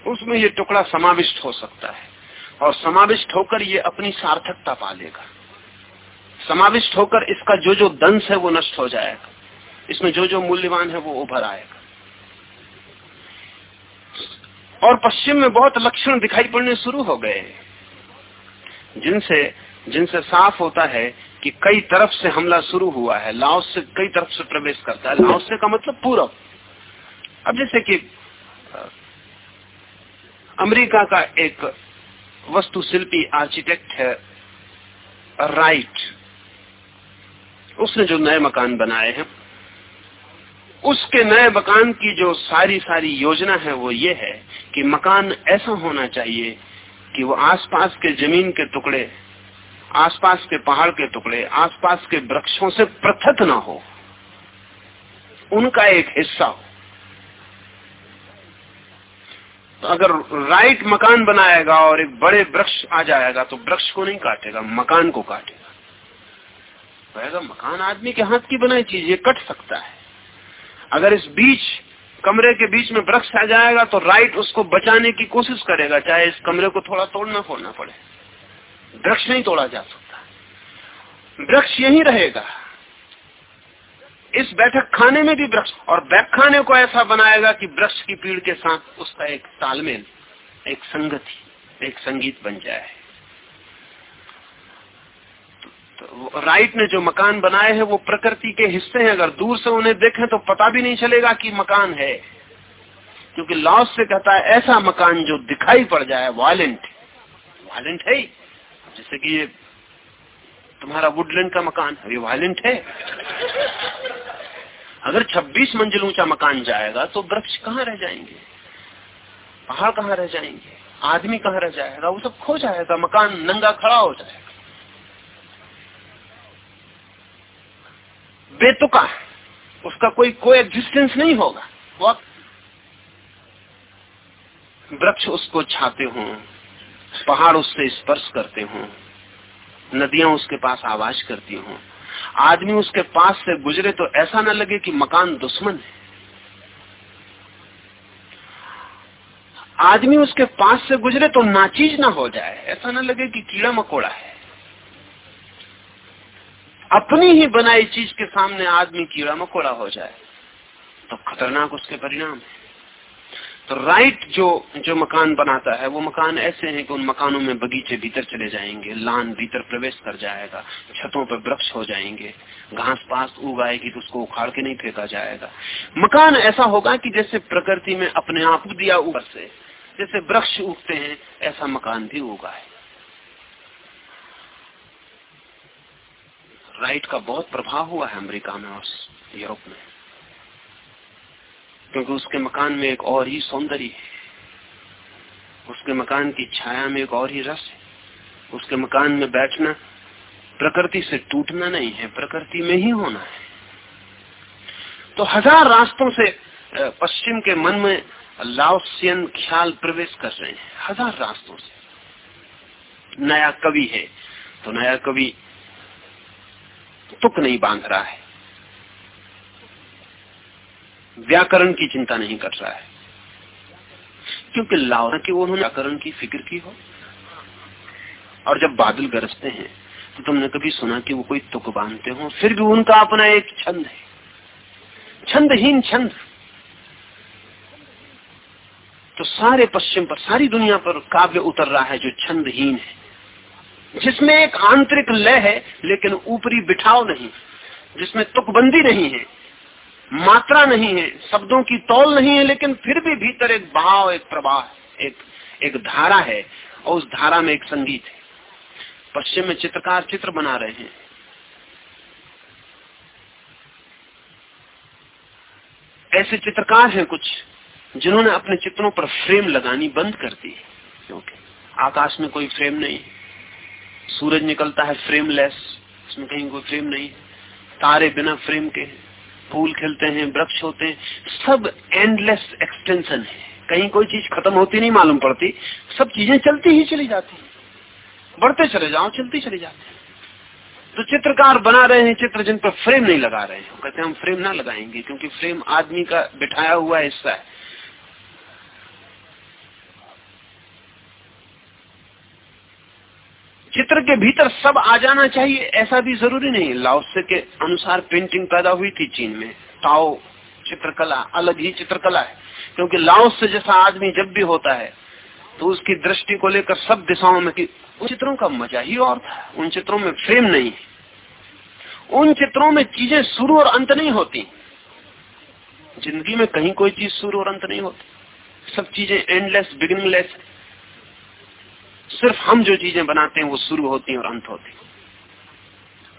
उसमें ये टुकड़ा समाविष्ट हो सकता है। और समाविष्ट होकर ये अपनी सार्थकता पा लेगा समाविष्ट होकर इसका जो जो दंश है वो नष्ट हो जाएगा। इसमें जो जो मूल्यवान है वो उभर आएगा। और पश्चिम में बहुत लक्षण दिखाई पड़ने शुरू हो गए जिनसे जिनसे साफ़ होता है कि कई तरफ़ से हमला शुरू हुआ है। लाओस से कई तरफ़ से प्रवेश करता है। लाओस से का मतलब पूरब। अब जैसे कि अमेरिका का एक वस्तुशिल्पी आर्किटेक्ट है, राइट। उसने जो नए मकान बनाए हैं, उसके नए मकान की जो सारी सारी योजना है, वो ये है कि मकान ऐसा होना चाहिए कि वो आसपास के ज़मीन के टुकड़े, आसपास के पहाड़ के टुकड़े, आसपास के वृक्षों से पृथक ना हो। उनका एक हिस्सा हो। तो अगर राइट मकान बनाएगा और एक बड़े वृक्ष आ जाएगा तो वृक्ष को नहीं काटेगा, मकान को काटेगा। कहेगा मकान आदमी के हाथ की बनाई चीज़, ये कट सकता है। अगर इस बीच, कमरे के बीच में वृक्ष आ जाएगा तो राइट उसको बचाने की कोशिश करेगा, चाहे इस कमरे को थोड़ा तोड़ना फोड़ना पड़े। वृक्ष नहीं तोड़ा जा सकता। वृक्ष यही रहेगा। इस बैठक खाने में भी वृक्ष, और बैठ खाने को ऐसा बनाएगा कि वृक्ष की पीड़ के साथ उसका एक तालमेल, एक संगति, एक संगीत बन जाए। तो राइट ने जो मकान बनाए हैं, वो प्रकृति के हिस्से हैं। अगर दूर से उन्हें देखें तो पता भी नहीं चलेगा कि मकान है। क्योंकि लॉस से कहता है, ऐसा मकान जो दिखाई पड़ जाए, वायलेंट वायलेंट है जैसे कि ये तुम्हारा वुडलैंड का मकान है ये वायलेंट है। अगर 26 मंजिल ऊँचा मकान जाएगा तो वृक्ष कहाँ रह जाएँगे? पहाड़ कहाँ रह जाएँगे? आदमी कहाँ रह जाएगा? वो सब खो जाएगा, मकान नंगा खड़ा हो जाएगा। बेतुका, उसका कोई कोई एग्जिस्टेंस नहीं होगा। वृक्ष उसको छाते हों, पहाड़ उससे स्पर्श करते हों, नदियाँ उसके पास आवाज़ करती हों। आदमी उसके पास से गुजरे तो ऐसा न लगे कि मकान दुश्मन है। आदमी उसके पास से गुजरे तो नाचीज ना हो जाए, ऐसा न लगे कि कीड़ा मकोड़ा है। अपनी ही बनाई चीज़ के सामने आदमी कीड़ा मकोड़ा हो जाए तो खतरनाक उसके परिणाम है। तो राइट जो जो मकान बनाता है, वो मकान ऐसे हैं कि उन मकानों में बगीचे भीतर चले जाएँगे, लान भीतर प्रवेश कर जाएगा, छतों पर वृक्ष हो जाएँगे, घास पास उग आएगी तो उसको उखाड़ के नहीं फेंका जाएगा। मकान ऐसा होगा कि जैसे प्रकृति में अपने आप दिया ऊपर से, जैसे वृक्ष उगते हैं, ऐसा मकान भी उगा है। राइट का बहुत प्रभाव हुआ है अमेरिका में और यूरोप में। क्योंकि उसके मकान में एक और ही सौंदर्य है। उसके मकान की छाया में एक और ही रस है। उसके मकान में बैठना प्रकृति से टूटना नहीं है, प्रकृति में ही होना है। तो हज़ार रास्तों से पश्चिम के मन में लाओसियन ख्याल प्रवेश कर रहे हैं, हज़ार रास्तों से। नया कवि है तो नया कवि तुक नहीं बाँध रहा है। व्याकरण की चिंता नहीं कर रहा है। क्योंकि लावना की उन्होंने व्याकरण की फ़िक्र की हो। और जब बादल गरजते हैं तो तुमने कभी सुना कि वो कोई तुक बांधते हो, फिर भी उनका अपना एक छंद है। छंदहीन छंद। तो सारे पश्चिम पर, सारी दुनिया पर काव्य उतर रहा है जो छंदहीन है। जिसमें एक आंतरिक लय है, लेकिन ऊपरी बिठाव नहीं, जिसमें तुकबंदी नहीं है मात्रा नहीं है, शब्दों की तौल नहीं है, लेकिन फिर भी भीतर एक भाव एक प्रवाह, एक एक धारा है, और उस धारा में एक संगीत है। पश्चिम में चित्रकार चित्र बना रहे हैं। ऐसे चित्रकार हैं कुछ, जिन्होंने अपने चित्रों पर फ्रेम लगानी बंद कर दी क्योंकि आकाश में कोई फ्रेम नहीं, सूरज निकलता है फ्रेमलेस, उसमें कहीं कोई फ्रेम नहीं, तारे बिना फ्रेम के फूल खिलते हैं, वृक्ष होते हैं, सब एंडलेस एक्सटेंशन है। कहीं कोई चीज़ खत्म होती नहीं, मालूम पड़ती। सब चीज़ें चलती ही चली जाती बढ़ते चले जाओ, चलती चली जाती तो चित्रकार बना रहे हैं चित्र जिन पर फ्रेम नहीं लगा रहे हैं। कहते हैं, हम फ्रेम ना लगाएँगे, क्योंकि फ्रेम आदमी का बिठाया हुआ हिस्सा है। चित्र के भीतर सब आ जाना चाहिए, ऐसा भी ज़रूरी नहीं। लाओसे के अनुसार पेंटिंग पैदा हुई थी चीन में। ताओ चित्रकला, अलग ही चित्रकला है। क्योंकि लाओस से जैसा आदमी जब भी होता है तो उसकी दृष्टि को लेकर सब दिशाओं में उन चित्रों का मज़ा ही और था। उन चित्रों में फ्रेम नहीं उन चित्रों में चीज़ें शुरू और अंत नहीं होती। ज़िंदगी में कहीं कोई चीज़ शुरू और अंत नहीं होती। सब चीज़ें एंडलेस बिगिनिंगलेस सिर्फ़ हम जो चीज़ें बनाते हैं, वो शुरू होती हैं और अंत होती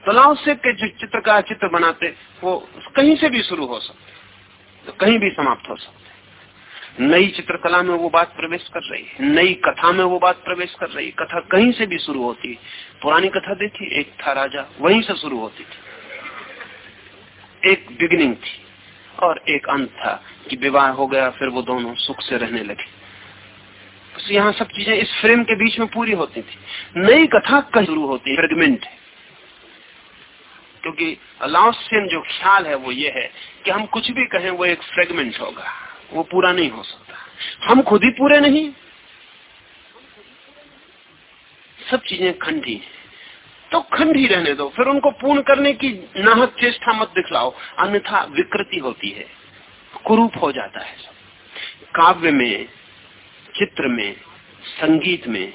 तलाव से के जो चित्रकार चित्र बनाते वो कहीं से भी शुरू हो सकते तो कहीं भी समाप्त हो सकते नई चित्रकला में वो बात प्रवेश कर रही है, नई कथा में वो बात प्रवेश कर रही है। कथा कहीं से भी शुरू होती है। पुरानी कथा देखी, एक था राजा, वहीं से शुरू होती थी। एक बिगिनिंग थी और एक अंत था कि विवाह हो गया, फिर वो दोनों सुख से रहने लगे। बस यहाँ सब चीज़ें इस फ्रेम के बीच में पूरी होती थी। नई कथा कहीं शुरू होती फ्रेगमेंट है। क्योंकि लाओसियन जो ख्याल है वो ये है कि हम कुछ भी कहें, वो एक फ्रेगमेंट होगा। वो पूरा नहीं हो सकता। हम खुद ही पूरे नहीं। सब चीज़ें खंडी हैं। तो खंड ही रहने दो। फिर उनको पूर्ण करने की नाहक चेष्टा मत दिखलाओ। अन्यथा विकृति होती है। कुरूप हो जाता है सब। काव्य में चित्र में, संगीत में,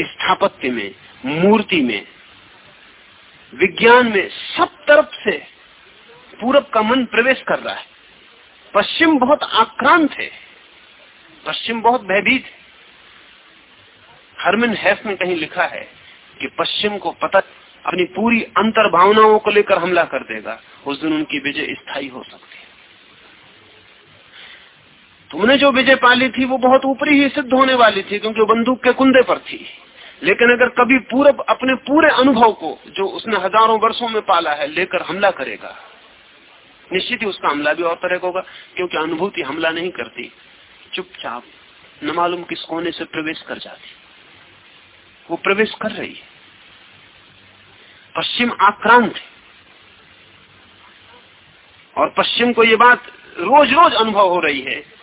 स्थापत्य में, मूर्ति में, विज्ञान में सब तरफ़ से पूरब का मन प्रवेश कर रहा है। पश्चिम बहुत आक्रांत है। पश्चिम बहुत भयभीत है। हरमिन हैफ ने कहीं लिखा है कि पश्चिम को पता अपनी पूरी अंतर भावनाओं को लेकर हमला कर देगा। उस दिन उनकी विजय स्थायी हो सकती है। तुमने जो विजय पाली थी, वो बहुत ऊपरी ही सिद्ध होने वाली थी, क्योंकि बंदूक के कुंदे पर थी। लेकिन अगर कभी पूरब अपने पूरे अनुभव को, जो उसने हज़ारों वर्षों में पाला है, लेकर हमला करेगा, निश्चित ही उसका हमला भी और तरह होगा, क्योंकि अनुभूति हमला नहीं करती। चुपचाप, न मालूम किस कोने से प्रवेश कर जाती। वो प्रवेश कर रही है। पश्चिम आक्रांत है। और पश्चिम को ये बात रोज रोज अनुभव हो रही है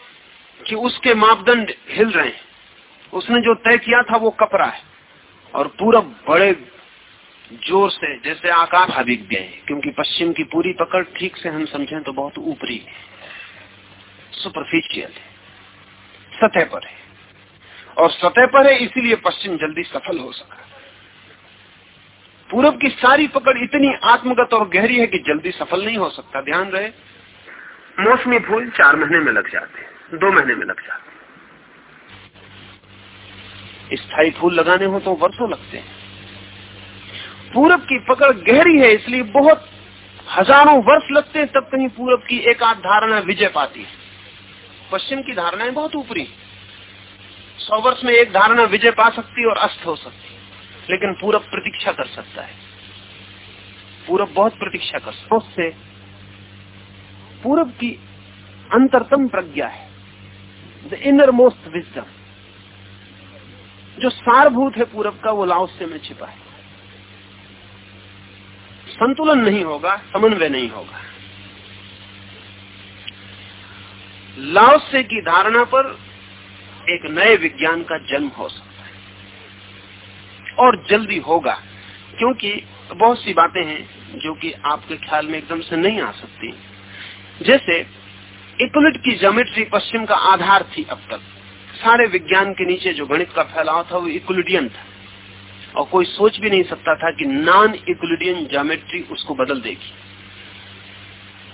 कि उसके मापदंड हिल रहे हैं। उसने जो तय किया था वो कपरा है। और पूरा बड़े ज़ोर से, जैसे आकाश भाविक गए क्योंकि पश्चिम की पूरी पकड़ ठीक से हम समझें तो बहुत ऊपरी सुपरफिशियल है। सतह पर है। और सतह पर है, इसीलिए पश्चिम जल्दी सफल हो सका। पूरब की सारी पकड़ इतनी आत्मगत और गहरी है कि जल्दी सफल नहीं हो सकता। ध्यान रहे, मौसमी फूल चार महीने में लग जाते दो महीने में लग जाते स्थायी फूल लगाने हो तो वर्षों लगते हैं। पूरब की पकड़ गहरी है, इसलिए बहुत हज़ारों वर्ष लगते हैं, तब कहीं पूरब की एक आध धारणा विजय पाती है। पश्चिम की धारणाएँ बहुत ऊपरी सौ वर्ष में एक धारणा विजय पा सकती है और अस्त हो सकती है। लेकिन पूरब प्रतीक्षा कर सकता है। पूरब बहुत प्रतीक्षा कर सकता उससे पूरब की अंतरतम प्रज्ञा है। द इनर मोस्ट विजडम जो सारभूत है पूरब का, वो लाओस्य में छिपा है। संतुलन नहीं होगा, समन्वय नहीं होगा। लाओसे की धारणा पर एक नए विज्ञान का जन्म हो सकता है। और जल्दी होगा, क्योंकि बहुत सी बातें हैं जो कि आपके ख्याल में एकदम से नहीं आ सकती। जैसे इकुलिट की जोमेट्री पश्चिम का आधार थी अब तक। सारे विज्ञान के नीचे जो गणित का फैलाव था, वो इक्वलिडियन था। और कोई सोच भी नहीं सकता था कि नॉन इक्वलिडियन जोमेट्री उसको बदल देगी।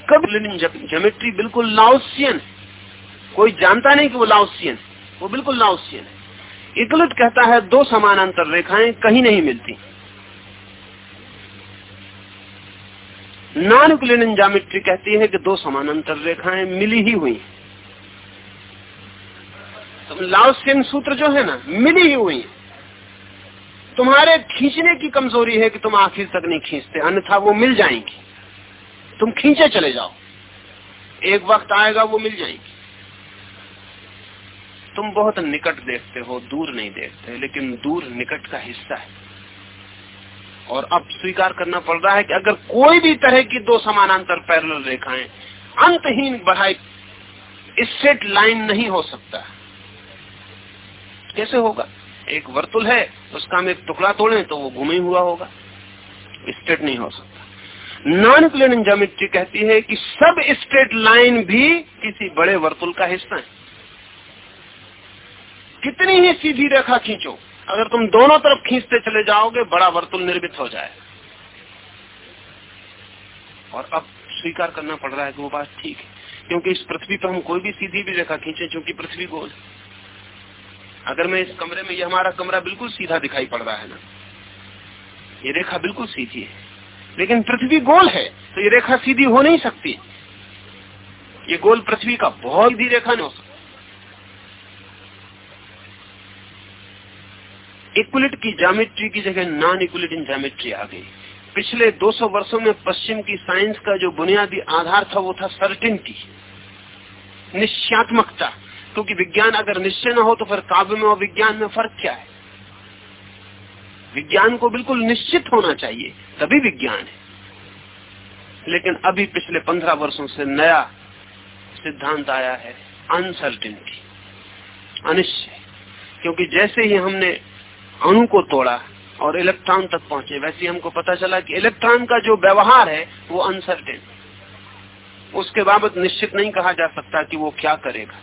कभी ज्योमेट्री बिल्कुल लाउसियन कोई जानता नहीं कि वो लाउसियन वो बिल्कुल लाउसियन है। इकलट कहता है दो समानांतर रेखाएँ कहीं नहीं मिलती। नॉन यूक्लिडियन ज्योमेट्री कहती है कि दो समानांतर रेखाएँ मिली ही हुई। तो सूत्र जो है ना, मिली ही हुई। तुम्हारे खींचने की कमज़ोरी है कि तुम आखिर तक नहीं खींचते, अन्यथा वो मिल जाएँगी। तुम खींचे चले जाओ। एक वक्त आएगा, वो मिल जाएगी। तुम बहुत निकट देखते हो, दूर नहीं देखते, लेकिन दूर निकट का हिस्सा है। और अब स्वीकार करना पड़ रहा है कि अगर कोई भी तरह की दो समानांतर पैरल रेखाएँ अंतहीन बढ़ाई स्ट्रेट लाइन नहीं हो सकता। कैसे होगा? एक वर्तुल है, उसका हम एक टुकड़ा तोड़े तो वो घुमे हुआ होगा। स्ट्रेट नहीं हो सकता। नॉन प्लेन ज्योमेट्री कहती है कि सब स्ट्रेट लाइन भी किसी बड़े वर्तुल का हिस्सा है। कितनी ही सीधी रेखा खींचो अगर तुम दोनों तरफ़ खींचते चले जाओगे, बड़ा वर्तुल निर्मित हो जाए। और अब स्वीकार करना पड़ रहा है कि वो बात ठीक है। क्योंकि इस पृथ्वी पर हम कोई भी सीधी भी रेखा खींचे क्योंकि पृथ्वी गोल। अगर मैं इस कमरे में, ये हमारा कमरा बिल्कुल सीधा दिखाई पड़ रहा है ना। ये रेखा बिल्कुल सीधी है। लेकिन पृथ्वी गोल है तो ये रेखा सीधी हो नहीं सकती। ये गोल पृथ्वी का बहुत ही रेखा नहीं हो सकती। इक्वलिट की ज्योमेट्री की जगह नॉन इक्वलिट इन ज्योमेट्री आ गई। पिछले 200 वर्षों में पश्चिम की साइंस का जो बुनियादी आधार था, वो था सर्टिनिटी निश्चयात्मकता। क्योंकि विज्ञान अगर निश्चय न हो तो फिर काव्य में और विज्ञान में फ़र्क क्या है? विज्ञान को बिल्कुल निश्चित होना चाहिए, तभी विज्ञान है। लेकिन अभी पिछले पंद्रह वर्षों से नया सिद्धांत आया है अनसर्टिनिटी अनिश्चय। क्योंकि जैसे ही हमने अणु को तोड़ा और इलेक्ट्रॉन तक पहुँचे। वैसे हमको पता चला कि इलेक्ट्रॉन का जो व्यवहार है, वो अनसर्टेन उसके बाबत निश्चित नहीं कहा जा सकता कि वो क्या करेगा।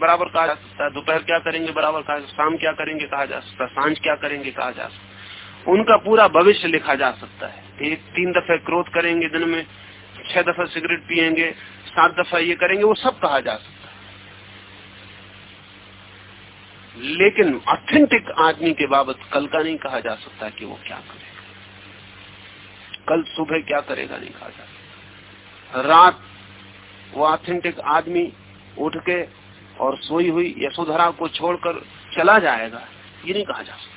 बराबर कहा जा सकता है, दोपहर क्या करेंगे? बराबर कहा शाम क्या करेंगे? कहा जा सकता है, साँझ क्या करेंगे? कहा जा सकता उनका पूरा भविष्य लिखा जा सकता है। एक तीन दफे क्रोध करेंगे दिन में, छह दफ़ा सिगरेट पियेंगे, सात दफ़ा ये करेंगे, वो सब कहा जा सकता लेकिन ऑथेंटिक आदमी के बाबत कल का नहीं कहा जा सकता कि वो क्या करेगा कल सुबह क्या करेगा नहीं कहा जा सकता। रात वो ऑथेंटिक आदमी उठ के और सोई हुई यशोधरा को छोड़कर चला जाएगा, ये नहीं कहा जा सकता।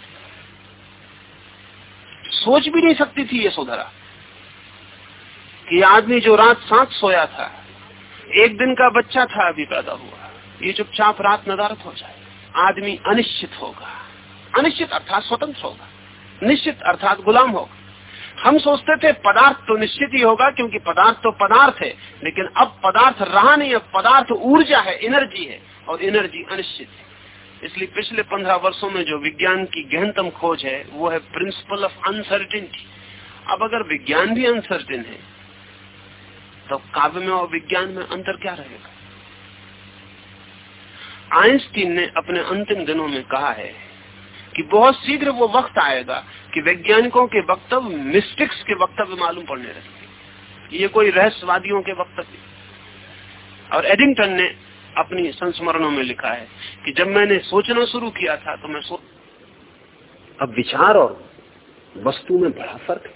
सोच भी नहीं सकती थी यशोधरा कि आदमी जो रात साथ सोया था, एक दिन का बच्चा था अभी पैदा हुआ, ये चुपचाप रात नदारत हो जाए आदमी अनिश्चित होगा। अनिश्चित अर्थात स्वतंत्र होगा। निश्चित अर्थात गुलाम होगा। हम सोचते थे पदार्थ तो निश्चित ही होगा, क्योंकि पदार्थ तो पदार्थ है, लेकिन अब पदार्थ रहा नहीं है पदार्थ ऊर्जा है एनर्जी है, और एनर्जी अनिश्चित है। इसलिए पिछले पंद्रह वर्षों में जो विज्ञान की गहनतम खोज है, वो है प्रिंसिपल ऑफ़ अनसर्टिनिटी अब अगर विज्ञान भी अनसर्टिन है तो काव्य में और विज्ञान में अंतर क्या रहेगा? आइंस्टीन ने अपने अंतिम दिनों में कहा है कि बहुत शीघ्र वो वक्त आएगा कि वैज्ञानिकों के वक्तव्य मिस्टिक्स के वक्तव्य मालूम पड़ने लगेंगे ये कोई रहस्यवादियों के वक्तव्य और एडिंगटन ने अपनी संस्मरणों में लिखा है कि जब मैंने सोचना शुरू किया था तो मैं सोच अब विचार और वस्तु में बड़ा फ़र्क है।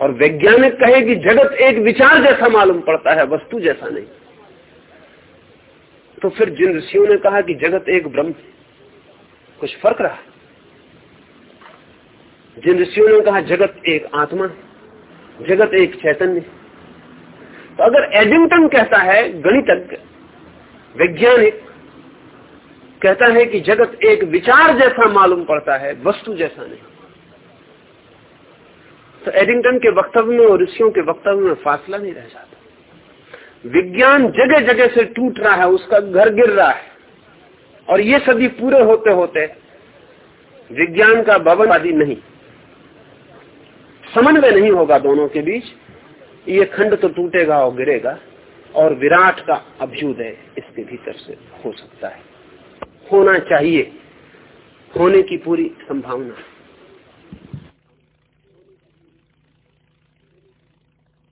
और वैज्ञानिक कहे कि जगत एक विचार जैसा मालूम पड़ता है, वस्तु जैसा नहीं। तो फिर जिन ऋषियों ने कहा कि जगत एक ब्रह्म कुछ फ़र्क रहा? जिन ऋषियों ने कहा जगत एक आत्मा जगत एक चैतन्य तो अगर एडिंगटन कहता है, गणितज्ञ, वैज्ञानिक, कहता है कि जगत एक विचार जैसा मालूम पड़ता है, वस्तु जैसा नहीं। तो एडिंगटन के वक्तव्य में और ऋषियों के वक्तव्य में फासला नहीं रह जाता। विज्ञान जगह जगह से टूट रहा है, उसका घर गिर रहा है। और ये सदी पूरे होते होते विज्ञान का भवन आदि नहीं। समन्वय नहीं होगा दोनों के बीच। ये खंड तो टूटेगा और गिरेगा, और विराट का अभ्युदय इसके भीतर से हो सकता है। होना चाहिए। होने की पूरी संभावना है।